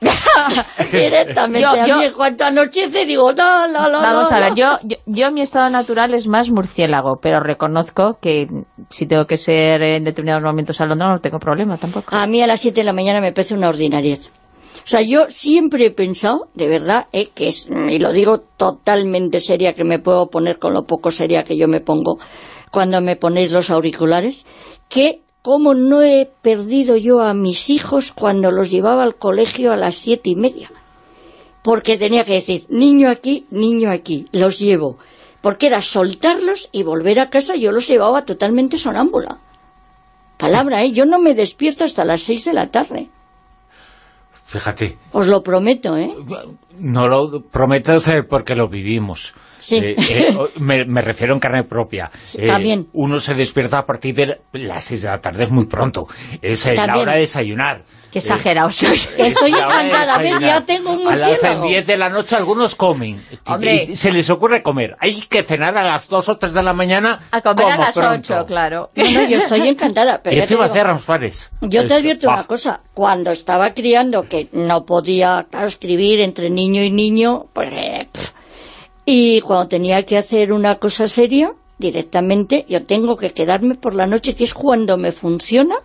S18: Directamente.
S4: Yo-
S18: a
S4: yo-
S18: mí en cuanto anochece digo, no, no, no,
S4: Vamos
S18: no,
S4: a ver,
S18: no.
S4: yo, yo, yo mi estado natural es más murciélago, pero reconozco que si tengo que ser en determinados momentos alondra no tengo problema tampoco.
S18: A mí a las 7 de la mañana me parece una ordinariedad. O sea, yo siempre he pensado, de verdad, eh, que es, y lo digo totalmente seria, que me puedo poner con lo poco seria que yo me pongo cuando me ponéis los auriculares, que como no he perdido yo a mis hijos cuando los llevaba al colegio a las siete y media. Porque tenía que decir, niño aquí, niño aquí, los llevo. Porque era soltarlos y volver a casa, yo los llevaba totalmente sonámbula. Palabra, ¿eh? Yo no me despierto hasta las seis de la tarde.
S1: fíjate,
S18: Os lo prometo, ¿eh?
S1: no lo prometas eh, porque lo vivimos.
S18: Sí.
S1: Eh, eh, me, me refiero en carne propia. Eh,
S18: también.
S1: Uno se despierta a partir de las 6 de la tarde, es muy pronto. Es eh, la hora de desayunar.
S4: Qué exagerados sois.
S18: Estoy
S1: Es la hora de
S18: encantada. Ya tengo un
S1: A las
S18: murciélago.
S1: 10 de la noche algunos comen.
S4: Hombre.
S1: Se les ocurre comer. Hay que cenar a las 2 o 3 de la mañana.
S4: A comer a las
S1: pronto.
S4: 8, claro.
S18: No, no, yo estoy encantada. Pero
S1: Y encima los pares.
S18: Yo te advierto
S1: Bah.
S18: una cosa, cuando estaba criando, que no podía, claro, escribir entre niño y niño, pues, eh. Y cuando tenía que hacer una cosa seria, directamente yo tengo que quedarme por la noche, que es cuando me funciona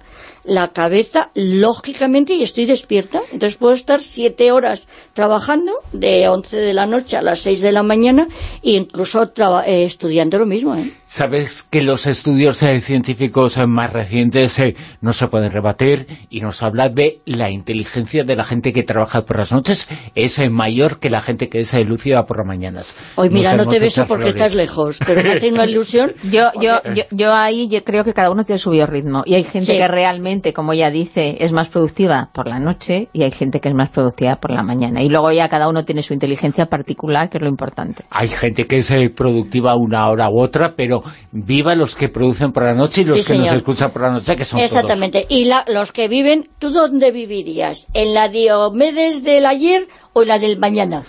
S18: la cabeza, lógicamente, y estoy despierta. Entonces puedo estar siete horas trabajando, de 11 de la noche a las 6 de la mañana, e incluso eh, estudiando lo mismo, ¿eh?
S1: Sabes que los estudios eh, científicos eh, más recientes eh, no se pueden rebatir y nos habla de la inteligencia de la gente que trabaja por las noches es mayor que la gente que es lúcida por las mañanas.
S18: Hoy mira, no te beso porque estás lejos, pero me hace una ilusión.
S4: Yo, yo, yo, yo, ahí yo creo que cada uno tiene su biorritmo y hay gente que realmente, como ella dice, es más productiva por la noche y hay gente que es más productiva por la mañana. Y luego ya cada uno tiene su inteligencia particular, que es lo importante.
S1: Hay gente que es productiva una hora u otra, pero viva los que producen por la noche y los que nos escuchan por la noche, que son
S18: Exactamente. Y los que viven, ¿tú dónde vivirías? ¿En la Diomedes del ayer o en la del mañana?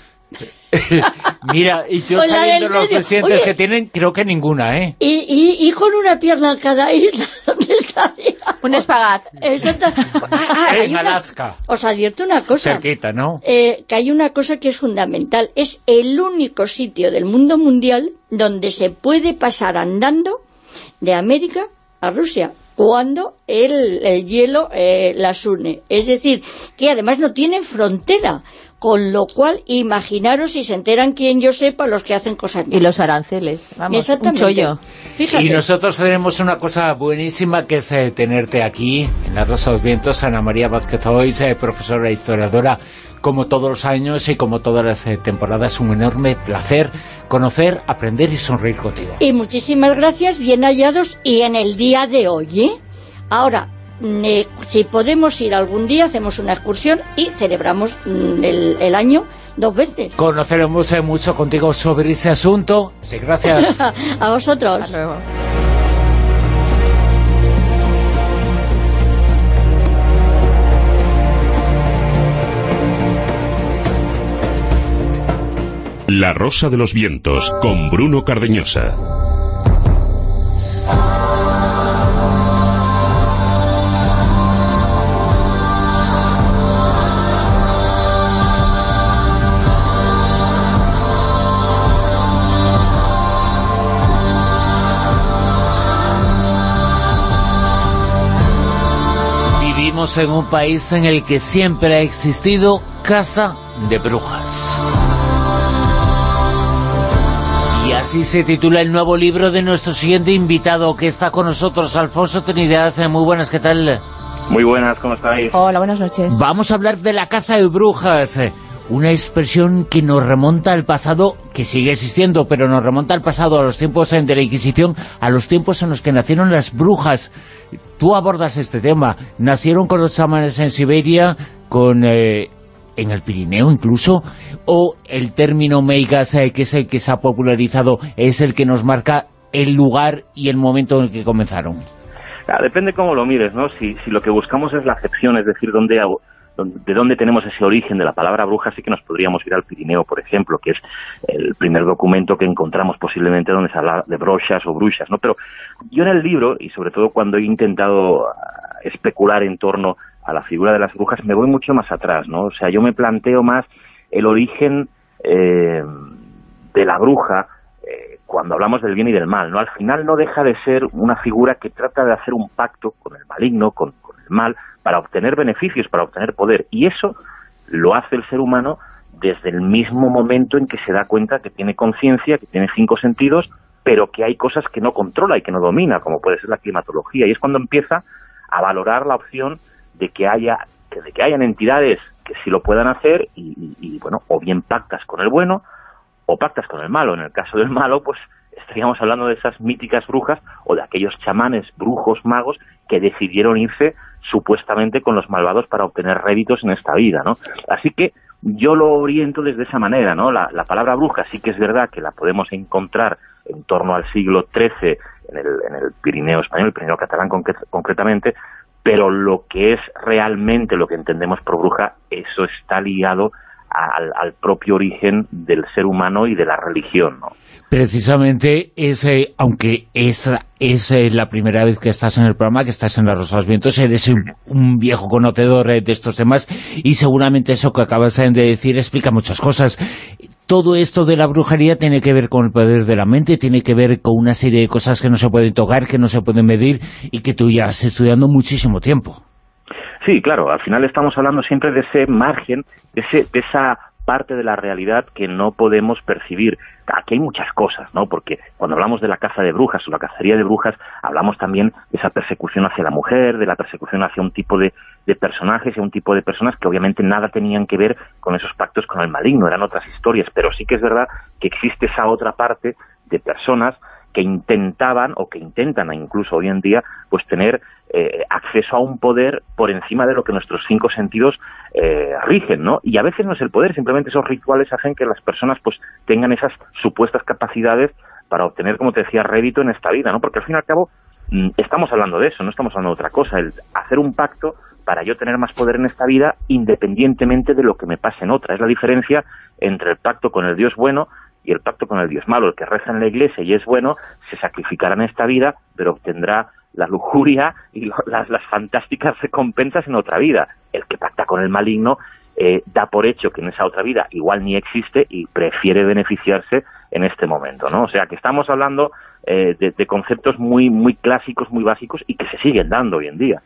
S1: Mira, y yo sabiendo los presidentes que tienen, creo que ninguna, ¿eh?
S18: Y, y, con una pierna en cada isla.
S4: Un espagat.
S18: Exacto.
S1: Ah, en Alaska.
S18: os advierto una cosa.
S1: Cerquita, ¿no?
S18: Eh, que hay una cosa que es fundamental. Es el único sitio del mundo mundial donde se puede pasar andando de América a Rusia cuando el, el hielo eh, las une. Es decir, que además no tienen frontera con lo cual imaginaros si se enteran quien yo sepa los que hacen cosas
S4: Y los aranceles, vamos, un chollo.
S1: Y nosotros tenemos una cosa buenísima que es eh, tenerte aquí, en La Rosa de los Vientos, Ana María Vázquez Oiz, eh, profesora e historiadora, como todos los años y como todas las eh, temporadas, un enorme placer conocer, aprender y sonreír contigo.
S18: Y muchísimas gracias, bien hallados, y en el día de hoy, ¿eh? Ahora, si podemos ir algún día, hacemos una excursión y celebramos mm, el, año dos veces.
S1: Conoceremos eh, mucho contigo sobre ese asunto. Gracias.
S18: A vosotros.
S5: La Rosa de los Vientos, con Bruno Cardeñosa.
S1: En un país en el que siempre ha existido caza de brujas. Y así se titula el nuevo libro de nuestro siguiente invitado que está con nosotros, Alfonso Trinidad. Muy buenas, ¿qué tal?
S19: Muy buenas, ¿cómo estáis?
S4: Hola, buenas noches.
S1: Vamos a hablar de la caza de brujas una expresión que nos remonta al pasado, que sigue existiendo, pero nos remonta al pasado, a los tiempos de la Inquisición, a los tiempos en los que nacieron las brujas. Tú abordas este tema. Nacieron con los chamanes en Siberia, con... Eh, en el Pirineo incluso, o el término meigas, eh, que es el que se ha popularizado, es el que nos marca el lugar y el momento en el que comenzaron.
S19: depende cómo lo mires, ¿no? Si, si lo que buscamos es la acepción, es decir, dónde de dónde tenemos ese origen de la palabra bruja, sí que nos podríamos ir al Pirineo, por ejemplo, que es el primer documento que encontramos posiblemente donde se habla de brochas o brujas, ¿no? Pero yo en el libro, y sobre todo cuando he intentado ah, especular en torno a la figura de las brujas, me voy mucho más atrás, ¿no? O sea, yo me planteo más el origen eh, de la bruja eh, cuando hablamos del bien y del mal, ¿no? Al final no deja de ser una figura que trata de hacer un pacto con el maligno, con el mal, para obtener beneficios, para obtener poder. Y eso lo hace el ser humano desde el mismo momento en que se da cuenta que tiene conciencia, que tiene cinco sentidos, pero que hay cosas que no controla y que no domina, como puede ser la climatología. Y es cuando empieza a valorar la opción de que haya de que hayan entidades que sí lo puedan hacer y, y, bueno, o bien pactas con el bueno o pactas con el malo. En el caso del malo, pues estaríamos hablando de esas míticas brujas o de aquellos chamanes, brujos, magos que decidieron irse supuestamente con los malvados para obtener réditos en esta vida, ¿no? Así que yo lo oriento desde esa manera, ¿no? La, palabra bruja sí que es verdad que la podemos encontrar en torno al siglo XIII en el, en el Pirineo español, el Pirineo catalán concretamente, pero lo que es realmente lo que entendemos por bruja, eso está ligado al, propio origen del ser humano y de la religión, ¿no?
S1: Precisamente, ese, aunque esa es eh, la primera vez que estás en el programa, que estás en La Rosa de los Vientos, eres un, viejo conocedor eh, de estos temas y seguramente eso que acabas de decir explica muchas cosas. Todo esto de la brujería tiene que ver con el poder de la mente, tiene que ver con una serie de cosas que no se pueden tocar, que no se pueden medir y que tú ya has estudiando muchísimo tiempo.
S19: Sí, claro, al final estamos hablando siempre de ese margen, de, ese, de esa parte de la realidad que no podemos percibir. Aquí hay muchas cosas, ¿no? Porque cuando hablamos de la caza de brujas o la cacería de brujas, hablamos también de esa persecución hacia la mujer, de la persecución hacia un tipo de, de personajes y un tipo de personas que obviamente nada tenían que ver con esos pactos con el maligno, eran otras historias, pero sí que es verdad que existe esa otra parte de personas que intentaban o que intentan incluso hoy en día pues tener eh, acceso a un poder por encima de lo que nuestros cinco sentidos eh, rigen, ¿no? Y a veces no es el poder, simplemente esos rituales hacen que las personas pues tengan esas supuestas capacidades para obtener, como te decía, rédito en esta vida, ¿no? Porque al fin y al cabo mm, estamos hablando de eso, no estamos hablando de otra cosa, el hacer un pacto para yo tener más poder en esta vida independientemente de lo que me pase en otra. Es la diferencia entre el pacto con el Dios bueno y el pacto con el Dios malo. El que reza en la iglesia y es bueno, se sacrificará en esta vida, pero obtendrá la lujuria y las, las fantásticas recompensas en otra vida. El que pacta con el maligno eh, da por hecho que en esa otra vida igual ni existe y prefiere beneficiarse en este momento, ¿no? O sea, que estamos hablando eh, de, de, conceptos muy muy clásicos, muy básicos y que se siguen dando hoy en día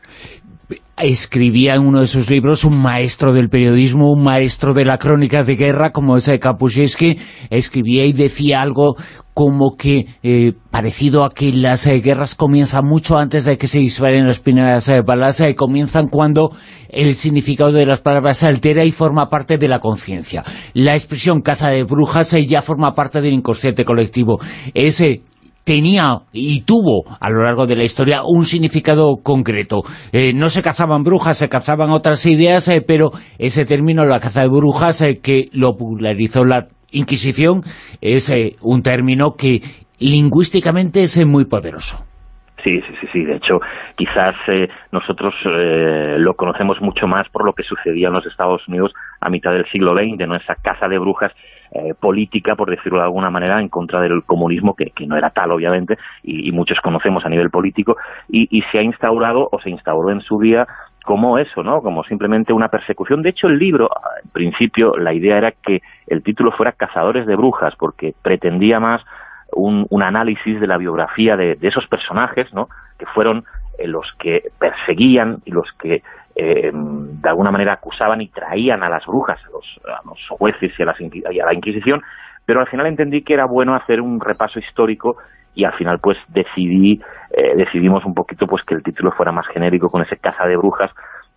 S1: escribía en uno de sus libros un maestro del periodismo, un maestro de la crónica de guerra, como es Kapuscinski, escribía y decía algo como que, eh, parecido a que las eh, guerras comienzan mucho antes de que se disparen las primeras eh, balas, eh, comienzan cuando el significado de las palabras se altera y forma parte de la conciencia. La expresión caza de brujas ya forma parte del inconsciente colectivo. Ese tenía y tuvo a lo largo de la historia un significado concreto. Eh, no se cazaban brujas, se cazaban otras ideas, eh, pero ese término, la caza de brujas, eh, que lo popularizó la Inquisición, es un término que lingüísticamente es muy poderoso.
S19: Sí, sí, sí, sí. De hecho, quizás nosotros lo conocemos mucho más por lo que sucedía en los Estados Unidos a mitad del siglo XX, ¿no? Esa caza de brujas eh, política, por decirlo de alguna manera, en contra del comunismo, que, no era tal, obviamente, y, muchos conocemos a nivel político, y, se ha instaurado, o se instauró en su día, como eso, ¿no? Como simplemente una persecución. De hecho, el libro, en principio, la idea era que el título fuera Cazadores de Brujas, porque pretendía más un, análisis de la biografía de, esos personajes, ¿no? Que fueron eh, los que perseguían y los que eh, de alguna manera acusaban y traían a las brujas, a los, jueces y a, la Inquisición, pero al final entendí que era bueno hacer un repaso histórico y al final pues decidí, eh, decidimos un poquito pues que el título fuera más genérico con ese caza de brujas,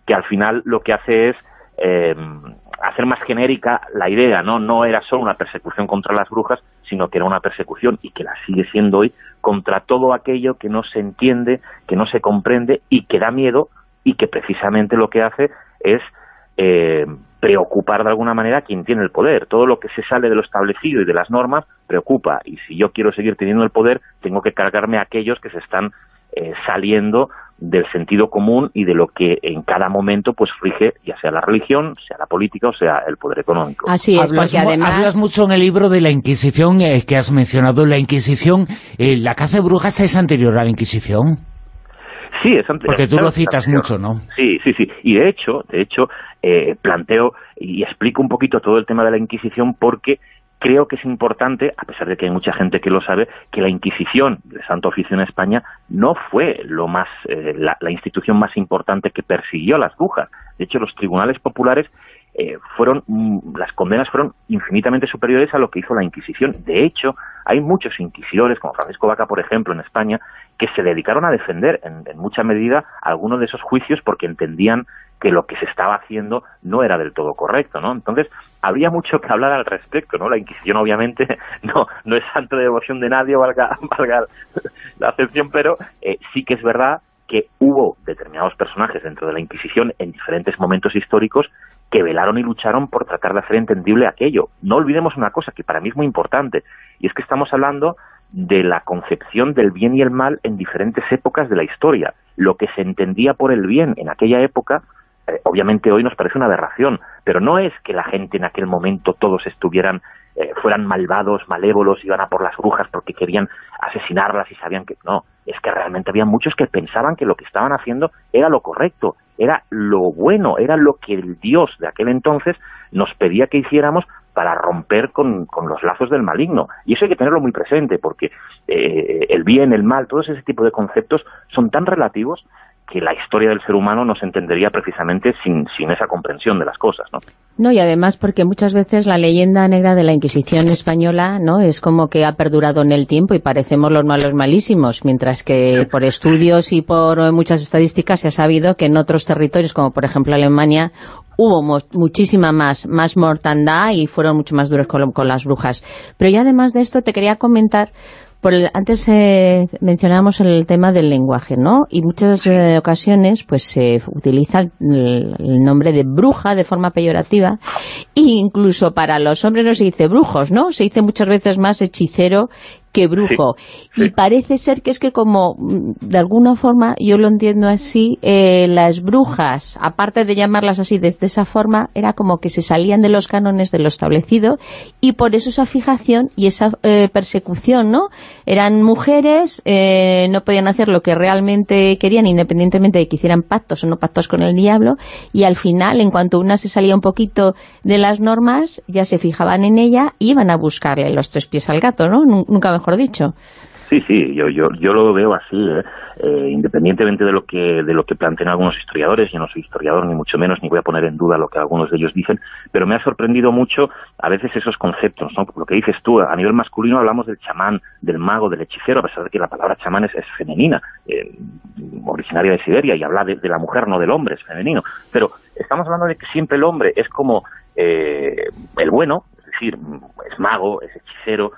S19: que al final lo que hace es eh, hacer más genérica la idea, ¿no? No era solo una persecución contra las brujas, sino que era una persecución, y que la sigue siendo hoy, contra todo aquello que no se entiende, que no se comprende y que da miedo y que precisamente lo que hace es eh, preocupar de alguna manera a quien tiene el poder. Todo lo que se sale de lo establecido y de las normas preocupa, y si yo quiero seguir teniendo el poder, tengo que cargarme a aquellos que se están eh, saliendo del sentido común y de lo que en cada momento pues rige, ya sea la religión, sea la política o sea el poder económico.
S4: Así es, hablas, porque además...
S1: Hablas mucho en el libro de la Inquisición eh, que has mencionado. La Inquisición, la caza de brujas es anterior a la Inquisición.
S19: Sí, es anterior.
S1: Porque tú lo citas mucho, ¿no?
S19: Sí, sí, sí. Y de hecho, de hecho, eh, planteo y explico un poquito todo el tema de la Inquisición porque creo que es importante, a pesar de que hay mucha gente que lo sabe, que la Inquisición de Santo Oficio en España no fue lo más eh, la, la, institución más importante que persiguió a las brujas. De hecho, los tribunales populares eh, fueron mm, las condenas fueron infinitamente superiores a lo que hizo la Inquisición. De hecho, hay muchos inquisidores, como Francisco Vaca, por ejemplo, en España, que se dedicaron a defender en, mucha medida algunos de esos juicios porque entendían que lo que se estaba haciendo no era del todo correcto, ¿no? Entonces, habría mucho que hablar al respecto, ¿no? La Inquisición, obviamente, no, no es santo de devoción de nadie, valga, valga la acepción, pero eh, sí que es verdad que hubo determinados personajes dentro de la Inquisición en diferentes momentos históricos que velaron y lucharon por tratar de hacer entendible aquello. No olvidemos una cosa que para mí es muy importante, y es que estamos hablando de la concepción del bien y el mal en diferentes épocas de la historia. Lo que se entendía por el bien en aquella época, eh, obviamente hoy nos parece una aberración, pero no es que la gente en aquel momento todos estuvieran, eh, fueran malvados, malévolos, iban a por las brujas porque querían asesinarlas y sabían que... No, es que realmente había muchos que pensaban que lo que estaban haciendo era lo correcto, era lo bueno, era lo que el Dios de aquel entonces nos pedía que hiciéramos para romper con, los lazos del maligno. Y eso hay que tenerlo muy presente, porque eh, el bien, el mal, todo ese tipo de conceptos son tan relativos que la historia del ser humano no se entendería precisamente sin, sin esa comprensión de las cosas, ¿no?
S4: No, y además porque muchas veces la leyenda negra de la Inquisición española no es como que ha perdurado en el tiempo y parecemos los malos malísimos, mientras que por estudios y por muchas estadísticas se ha sabido que en otros territorios, como por ejemplo Alemania, hubo muchísima más, más mortandad y fueron mucho más duros con, con las brujas. Pero ya además de esto te quería comentar por antes eh, mencionábamos el tema del lenguaje, ¿no? Y muchas eh, ocasiones pues se utiliza el, nombre de bruja de forma peyorativa e incluso para los hombres no se dice brujos, ¿no? Se dice muchas veces más hechicero que brujo. Y parece ser que es que como, mm, de alguna forma, yo lo entiendo así, eh, las brujas, aparte de llamarlas así desde esa forma, era como que se salían de los cánones de lo establecido y por eso esa fijación y esa eh, persecución, ¿no? Eran mujeres, eh, no podían hacer lo que realmente querían, independientemente de que hicieran pactos o no pactos con el diablo, y al final, en cuanto una se salía un poquito de las normas, ya se fijaban en ella y iban a buscarle los tres pies al gato, ¿no? Nunca mejor dicho.
S19: Sí, sí, yo, yo, yo lo veo así, ¿eh? Eh, independientemente de lo que de lo que plantean algunos historiadores, yo no soy historiador ni mucho menos, ni voy a poner en duda lo que algunos de ellos dicen, pero me ha sorprendido mucho a veces esos conceptos, ¿no? Lo que dices tú, a nivel masculino hablamos del chamán, del mago, del hechicero, a pesar de que la palabra chamán es, femenina, eh, originaria de Siberia, y habla de, la mujer, no del hombre, es femenino, pero estamos hablando de que siempre el hombre es como el bueno, es decir, es mago, es hechicero,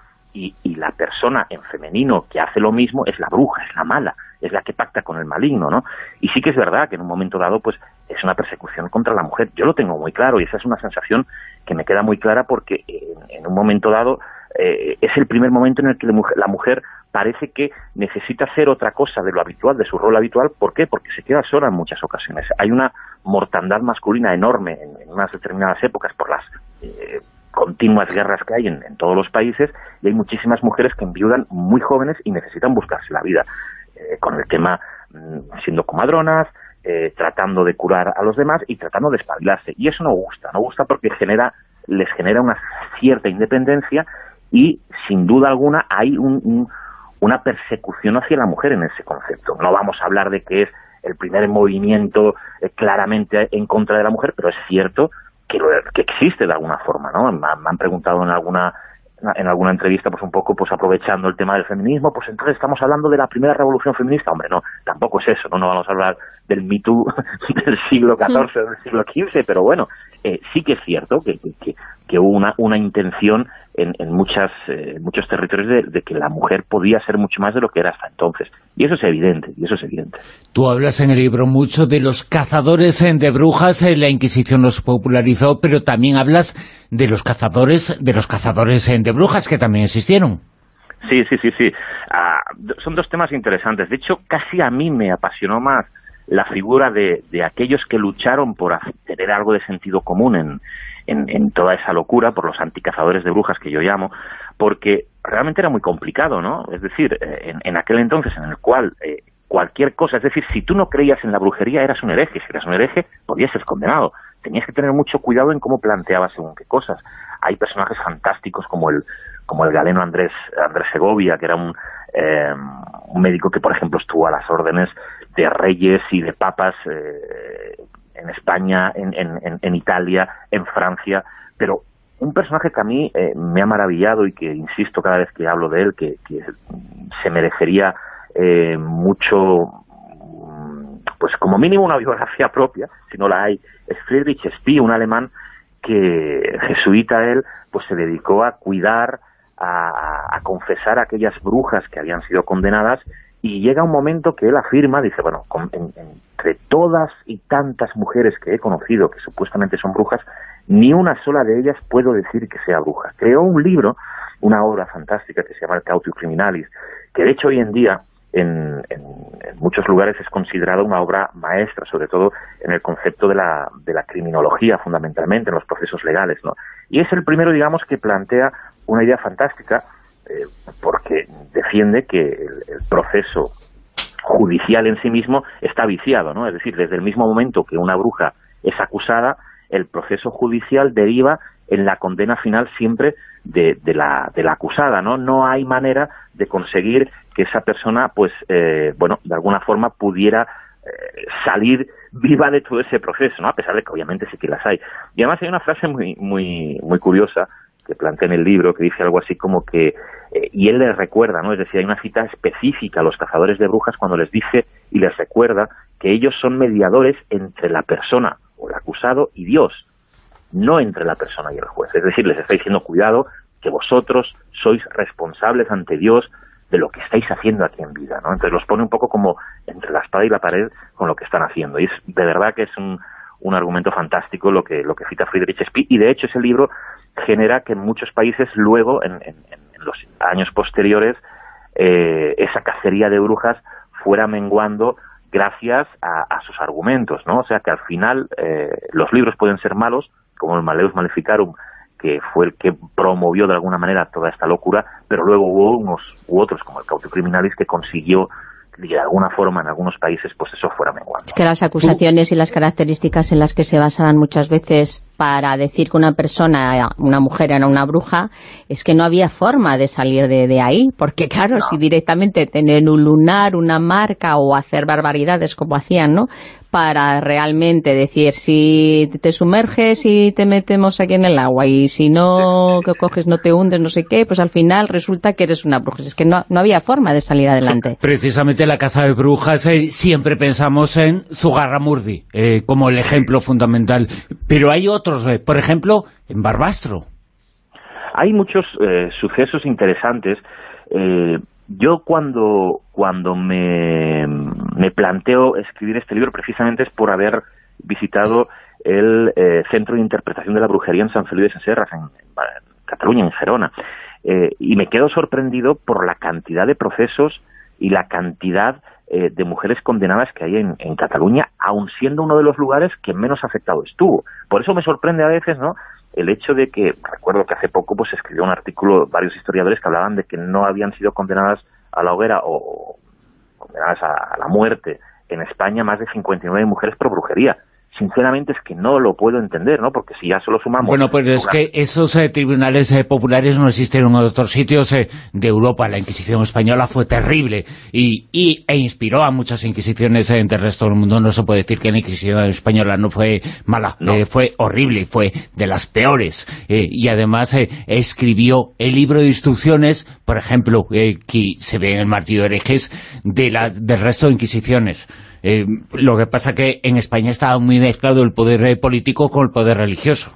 S19: y, la persona en femenino que hace lo mismo es la bruja, es la mala, es la que pacta con el maligno, ¿no? Y sí que es verdad que en un momento dado, pues, es una persecución contra la mujer. Yo lo tengo muy claro y esa es una sensación que me queda muy clara porque en, un momento dado eh, es el primer momento en el que la mujer, parece que necesita hacer otra cosa de lo habitual, de su rol habitual. ¿Por qué? Porque se queda sola en muchas ocasiones. Hay una mortandad masculina enorme en, unas determinadas épocas por las... Eh, continuas guerras que hay en, todos los países y hay muchísimas mujeres que enviudan muy jóvenes y necesitan buscarse la vida eh, con el tema mm, siendo comadronas, eh, tratando de curar a los demás y tratando de espabilarse. Y eso no gusta, no gusta porque genera les genera una cierta independencia y sin duda alguna hay una persecución hacia la mujer en ese concepto. No vamos a hablar de que es el primer movimiento eh, claramente en contra de la mujer, pero es cierto que, existe de alguna forma, ¿no? Me, han preguntado en alguna en alguna entrevista, pues un poco pues aprovechando el tema del feminismo, pues entonces estamos hablando de la primera revolución feminista. Hombre, no, tampoco es eso, no, no vamos a hablar del Me del siglo XIV o del siglo XV, pero bueno, eh, sí que es cierto que, que, que hubo una, una intención en, en muchas, eh, muchos territorios de, que la mujer podía ser mucho más de lo que era hasta entonces. Y eso es evidente, y eso es evidente.
S1: Tú hablas en el libro mucho de los cazadores de brujas, eh, la Inquisición los popularizó, pero también hablas de los cazadores, de los cazadores de brujas que también existieron.
S19: Sí, sí, sí, sí. Ah, son dos temas interesantes. De hecho, casi a mí me apasionó más la figura de, de aquellos que lucharon por tener algo de sentido común en, en, toda esa locura por los anticazadores de brujas que yo llamo, porque realmente era muy complicado, ¿no? Es decir, eh, en, aquel entonces en el cual eh, cualquier cosa, es decir, si tú no creías en la brujería eras un hereje, si eras un hereje podías ser condenado. Tenías que tener mucho cuidado en cómo planteabas según qué cosas. Hay personajes fantásticos como el como el galeno Andrés Andrés Segovia, que era un, eh, un médico que, por ejemplo, estuvo a las órdenes de reyes y de papas en España, en, en, en, Italia, en Francia, pero un personaje que a mí eh, me ha maravillado y que insisto cada vez que hablo de él, que, se merecería eh, mucho, pues como mínimo una biografía propia, si no la hay, es Friedrich Spee, un alemán que, jesuita él, pues se dedicó a cuidar, a, a confesar a aquellas brujas que habían sido condenadas y llega un momento que él afirma, dice, bueno, entre todas y tantas mujeres que he conocido, que supuestamente son brujas, ni una sola de ellas puedo decir que sea bruja. Creó un libro, una obra fantástica que se llama El Cautio Criminalis, que de hecho hoy en día en, muchos lugares es considerada una obra maestra, sobre todo en el concepto de la, de la criminología, fundamentalmente, en los procesos legales, ¿no? Y es el primero, digamos, que plantea una idea fantástica, eh, porque defiende que el, proceso judicial en sí mismo está viciado, ¿no? Es decir, desde el mismo momento que una bruja es acusada, el proceso judicial deriva en la condena final siempre de, la, de la acusada, ¿no? No hay manera de conseguir que esa persona, pues, eh, bueno, de alguna forma pudiera eh, salir viva de todo ese proceso, ¿no? A pesar de que obviamente sí que las hay. Y además hay una frase muy, muy, muy curiosa que plantea en el libro que dice algo así como que, eh, y él les recuerda, ¿no? Es decir, hay una cita específica a los cazadores de brujas cuando les dice y les recuerda que ellos son mediadores entre la persona o el acusado y Dios, no entre la persona y el juez. Es decir, les está diciendo, cuidado, que vosotros sois responsables ante Dios de lo que estáis haciendo aquí en vida, ¿no? Entonces los pone un poco como entre la espada y la pared con lo que están haciendo. Y es de verdad que es un, un argumento fantástico lo que, lo que cita Friedrich Spee. Y de hecho ese libro genera que en muchos países luego, en, en, en los años posteriores, eh, esa cacería de brujas fuera menguando gracias a, a, sus argumentos, ¿no? O sea que al final eh, los libros pueden ser malos, como el Maleus Maleficarum, que fue el que promovió de alguna manera toda esta locura, pero luego hubo unos u otros, como el Cauto Criminalis, que consiguió de alguna forma en algunos países pues eso fuera menguando.
S13: Es que las acusaciones y las características en las que se basaban muchas veces para decir que una persona, una mujer era una bruja, es que no había forma de salir de, de ahí, porque claro, no. si directamente tener un lunar, una marca o hacer barbaridades como hacían, ¿no? Para realmente decir si te sumerges y te metemos aquí en el agua y si no que coges no te hundes, no sé qué, pues al final resulta que eres una bruja. Es que no, no había forma de salir adelante.
S1: Precisamente la caza de brujas eh, siempre pensamos en Zugarramurdi eh, como el ejemplo fundamental, pero hay otros, eh, por ejemplo, en Barbastro.
S19: Hay muchos sucesos interesantes yo cuando, cuando me, planteo escribir este libro precisamente es por haber visitado el eh, Centro de Interpretación de la Brujería en San Feliu de Seserras, en, en Cataluña, en Gerona. Eh, y me quedo sorprendido por la cantidad de procesos y la cantidad eh, de mujeres condenadas que hay en, en, Cataluña, aun siendo uno de los lugares que menos afectado estuvo. Por eso me sorprende a veces, ¿no?, el hecho de que, recuerdo que hace poco pues escribió un artículo varios historiadores que hablaban de que no habían sido condenadas a la hoguera o condenadas a, a la muerte en España más de 59 mujeres por brujería sinceramente es que no lo puedo entender, ¿no? Porque si ya solo sumamos...
S1: Bueno, pues es que esos eh, tribunales eh, populares no existen en otros sitios eh, de Europa. La Inquisición española fue terrible y, y e inspiró a muchas inquisiciones eh, del resto del mundo. No se puede decir que la Inquisición española no fue mala, no. Eh, fue horrible, fue de las peores. Eh, y además escribió el libro de instrucciones, por ejemplo, que se ve en el Martillo de Herejes, de del resto de inquisiciones. Eh, lo que pasa que en España estaba muy mezclado el poder político con el poder religioso.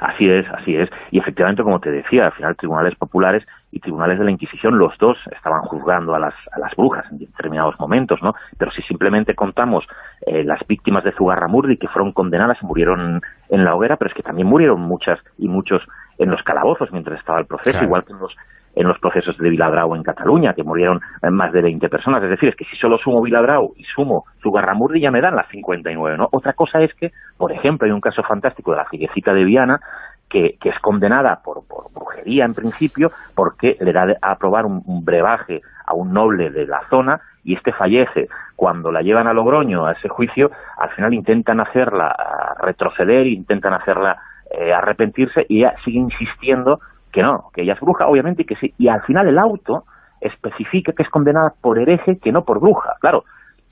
S19: Así es, así es. Y efectivamente, como te decía, al final tribunales populares y tribunales de la Inquisición, los dos estaban juzgando a las, a las brujas en determinados momentos, ¿no? Pero si simplemente contamos eh, las víctimas de Zugarramurdi que fueron condenadas y murieron en la hoguera, pero es que también murieron muchas y muchos en los calabozos mientras estaba el proceso, claro. igual que en los en los procesos de Viladrau en Cataluña, que murieron más de 20 personas. Es decir, es que si solo sumo Viladrau y sumo Zugarramurdi ya me dan las 59, ¿no? Otra cosa es que, por ejemplo, hay un caso fantástico de la figuecita de Viana, que, que es condenada por, por, brujería en principio, porque le da a aprobar un, brebaje a un noble de la zona y este fallece. Cuando la llevan a Logroño a ese juicio, al final intentan hacerla retroceder, intentan hacerla eh, arrepentirse y ella sigue insistiendo que no, que ella es bruja, obviamente, y que sí. Y al final el auto especifica que es condenada por hereje que no por bruja. Claro,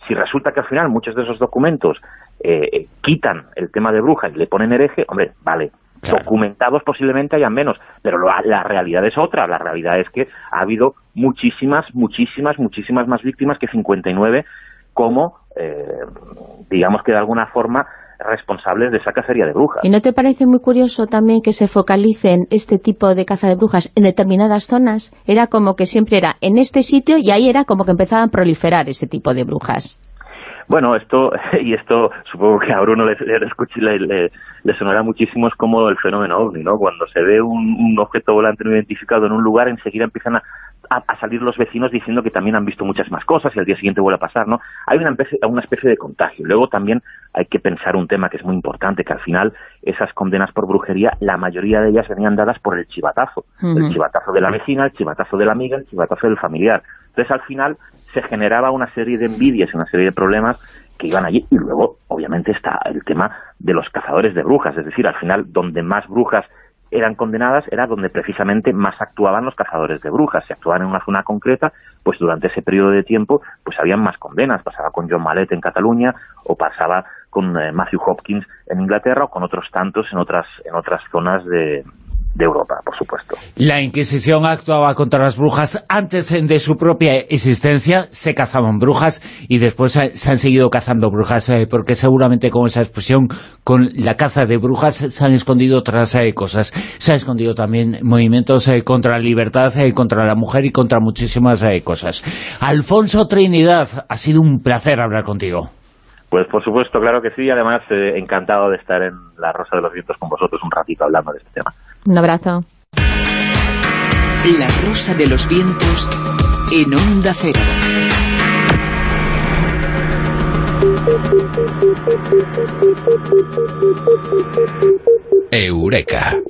S19: si resulta que al final muchos de esos documentos eh, quitan el tema de bruja y le ponen hereje, hombre, vale, claro. documentados posiblemente hayan menos, pero lo, la realidad es otra, la realidad es que ha habido muchísimas, muchísimas, muchísimas más víctimas que 59 como, eh, digamos que de alguna forma responsables de esa cacería de brujas.
S13: ¿Y no te parece muy curioso también que se focalicen este tipo de caza de brujas en determinadas zonas? Era como que siempre era en este sitio y ahí era como que empezaban a proliferar ese tipo de brujas.
S19: Bueno, esto, y esto supongo que a Bruno le, le, le, le sonará muchísimo, es como el fenómeno OVNI, ¿no? Cuando se ve un, un objeto volante no identificado en un lugar, enseguida empiezan a, a, a, salir los vecinos diciendo que también han visto muchas más cosas y al día siguiente vuelve a pasar, ¿no? Hay una especie, una especie de contagio. Luego también hay que pensar un tema que es muy importante, que al final esas condenas por brujería, la mayoría de ellas venían dadas por el chivatazo. Uh -huh. El chivatazo de la vecina, el chivatazo de la amiga, el chivatazo del familiar. Entonces al final se generaba una serie de envidias y una serie de problemas que iban allí. Y luego, obviamente, está el tema de los cazadores de brujas. Es decir, al final, donde más brujas eran condenadas era donde precisamente más actuaban los cazadores de brujas. Si actuaban en una zona concreta, pues durante ese periodo de tiempo pues habían más condenas. Pasaba con John Mallet en Cataluña o pasaba con eh, Matthew Hopkins en Inglaterra o con otros tantos en otras, en otras zonas de, de Europa, por supuesto.
S1: La Inquisición actuaba contra las brujas antes de su propia existencia, se cazaban brujas y después se han seguido cazando brujas, eh, porque seguramente con esa expresión, con la caza de brujas, se han escondido otras eh, cosas. Se han escondido también movimientos eh, contra la libertad, contra la mujer y contra muchísimas cosas. Alfonso Trinidad, ha sido un placer hablar contigo.
S19: Pues por supuesto, claro que sí. Además, encantado de estar en La Rosa de los Vientos con vosotros un ratito hablando de este tema.
S13: Un abrazo.
S11: La Rosa de los Vientos en Onda Cero.
S5: Eureka.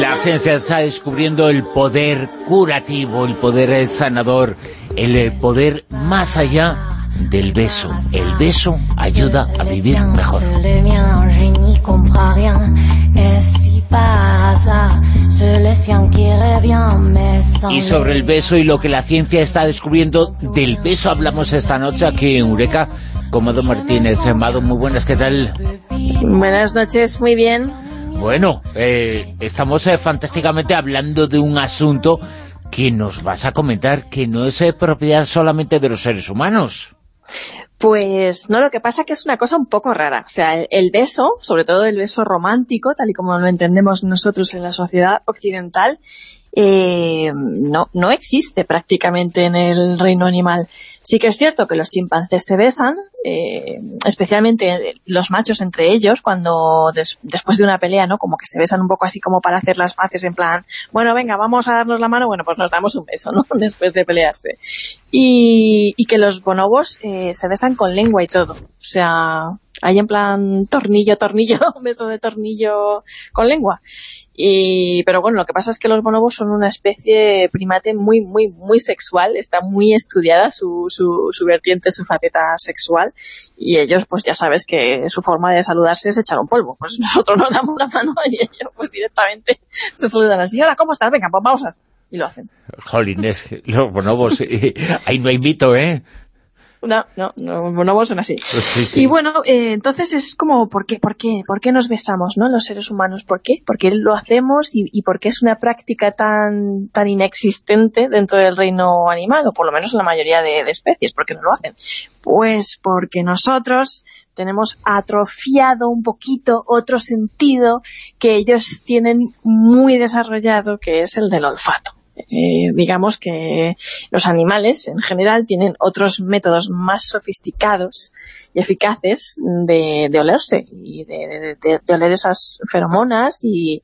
S1: La ciencia está descubriendo el poder curativo, el poder sanador, el poder más allá del beso. El beso ayuda a vivir mejor. Y sobre el beso y lo que la ciencia está descubriendo del beso hablamos esta noche aquí en Eureka con Mado Martínez. Mado, muy buenas, ¿qué tal?
S20: Buenas noches, muy bien.
S1: Bueno, eh, estamos eh, fantásticamente hablando de un asunto que nos vas a comentar que no es eh, propiedad solamente de los seres humanos.
S20: Pues no, lo que pasa es que es una cosa un poco rara. O sea, el, beso, sobre todo el beso romántico, tal y como lo entendemos nosotros en la sociedad occidental, eh, no, no existe prácticamente en el reino animal. Sí que es cierto que los chimpancés se besan, eh, especialmente los machos entre ellos, cuando después de una pelea, ¿no? Como que se besan un poco así como para hacer las paces en plan, bueno, venga, vamos a darnos la mano, bueno, pues nos damos un beso, ¿no? después de pelearse. Y, que los bonobos eh, se besan con lengua y todo. O sea, hay en plan tornillo, tornillo, un beso de tornillo con lengua. Y, pero bueno, lo que pasa es que los bonobos son una especie primate muy, muy, muy sexual, está muy estudiada su, su, su vertiente, su faceta sexual, y ellos pues ya sabes que su forma de saludarse es echar un polvo. Pues nosotros nos damos la mano y ellos pues directamente se saludan así, hola, ¿cómo estás? Venga, pues vamos a... Y lo hacen.
S1: Jolines, los bonobos, ahí no hay ¿eh?
S20: No, no, no, bonobos son así. Pues y bueno, eh, entonces es como, ¿por qué, por, qué, ¿por qué nos besamos, no, los seres humanos? ¿Por qué? Porque lo hacemos y, y porque es una práctica tan, tan inexistente dentro del reino animal, o por lo menos en la mayoría de, de especies, ¿por qué no lo hacen? Pues porque nosotros tenemos atrofiado un poquito otro sentido que ellos tienen muy desarrollado, que es el del olfato. Eh, digamos que los animales en general tienen otros métodos más sofisticados y eficaces de, olerse y de, oler esas feromonas y,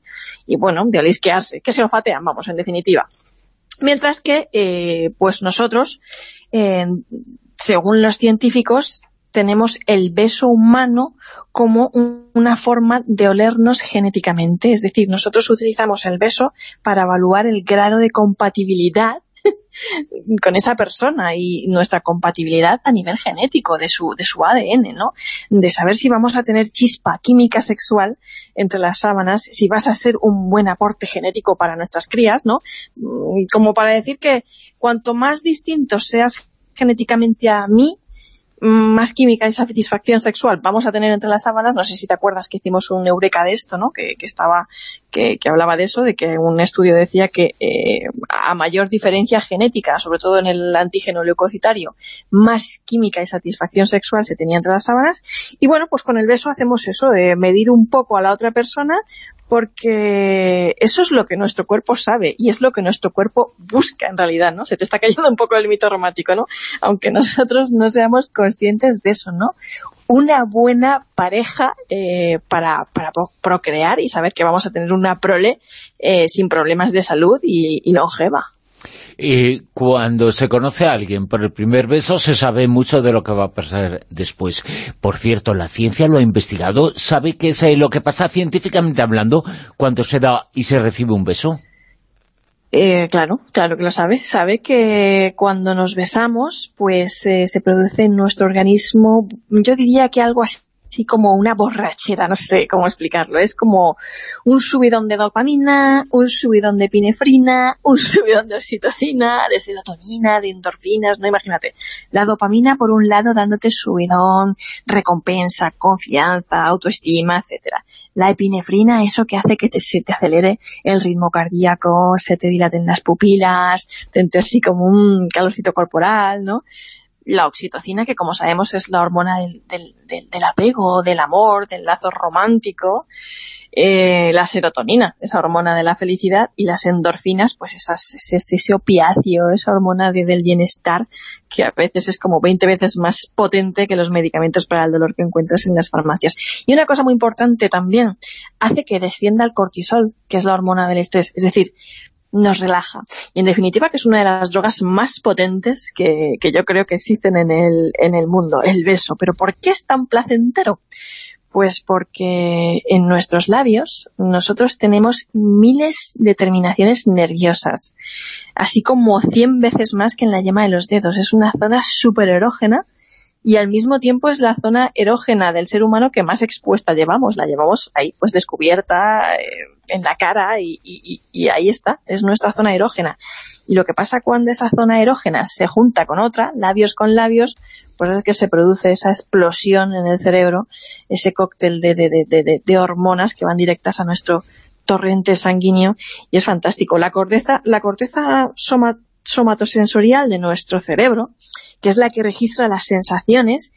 S20: bueno, de olisquearse, que se olfatean, vamos, en definitiva. Mientras que, eh, pues nosotros, según los científicos, tenemos el beso humano como una forma de olernos genéticamente. Es decir, nosotros utilizamos el beso para evaluar el grado de compatibilidad con esa persona y nuestra compatibilidad a nivel genético de su, de su ADN, ¿no? De saber si vamos a tener chispa química sexual entre las sábanas, si vas a ser un buen aporte genético para nuestras crías, ¿no? Mm, como para decir que cuanto más distinto seas genéticamente a mí, más química y satisfacción sexual vamos a tener entre las sábanas, no sé si te acuerdas que hicimos un eureka de esto, ¿no? Que, estaba, que, hablaba de eso, de que un estudio decía que eh, a mayor diferencia genética, sobre todo en el antígeno leucocitario, más química y satisfacción sexual se tenía entre las sábanas, y bueno, pues con el beso hacemos eso, de medir un poco a la otra persona porque eso es lo que nuestro cuerpo sabe y es lo que nuestro cuerpo busca en realidad, ¿no? Se te está cayendo un poco el mito romántico, ¿no? Aunque nosotros no seamos conscientes de eso, ¿no? Una buena pareja eh, para, para procrear y saber que vamos a tener una prole eh, sin problemas de salud y, y longeva.
S1: Y cuando se conoce a alguien por el primer beso se sabe mucho de lo que va a pasar después. Por cierto, la ciencia lo ha investigado, sabe qué es eh, lo que pasa científicamente hablando cuando se da y se recibe un beso.
S20: Eh, claro, claro que lo sabe. Sabe que cuando nos besamos, pues eh, se produce en nuestro organismo, yo diría que algo así así como una borrachera, no sé cómo explicarlo. Es como un subidón de dopamina, un subidón de pinefrina, un subidón de oxitocina, de serotonina, de endorfinas, no imagínate. La dopamina por un lado dándote subidón, recompensa, confianza, autoestima, etcétera. La epinefrina, eso que hace que te, se te acelere el ritmo cardíaco, se te dilaten las pupilas, te entre así como un calorcito corporal, ¿no? La oxitocina, que como sabemos es la hormona del, del, apego, del amor, del lazo romántico, eh, la serotonina, esa hormona de la felicidad, y las endorfinas, pues esas, ese, ese esa hormona del bienestar, que a veces es como 20 veces más potente que los medicamentos para el dolor que encuentras en las farmacias. Y una cosa muy importante también, hace que descienda el cortisol, que es la hormona del estrés. Es decir, nos relaja. Y en definitiva que es una de las drogas más potentes que, que yo creo que existen en el, en el mundo, el beso. ¿Pero por qué es tan placentero? Pues porque en nuestros labios nosotros tenemos miles de terminaciones nerviosas, así como 100 veces más que en la yema de los dedos. Es una zona súper erógena y al mismo tiempo es la zona erógena del ser humano que más expuesta llevamos. La llevamos ahí pues descubierta eh, en la cara y, ahí está, es nuestra zona erógena. Y lo que pasa cuando esa zona erógena se junta con otra, labios con labios, pues es que se produce esa explosión en el cerebro, ese cóctel de, de, hormonas que van directas a nuestro torrente sanguíneo y es fantástico. La corteza, la corteza somatosensorial de nuestro cerebro que es la que registra las sensaciones,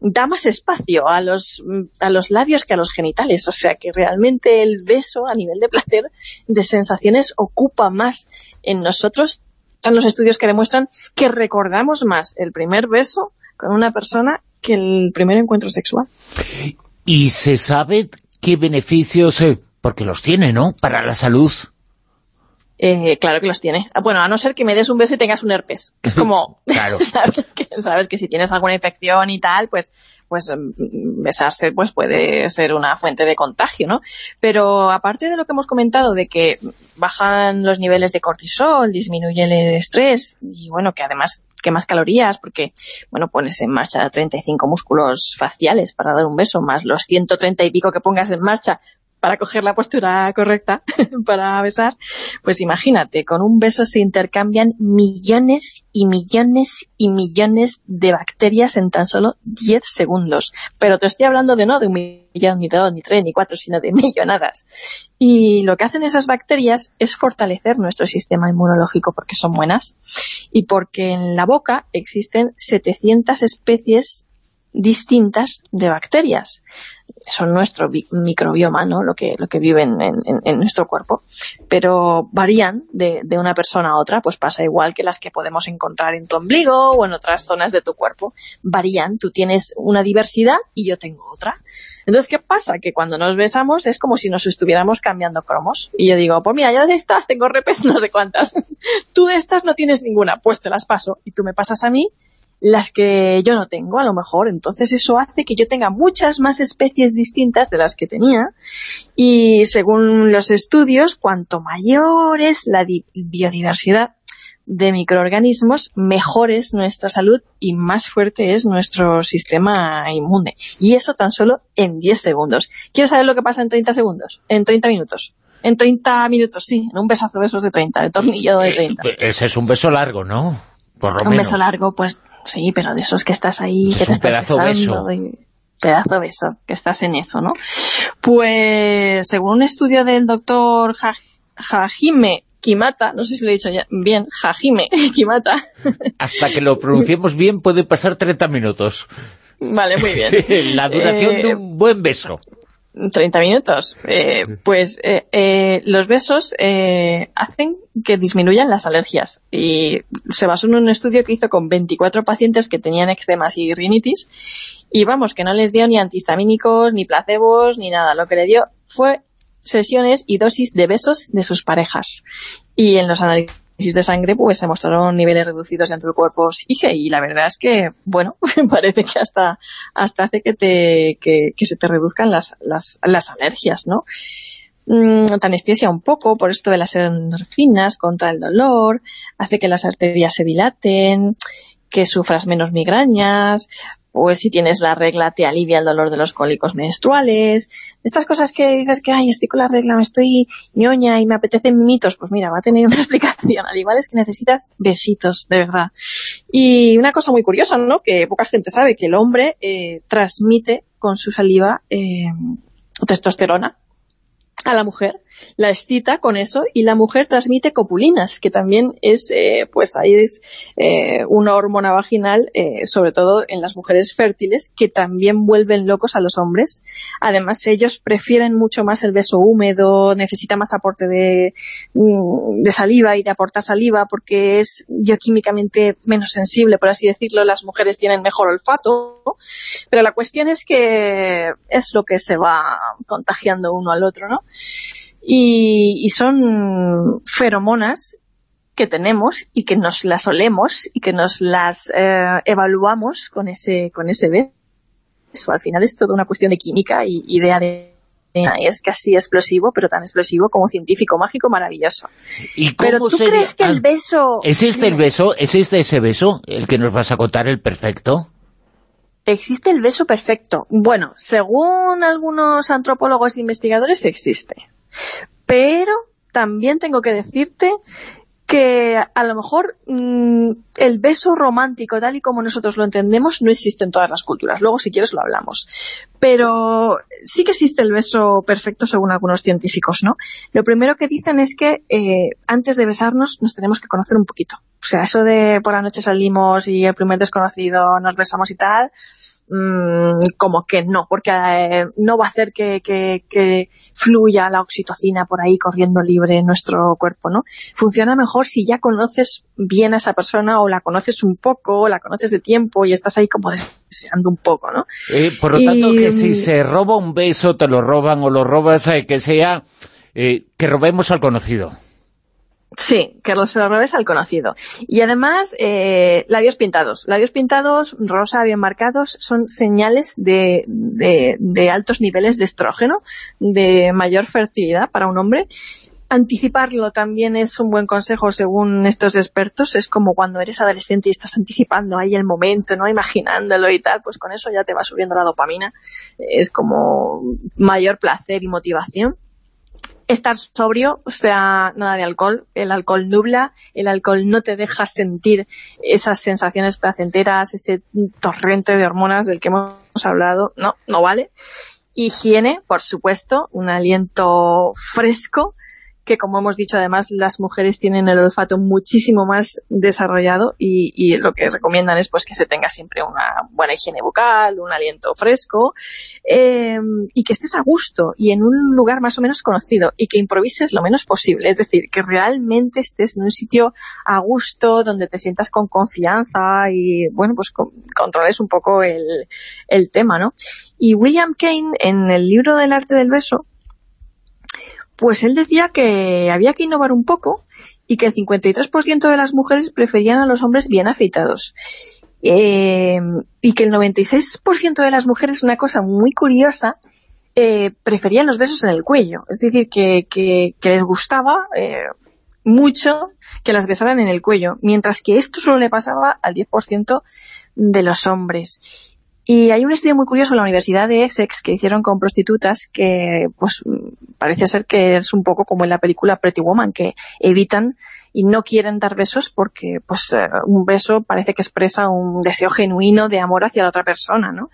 S20: da más espacio a los, a los labios que a los genitales. O sea que realmente el beso a nivel de placer, de sensaciones, ocupa más en nosotros. Están los estudios que demuestran que recordamos más el primer beso con una persona que el primer encuentro sexual.
S1: ¿Y se sabe qué beneficios, eh, porque los tiene, ¿no?, para la salud
S20: eh, claro que los tiene. Bueno, a no ser que me des un beso y tengas un herpes. Es como, claro. ¿sabes? Que, sabes que si tienes alguna infección y tal, pues pues mm, besarse pues puede ser una fuente de contagio, ¿no? Pero aparte de lo que hemos comentado, de que bajan los niveles de cortisol, disminuye el estrés, y bueno, que además quemas calorías, porque, bueno, pones en marcha 35 músculos faciales para dar un beso, más los 130 y pico que pongas en marcha para coger la postura correcta para besar, pues imagínate, con un beso se intercambian millones y millones y millones de bacterias en tan solo 10 segundos. Pero te estoy hablando de no de un millón, ni dos, ni tres, ni cuatro, sino de millonadas. Y lo que hacen esas bacterias es fortalecer nuestro sistema inmunológico porque son buenas y porque en la boca existen 700 especies distintas de bacterias son nuestro microbioma, ¿no? Lo que, lo que viven en, nuestro cuerpo. Pero varían de, de, una persona a otra, pues pasa igual que las que podemos encontrar en tu ombligo o en otras zonas de tu cuerpo. Varían, tú tienes una diversidad y yo tengo otra. Entonces, ¿qué pasa? Que cuando nos besamos es como si nos estuviéramos cambiando cromos. Y yo digo, pues mira, yo de estas tengo repes no sé cuántas. tú de estas no tienes ninguna, pues te las paso. Y tú me pasas a mí las que yo no tengo, a lo mejor. Entonces eso hace que yo tenga muchas más especies distintas de las que tenía y según los estudios, cuanto mayor es la biodiversidad de microorganismos, mejor es nuestra salud y más fuerte es nuestro sistema inmune. Y eso tan solo en 10 segundos. ¿Quieres saber lo que pasa en 30 segundos? En 30 minutos. En 30 minutos, sí, en un besazo de esos de 30, de tornillo de 30.
S1: Eh, ese es un beso largo, ¿no?
S20: Un beso largo, pues sí, pero de esos que estás ahí, que te estás besando. Beso. pedazo beso, que estás en eso, ¿no? Pues según un estudio del doctor Hajime Kimata, no sé si lo he dicho ya bien, Hajime Kimata.
S1: Hasta que lo pronunciemos bien puede pasar 30 minutos.
S20: Vale, muy bien.
S1: La duración de eh, un buen beso.
S20: 30 minutos. Eh, pues eh, eh, los besos hacen que disminuyan las alergias. Y se basó en un estudio que hizo con 24 pacientes que tenían eczemas y rinitis. Y vamos, que no les dio ni antihistamínicos, ni placebos, ni nada. Lo que le dio fue sesiones y dosis de besos de sus parejas. Y en los análisis de sangre pues se mostraron niveles reducidos de anticuerpos IgE y la verdad es que, bueno, parece que hasta, hasta hace que, te, que, se te reduzcan las, las, las alergias, ¿no? mm, te anestesia un poco por esto de las endorfinas contra el dolor, hace que las arterias se dilaten, que sufras menos migrañas, pues si tienes la regla te alivia el dolor de los cólicos menstruales, estas cosas que dices que, ay, estoy con la regla, me estoy ñoña y me apetecen mitos, pues mira, va a tener una explicación, al igual es que necesitas besitos, de verdad. Y una cosa muy curiosa, ¿no?, que poca gente sabe, que el hombre eh, transmite con su saliva eh, testosterona a la mujer, la excita con eso y la mujer transmite copulinas, que también es, eh, pues ahí es eh, una hormona vaginal, eh, sobre todo en las mujeres fértiles, que también vuelven locos a los hombres. Además, ellos prefieren mucho más el beso húmedo, necesita más aporte mm, de saliva y de aportar saliva porque es bioquímicamente menos sensible, por así decirlo, las mujeres tienen mejor olfato, pero la cuestión es que es lo que se va contagiando uno al otro, ¿no? Y, son feromonas que tenemos y que nos las olemos y que nos las eh, evaluamos con ese con ese beso. Al final es toda una cuestión de química y, y de. Es casi explosivo, pero tan explosivo como científico, mágico, maravilloso.
S1: ¿Y
S20: pero tú crees que el
S1: ah,
S20: beso...
S1: ¿Es este el beso? ¿Es este ese beso el que nos vas a contar, el perfecto?
S20: ¿Existe el beso perfecto? Bueno, según algunos antropólogos e investigadores, existe. Pero también tengo que decirte que a lo mejor mm, el beso romántico tal y como nosotros lo entendemos no existe en todas las culturas. Luego, si quieres, lo hablamos. Pero sí que existe el beso perfecto según algunos científicos, ¿no? Lo primero que dicen es que eh, antes de besarnos nos tenemos que conocer un poquito. O sea, eso de por la noche salimos y el primer desconocido nos besamos y tal, Mm, como que no, porque eh, no va a hacer que, fluya la oxitocina por ahí corriendo libre en nuestro cuerpo, ¿no? Funciona mejor si ya conoces bien a esa persona o la conoces un poco, o la conoces de tiempo y estás ahí como deseando un poco, ¿no?
S1: Eh, por lo tanto, que si se roba un beso, te lo roban o lo robas, eh, que sea que robemos al conocido.
S20: Sí, que los robes al conocido. Y además, eh, labios pintados. Labios pintados, rosa, bien marcados, son señales de, de, altos niveles de estrógeno, de mayor fertilidad para un hombre. Anticiparlo también es un buen consejo según estos expertos. Es como cuando eres adolescente y estás anticipando ahí el momento, ¿no? Imaginándolo y tal, pues con eso ya te va subiendo la dopamina. Es como mayor placer y motivación estar sobrio, o sea, nada de alcohol, el alcohol nubla, el alcohol no te deja sentir esas sensaciones placenteras, ese torrente de hormonas del que hemos hablado, no, no vale. Higiene, por supuesto, un aliento fresco, que como hemos dicho además las mujeres tienen el olfato muchísimo más desarrollado y, lo que recomiendan es pues que se tenga siempre una buena higiene bucal, un aliento fresco em, y que estés a gusto y en un lugar más o menos conocido y que improvises lo menos posible, es decir, que realmente estés en un sitio a gusto donde te sientas con confianza y bueno, pues controles un poco el, el tema, ¿no? Y William Kane en el libro del arte del beso pues él decía que había que innovar un poco y que el 53% de las mujeres preferían a los hombres bien afeitados. Eh, y que el 96% de las mujeres, una cosa muy curiosa, eh, preferían los besos en el cuello. Es decir, que, les gustaba eh, mucho que las besaran en el cuello, mientras que esto solo le pasaba al 10% de los hombres. Y hay un estudio muy curioso en la Universidad de Essex que hicieron con prostitutas que pues parece ser que es un poco como en la película Pretty Woman, que evitan y no quieren dar besos porque pues eh, un beso parece que expresa un deseo genuino de amor hacia la otra persona, ¿no?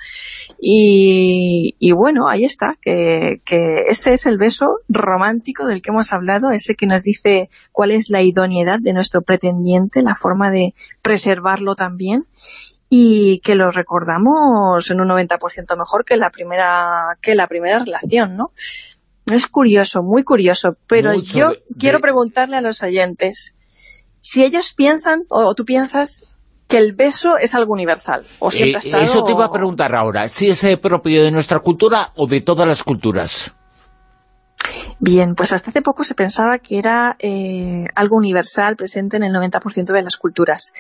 S20: Y, y bueno, ahí está, que, que ese es el beso romántico del que hemos hablado, ese que nos dice cuál es la idoneidad de nuestro pretendiente, la forma de preservarlo también y que lo recordamos en un 90% mejor que la primera que la primera relación, ¿no? Es curioso, muy curioso, pero yo quiero preguntarle a los oyentes si ellos piensan, o, tú piensas, que el beso es algo universal, o siempre ha eh, estado...
S1: Eso te iba a preguntar ahora, si es propio de nuestra cultura o de todas las culturas.
S20: Bien, pues hasta hace poco se pensaba que era eh, algo universal presente en el 90% de las culturas.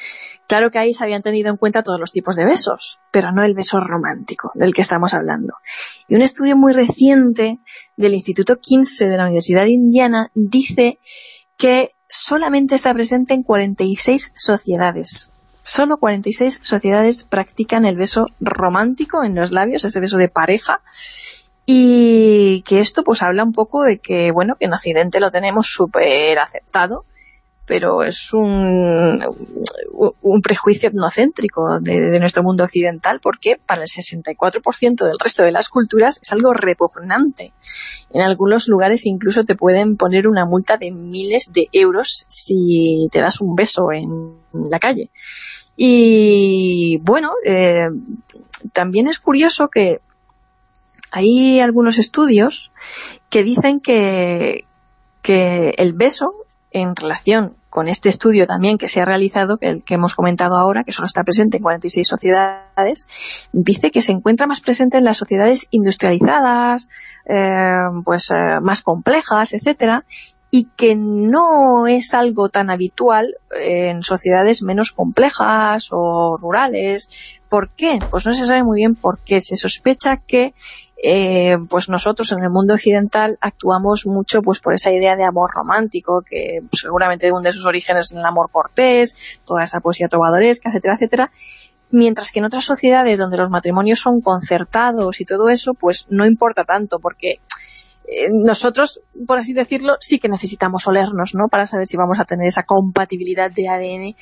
S20: Claro que ahí se habían tenido en cuenta todos los tipos de besos, pero no el beso romántico del que estamos hablando. Y un estudio muy reciente del Instituto Kinsey de la Universidad de Indiana dice que solamente está presente en 46 sociedades. Solo 46 sociedades practican el beso romántico en los labios, ese beso de pareja, y que esto pues habla un poco de que, bueno, que en Occidente lo tenemos súper aceptado, pero es un, un prejuicio etnocéntrico de, nuestro mundo occidental porque para el 64% del resto de las culturas es algo repugnante. En algunos lugares incluso te pueden poner una multa de miles de euros si te das un beso en la calle. Y bueno, eh, también es curioso que hay algunos estudios que dicen que, que el beso en relación con este estudio también que se ha realizado, el que hemos comentado ahora, que solo está presente en 46 sociedades, dice que se encuentra más presente en las sociedades industrializadas, eh, pues eh, más complejas, etcétera, y que no es algo tan habitual en sociedades menos complejas o rurales. ¿Por qué? Pues no se sabe muy bien por qué. Se sospecha que eh, pues nosotros en el mundo occidental actuamos mucho pues por esa idea de amor romántico que seguramente hunde sus orígenes en el amor cortés, toda esa poesía trovadoresca, etcétera, etcétera, mientras que en otras sociedades donde los matrimonios son concertados y todo eso, pues no importa tanto porque eh, nosotros, por así decirlo, sí que necesitamos olernos, ¿no? Para saber si vamos a tener esa compatibilidad de ADN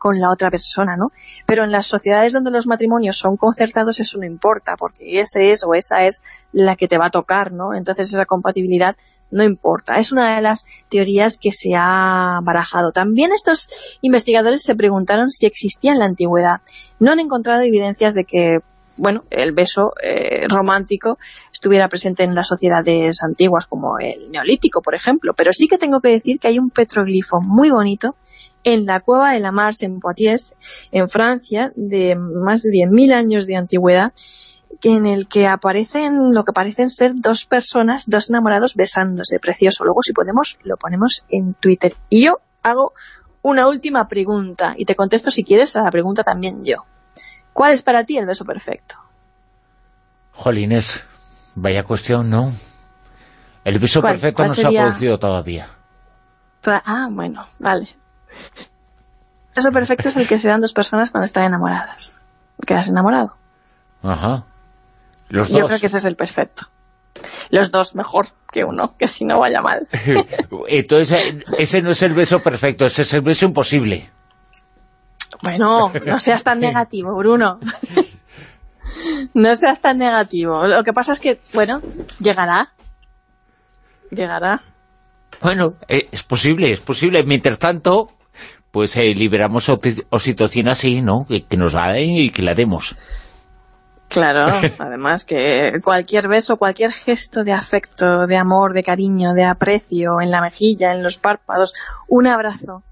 S20: con la otra persona, ¿no? Pero en las sociedades donde los matrimonios son concertados eso no importa, porque ese es o esa es la que te va a tocar, ¿no? Entonces esa compatibilidad no importa. Es una de las teorías que se ha barajado. También estos investigadores se preguntaron si existía en la antigüedad. No han encontrado evidencias de que bueno, el beso eh, romántico estuviera presente en las sociedades antiguas como el neolítico, por ejemplo, pero sí que tengo que decir que hay un petroglifo muy bonito en la cueva de la Marche en Poitiers, en Francia, de más de 10.000 años de antigüedad, en el que aparecen lo que parecen ser dos personas, dos enamorados besándose, precioso. Luego, si podemos, lo ponemos en Twitter. Y yo hago una última pregunta, y te contesto si quieres a la pregunta también yo. ¿Cuál es para ti el beso perfecto?
S1: Jolines, vaya cuestión, ¿no? El beso perfecto no se ha producido todavía.
S20: Ah, bueno, vale. Eso perfecto es el que se dan dos personas cuando están enamoradas. Quedas enamorado.
S1: Ajá.
S20: Los Yo creo que ese es el perfecto. Los dos mejor que uno, que si no vaya mal.
S1: Entonces, ese no es el beso perfecto, ese es el beso imposible.
S20: Bueno, no seas tan negativo, Bruno. No seas tan negativo. Lo que pasa es que, bueno, llegará. Llegará.
S1: Bueno, eh, es posible, es posible. Mientras tanto, pues eh, liberamos oxitocina así, ¿no? Que, nos la den y que la demos.
S20: Claro, además que cualquier beso, cualquier gesto de afecto, de amor, de cariño, de aprecio, en la mejilla, en los párpados, un abrazo,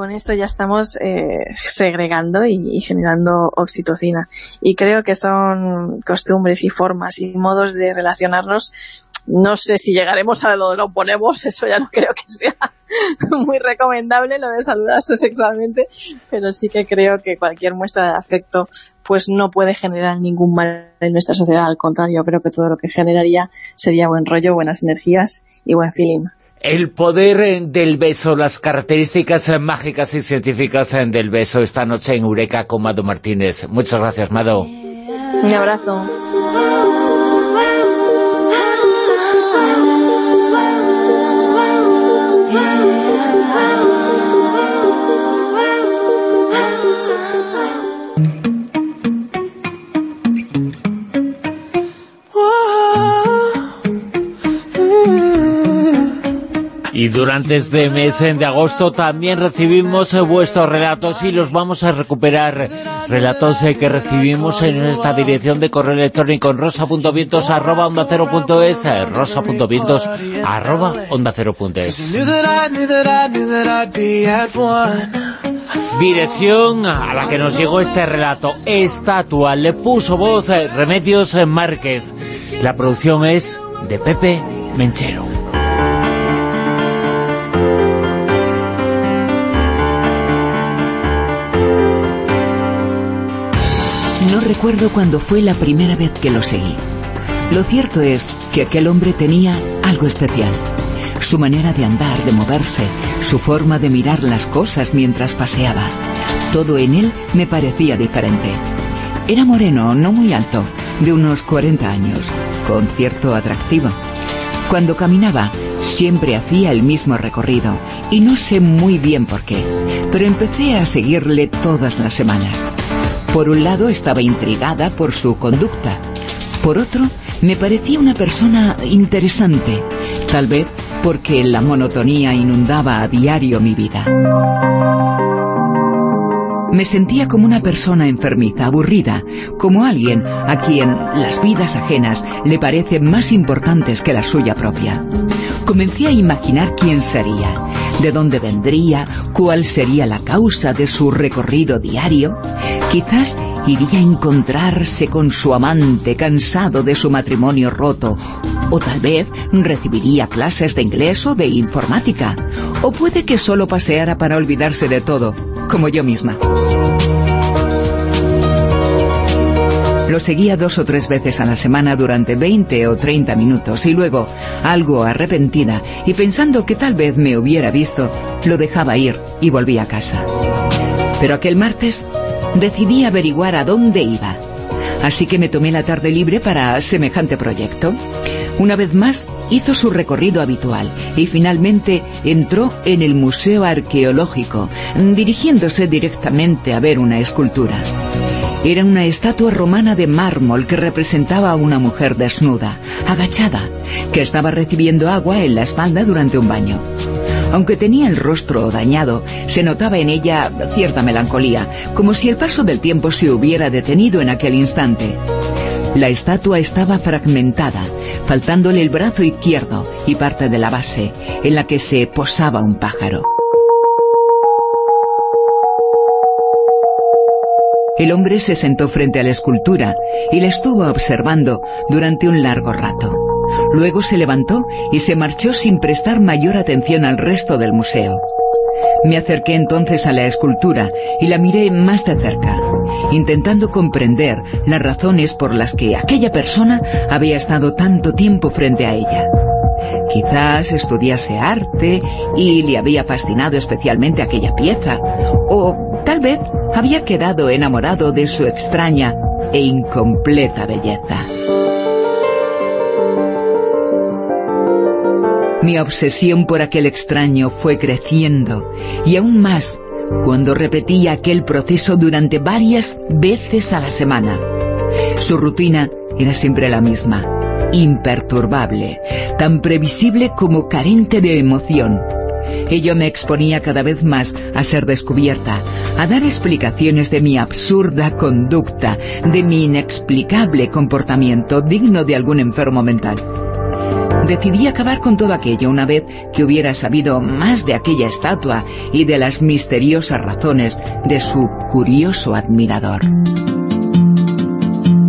S20: con eso ya estamos eh, segregando y, y, generando oxitocina. Y creo que son costumbres y formas y modos de relacionarnos no sé si llegaremos a lo de lo ponemos, eso ya no creo que sea muy recomendable, lo de saludarse sexualmente, pero sí que creo que cualquier muestra de afecto pues no puede generar ningún mal en nuestra sociedad, al contrario, creo que todo lo que generaría sería buen rollo, buenas energías y buen feeling.
S1: El poder del beso, las características mágicas y científicas del beso esta noche en Eureka con Mado Martínez. Muchas gracias, Mado.
S20: Un abrazo.
S1: Y durante este mes de agosto también recibimos vuestros relatos y los vamos a recuperar. Relatos que recibimos en esta dirección de correo electrónico en rosa.vientos arroba onda cero punto es, rosa.vientos arroba onda cero punto es. Dirección a la que nos llegó este relato, estatua, le puso voz Remedios Márquez. La producción es de Pepe Menchero.
S9: Recuerdo cuando fue la primera vez que lo seguí. Lo cierto es que aquel hombre tenía algo especial. Su manera de andar, de moverse, su forma de mirar las cosas mientras paseaba. Todo en él me parecía diferente. Era moreno, no muy alto, de unos 40 años, con cierto atractivo. Cuando caminaba, siempre hacía el mismo recorrido, y no sé muy bien por qué, pero empecé a seguirle todas las semanas. Por un lado estaba intrigada por su conducta, por otro me parecía una persona interesante, tal vez porque la monotonía inundaba a diario mi vida. Me sentía como una persona enfermiza, aburrida, como alguien a quien las vidas ajenas le parecen más importantes que la suya propia. Comencé a imaginar quién sería, de dónde vendría, cuál sería la causa de su recorrido diario. Quizás iría a encontrarse con su amante cansado de su matrimonio roto, o tal vez recibiría clases de inglés o de informática, o puede que solo paseara para olvidarse de todo, como yo misma. Seguía dos o tres veces a la semana durante 20 o 30 minutos y luego, algo arrepentida y pensando que tal vez me hubiera visto, lo dejaba ir y volví a casa. Pero aquel martes decidí averiguar a dónde iba. Así que me tomé la tarde libre para semejante proyecto. Una vez más hizo su recorrido habitual y finalmente entró en el Museo Arqueológico, dirigiéndose directamente a ver una escultura. Era una estatua romana de mármol que representaba a una mujer desnuda, agachada, que estaba recibiendo agua en la espalda durante un baño. Aunque tenía el rostro dañado, se notaba en ella cierta melancolía, como si el paso del tiempo se hubiera detenido en aquel instante. La estatua estaba fragmentada, faltándole el brazo izquierdo y parte de la base, en la que se posaba un pájaro. El hombre se sentó frente a la escultura y la estuvo observando durante un largo rato. Luego se levantó y se marchó sin prestar mayor atención al resto del museo. Me acerqué entonces a la escultura y la miré más de cerca, intentando comprender las razones por las que aquella persona había estado tanto tiempo frente a ella. Quizás estudiase arte y le había fascinado especialmente aquella pieza, o tal vez había quedado enamorado de su extraña e incompleta belleza. Mi obsesión por aquel extraño fue creciendo, y aún más cuando repetía aquel proceso durante varias veces a la semana. Su rutina era siempre la misma, imperturbable, tan previsible como carente de emoción. Ello me exponía cada vez más a ser descubierta, a dar explicaciones de mi absurda conducta, de mi inexplicable comportamiento digno de algún enfermo mental. Decidí acabar con todo aquello una vez que hubiera sabido más de aquella estatua y de las misteriosas razones de su curioso admirador.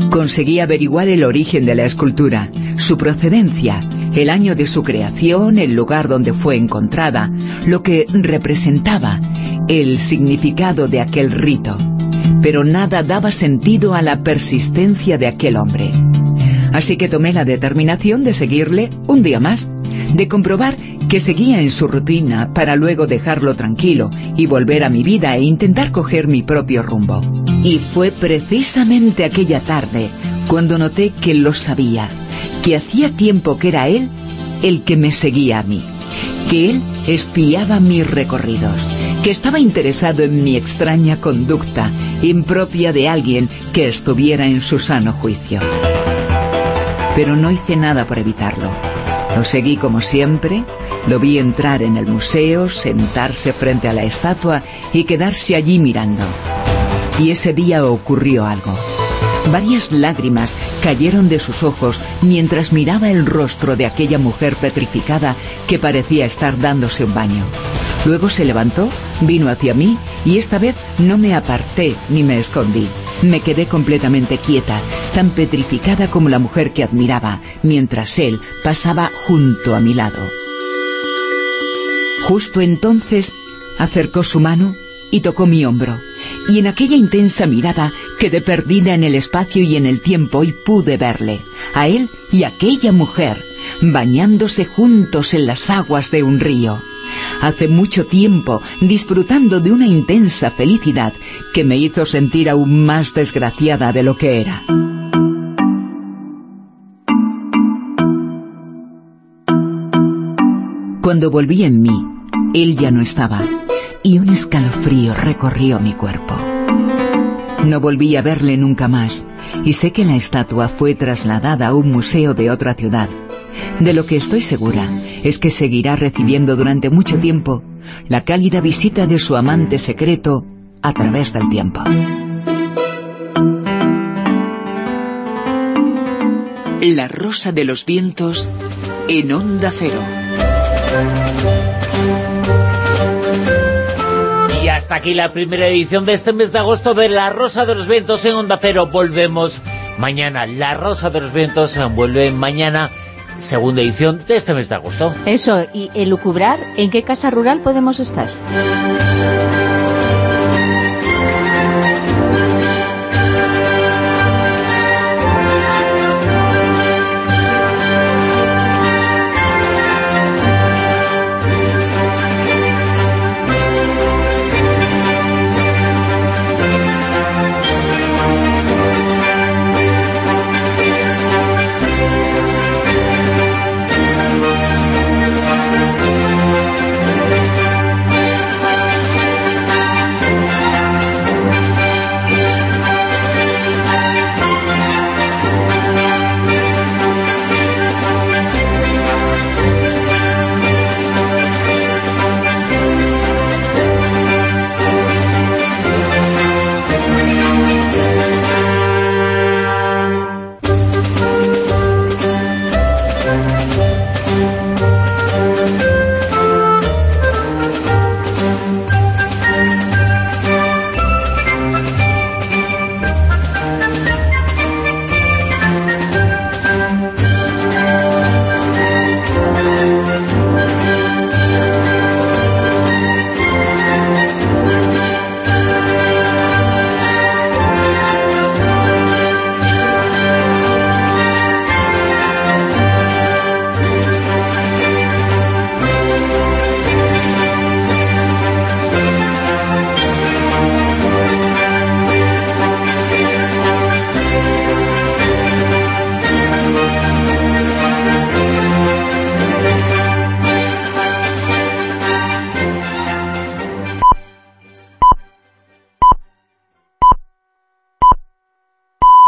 S9: Conseguí averiguar el origen de la escultura, su procedencia, el año de su creación, el lugar donde fue encontrada, lo que representaba, el significado de aquel rito. Pero nada daba sentido a la persistencia de aquel hombre. Así que tomé la determinación de seguirle un día más, de comprobar que seguía en su rutina para luego dejarlo tranquilo y volver a mi vida e intentar coger mi propio rumbo. Y fue precisamente aquella tarde cuando noté que lo sabía, que hacía tiempo que era él el que me seguía a mí, que él espiaba mis recorridos, que estaba interesado en mi extraña conducta, impropia de alguien que estuviera en su sano juicio pero no hice nada por evitarlo. Lo seguí como siempre, lo vi entrar en el museo, sentarse frente a la estatua y quedarse allí mirando. Y ese día ocurrió algo. Varias lágrimas cayeron de sus ojos mientras miraba el rostro de aquella mujer petrificada que parecía estar dándose un baño. Luego se levantó, vino hacia mí y esta vez no me aparté ni me escondí. Me quedé completamente quieta, tan petrificada como la mujer que admiraba, mientras él pasaba junto a mi lado. Justo entonces acercó su mano y tocó mi hombro, y en aquella intensa mirada quedé perdida en el espacio y en el tiempo y pude verle, a él y aquella mujer, bañándose juntos en las aguas de un río. Hace mucho tiempo, disfrutando de una intensa felicidad que me hizo sentir aún más desgraciada de lo que era. Cuando volví en mí, él ya no estaba, y un escalofrío recorrió mi cuerpo. No volví a verle nunca más, y sé que la estatua fue trasladada a un museo de otra ciudad. De lo que estoy segura es que seguirá recibiendo durante mucho tiempo la cálida visita de su amante secreto a través del tiempo.
S11: La rosa de los vientos en onda cero.
S1: Hasta aquí la primera edición de este mes de agosto de La Rosa de los Vientos en Onda Cero. Volvemos mañana. La Rosa de los Vientos vuelve mañana, segunda edición de este mes de agosto.
S4: Eso, y elucubrar en qué casa rural podemos estar.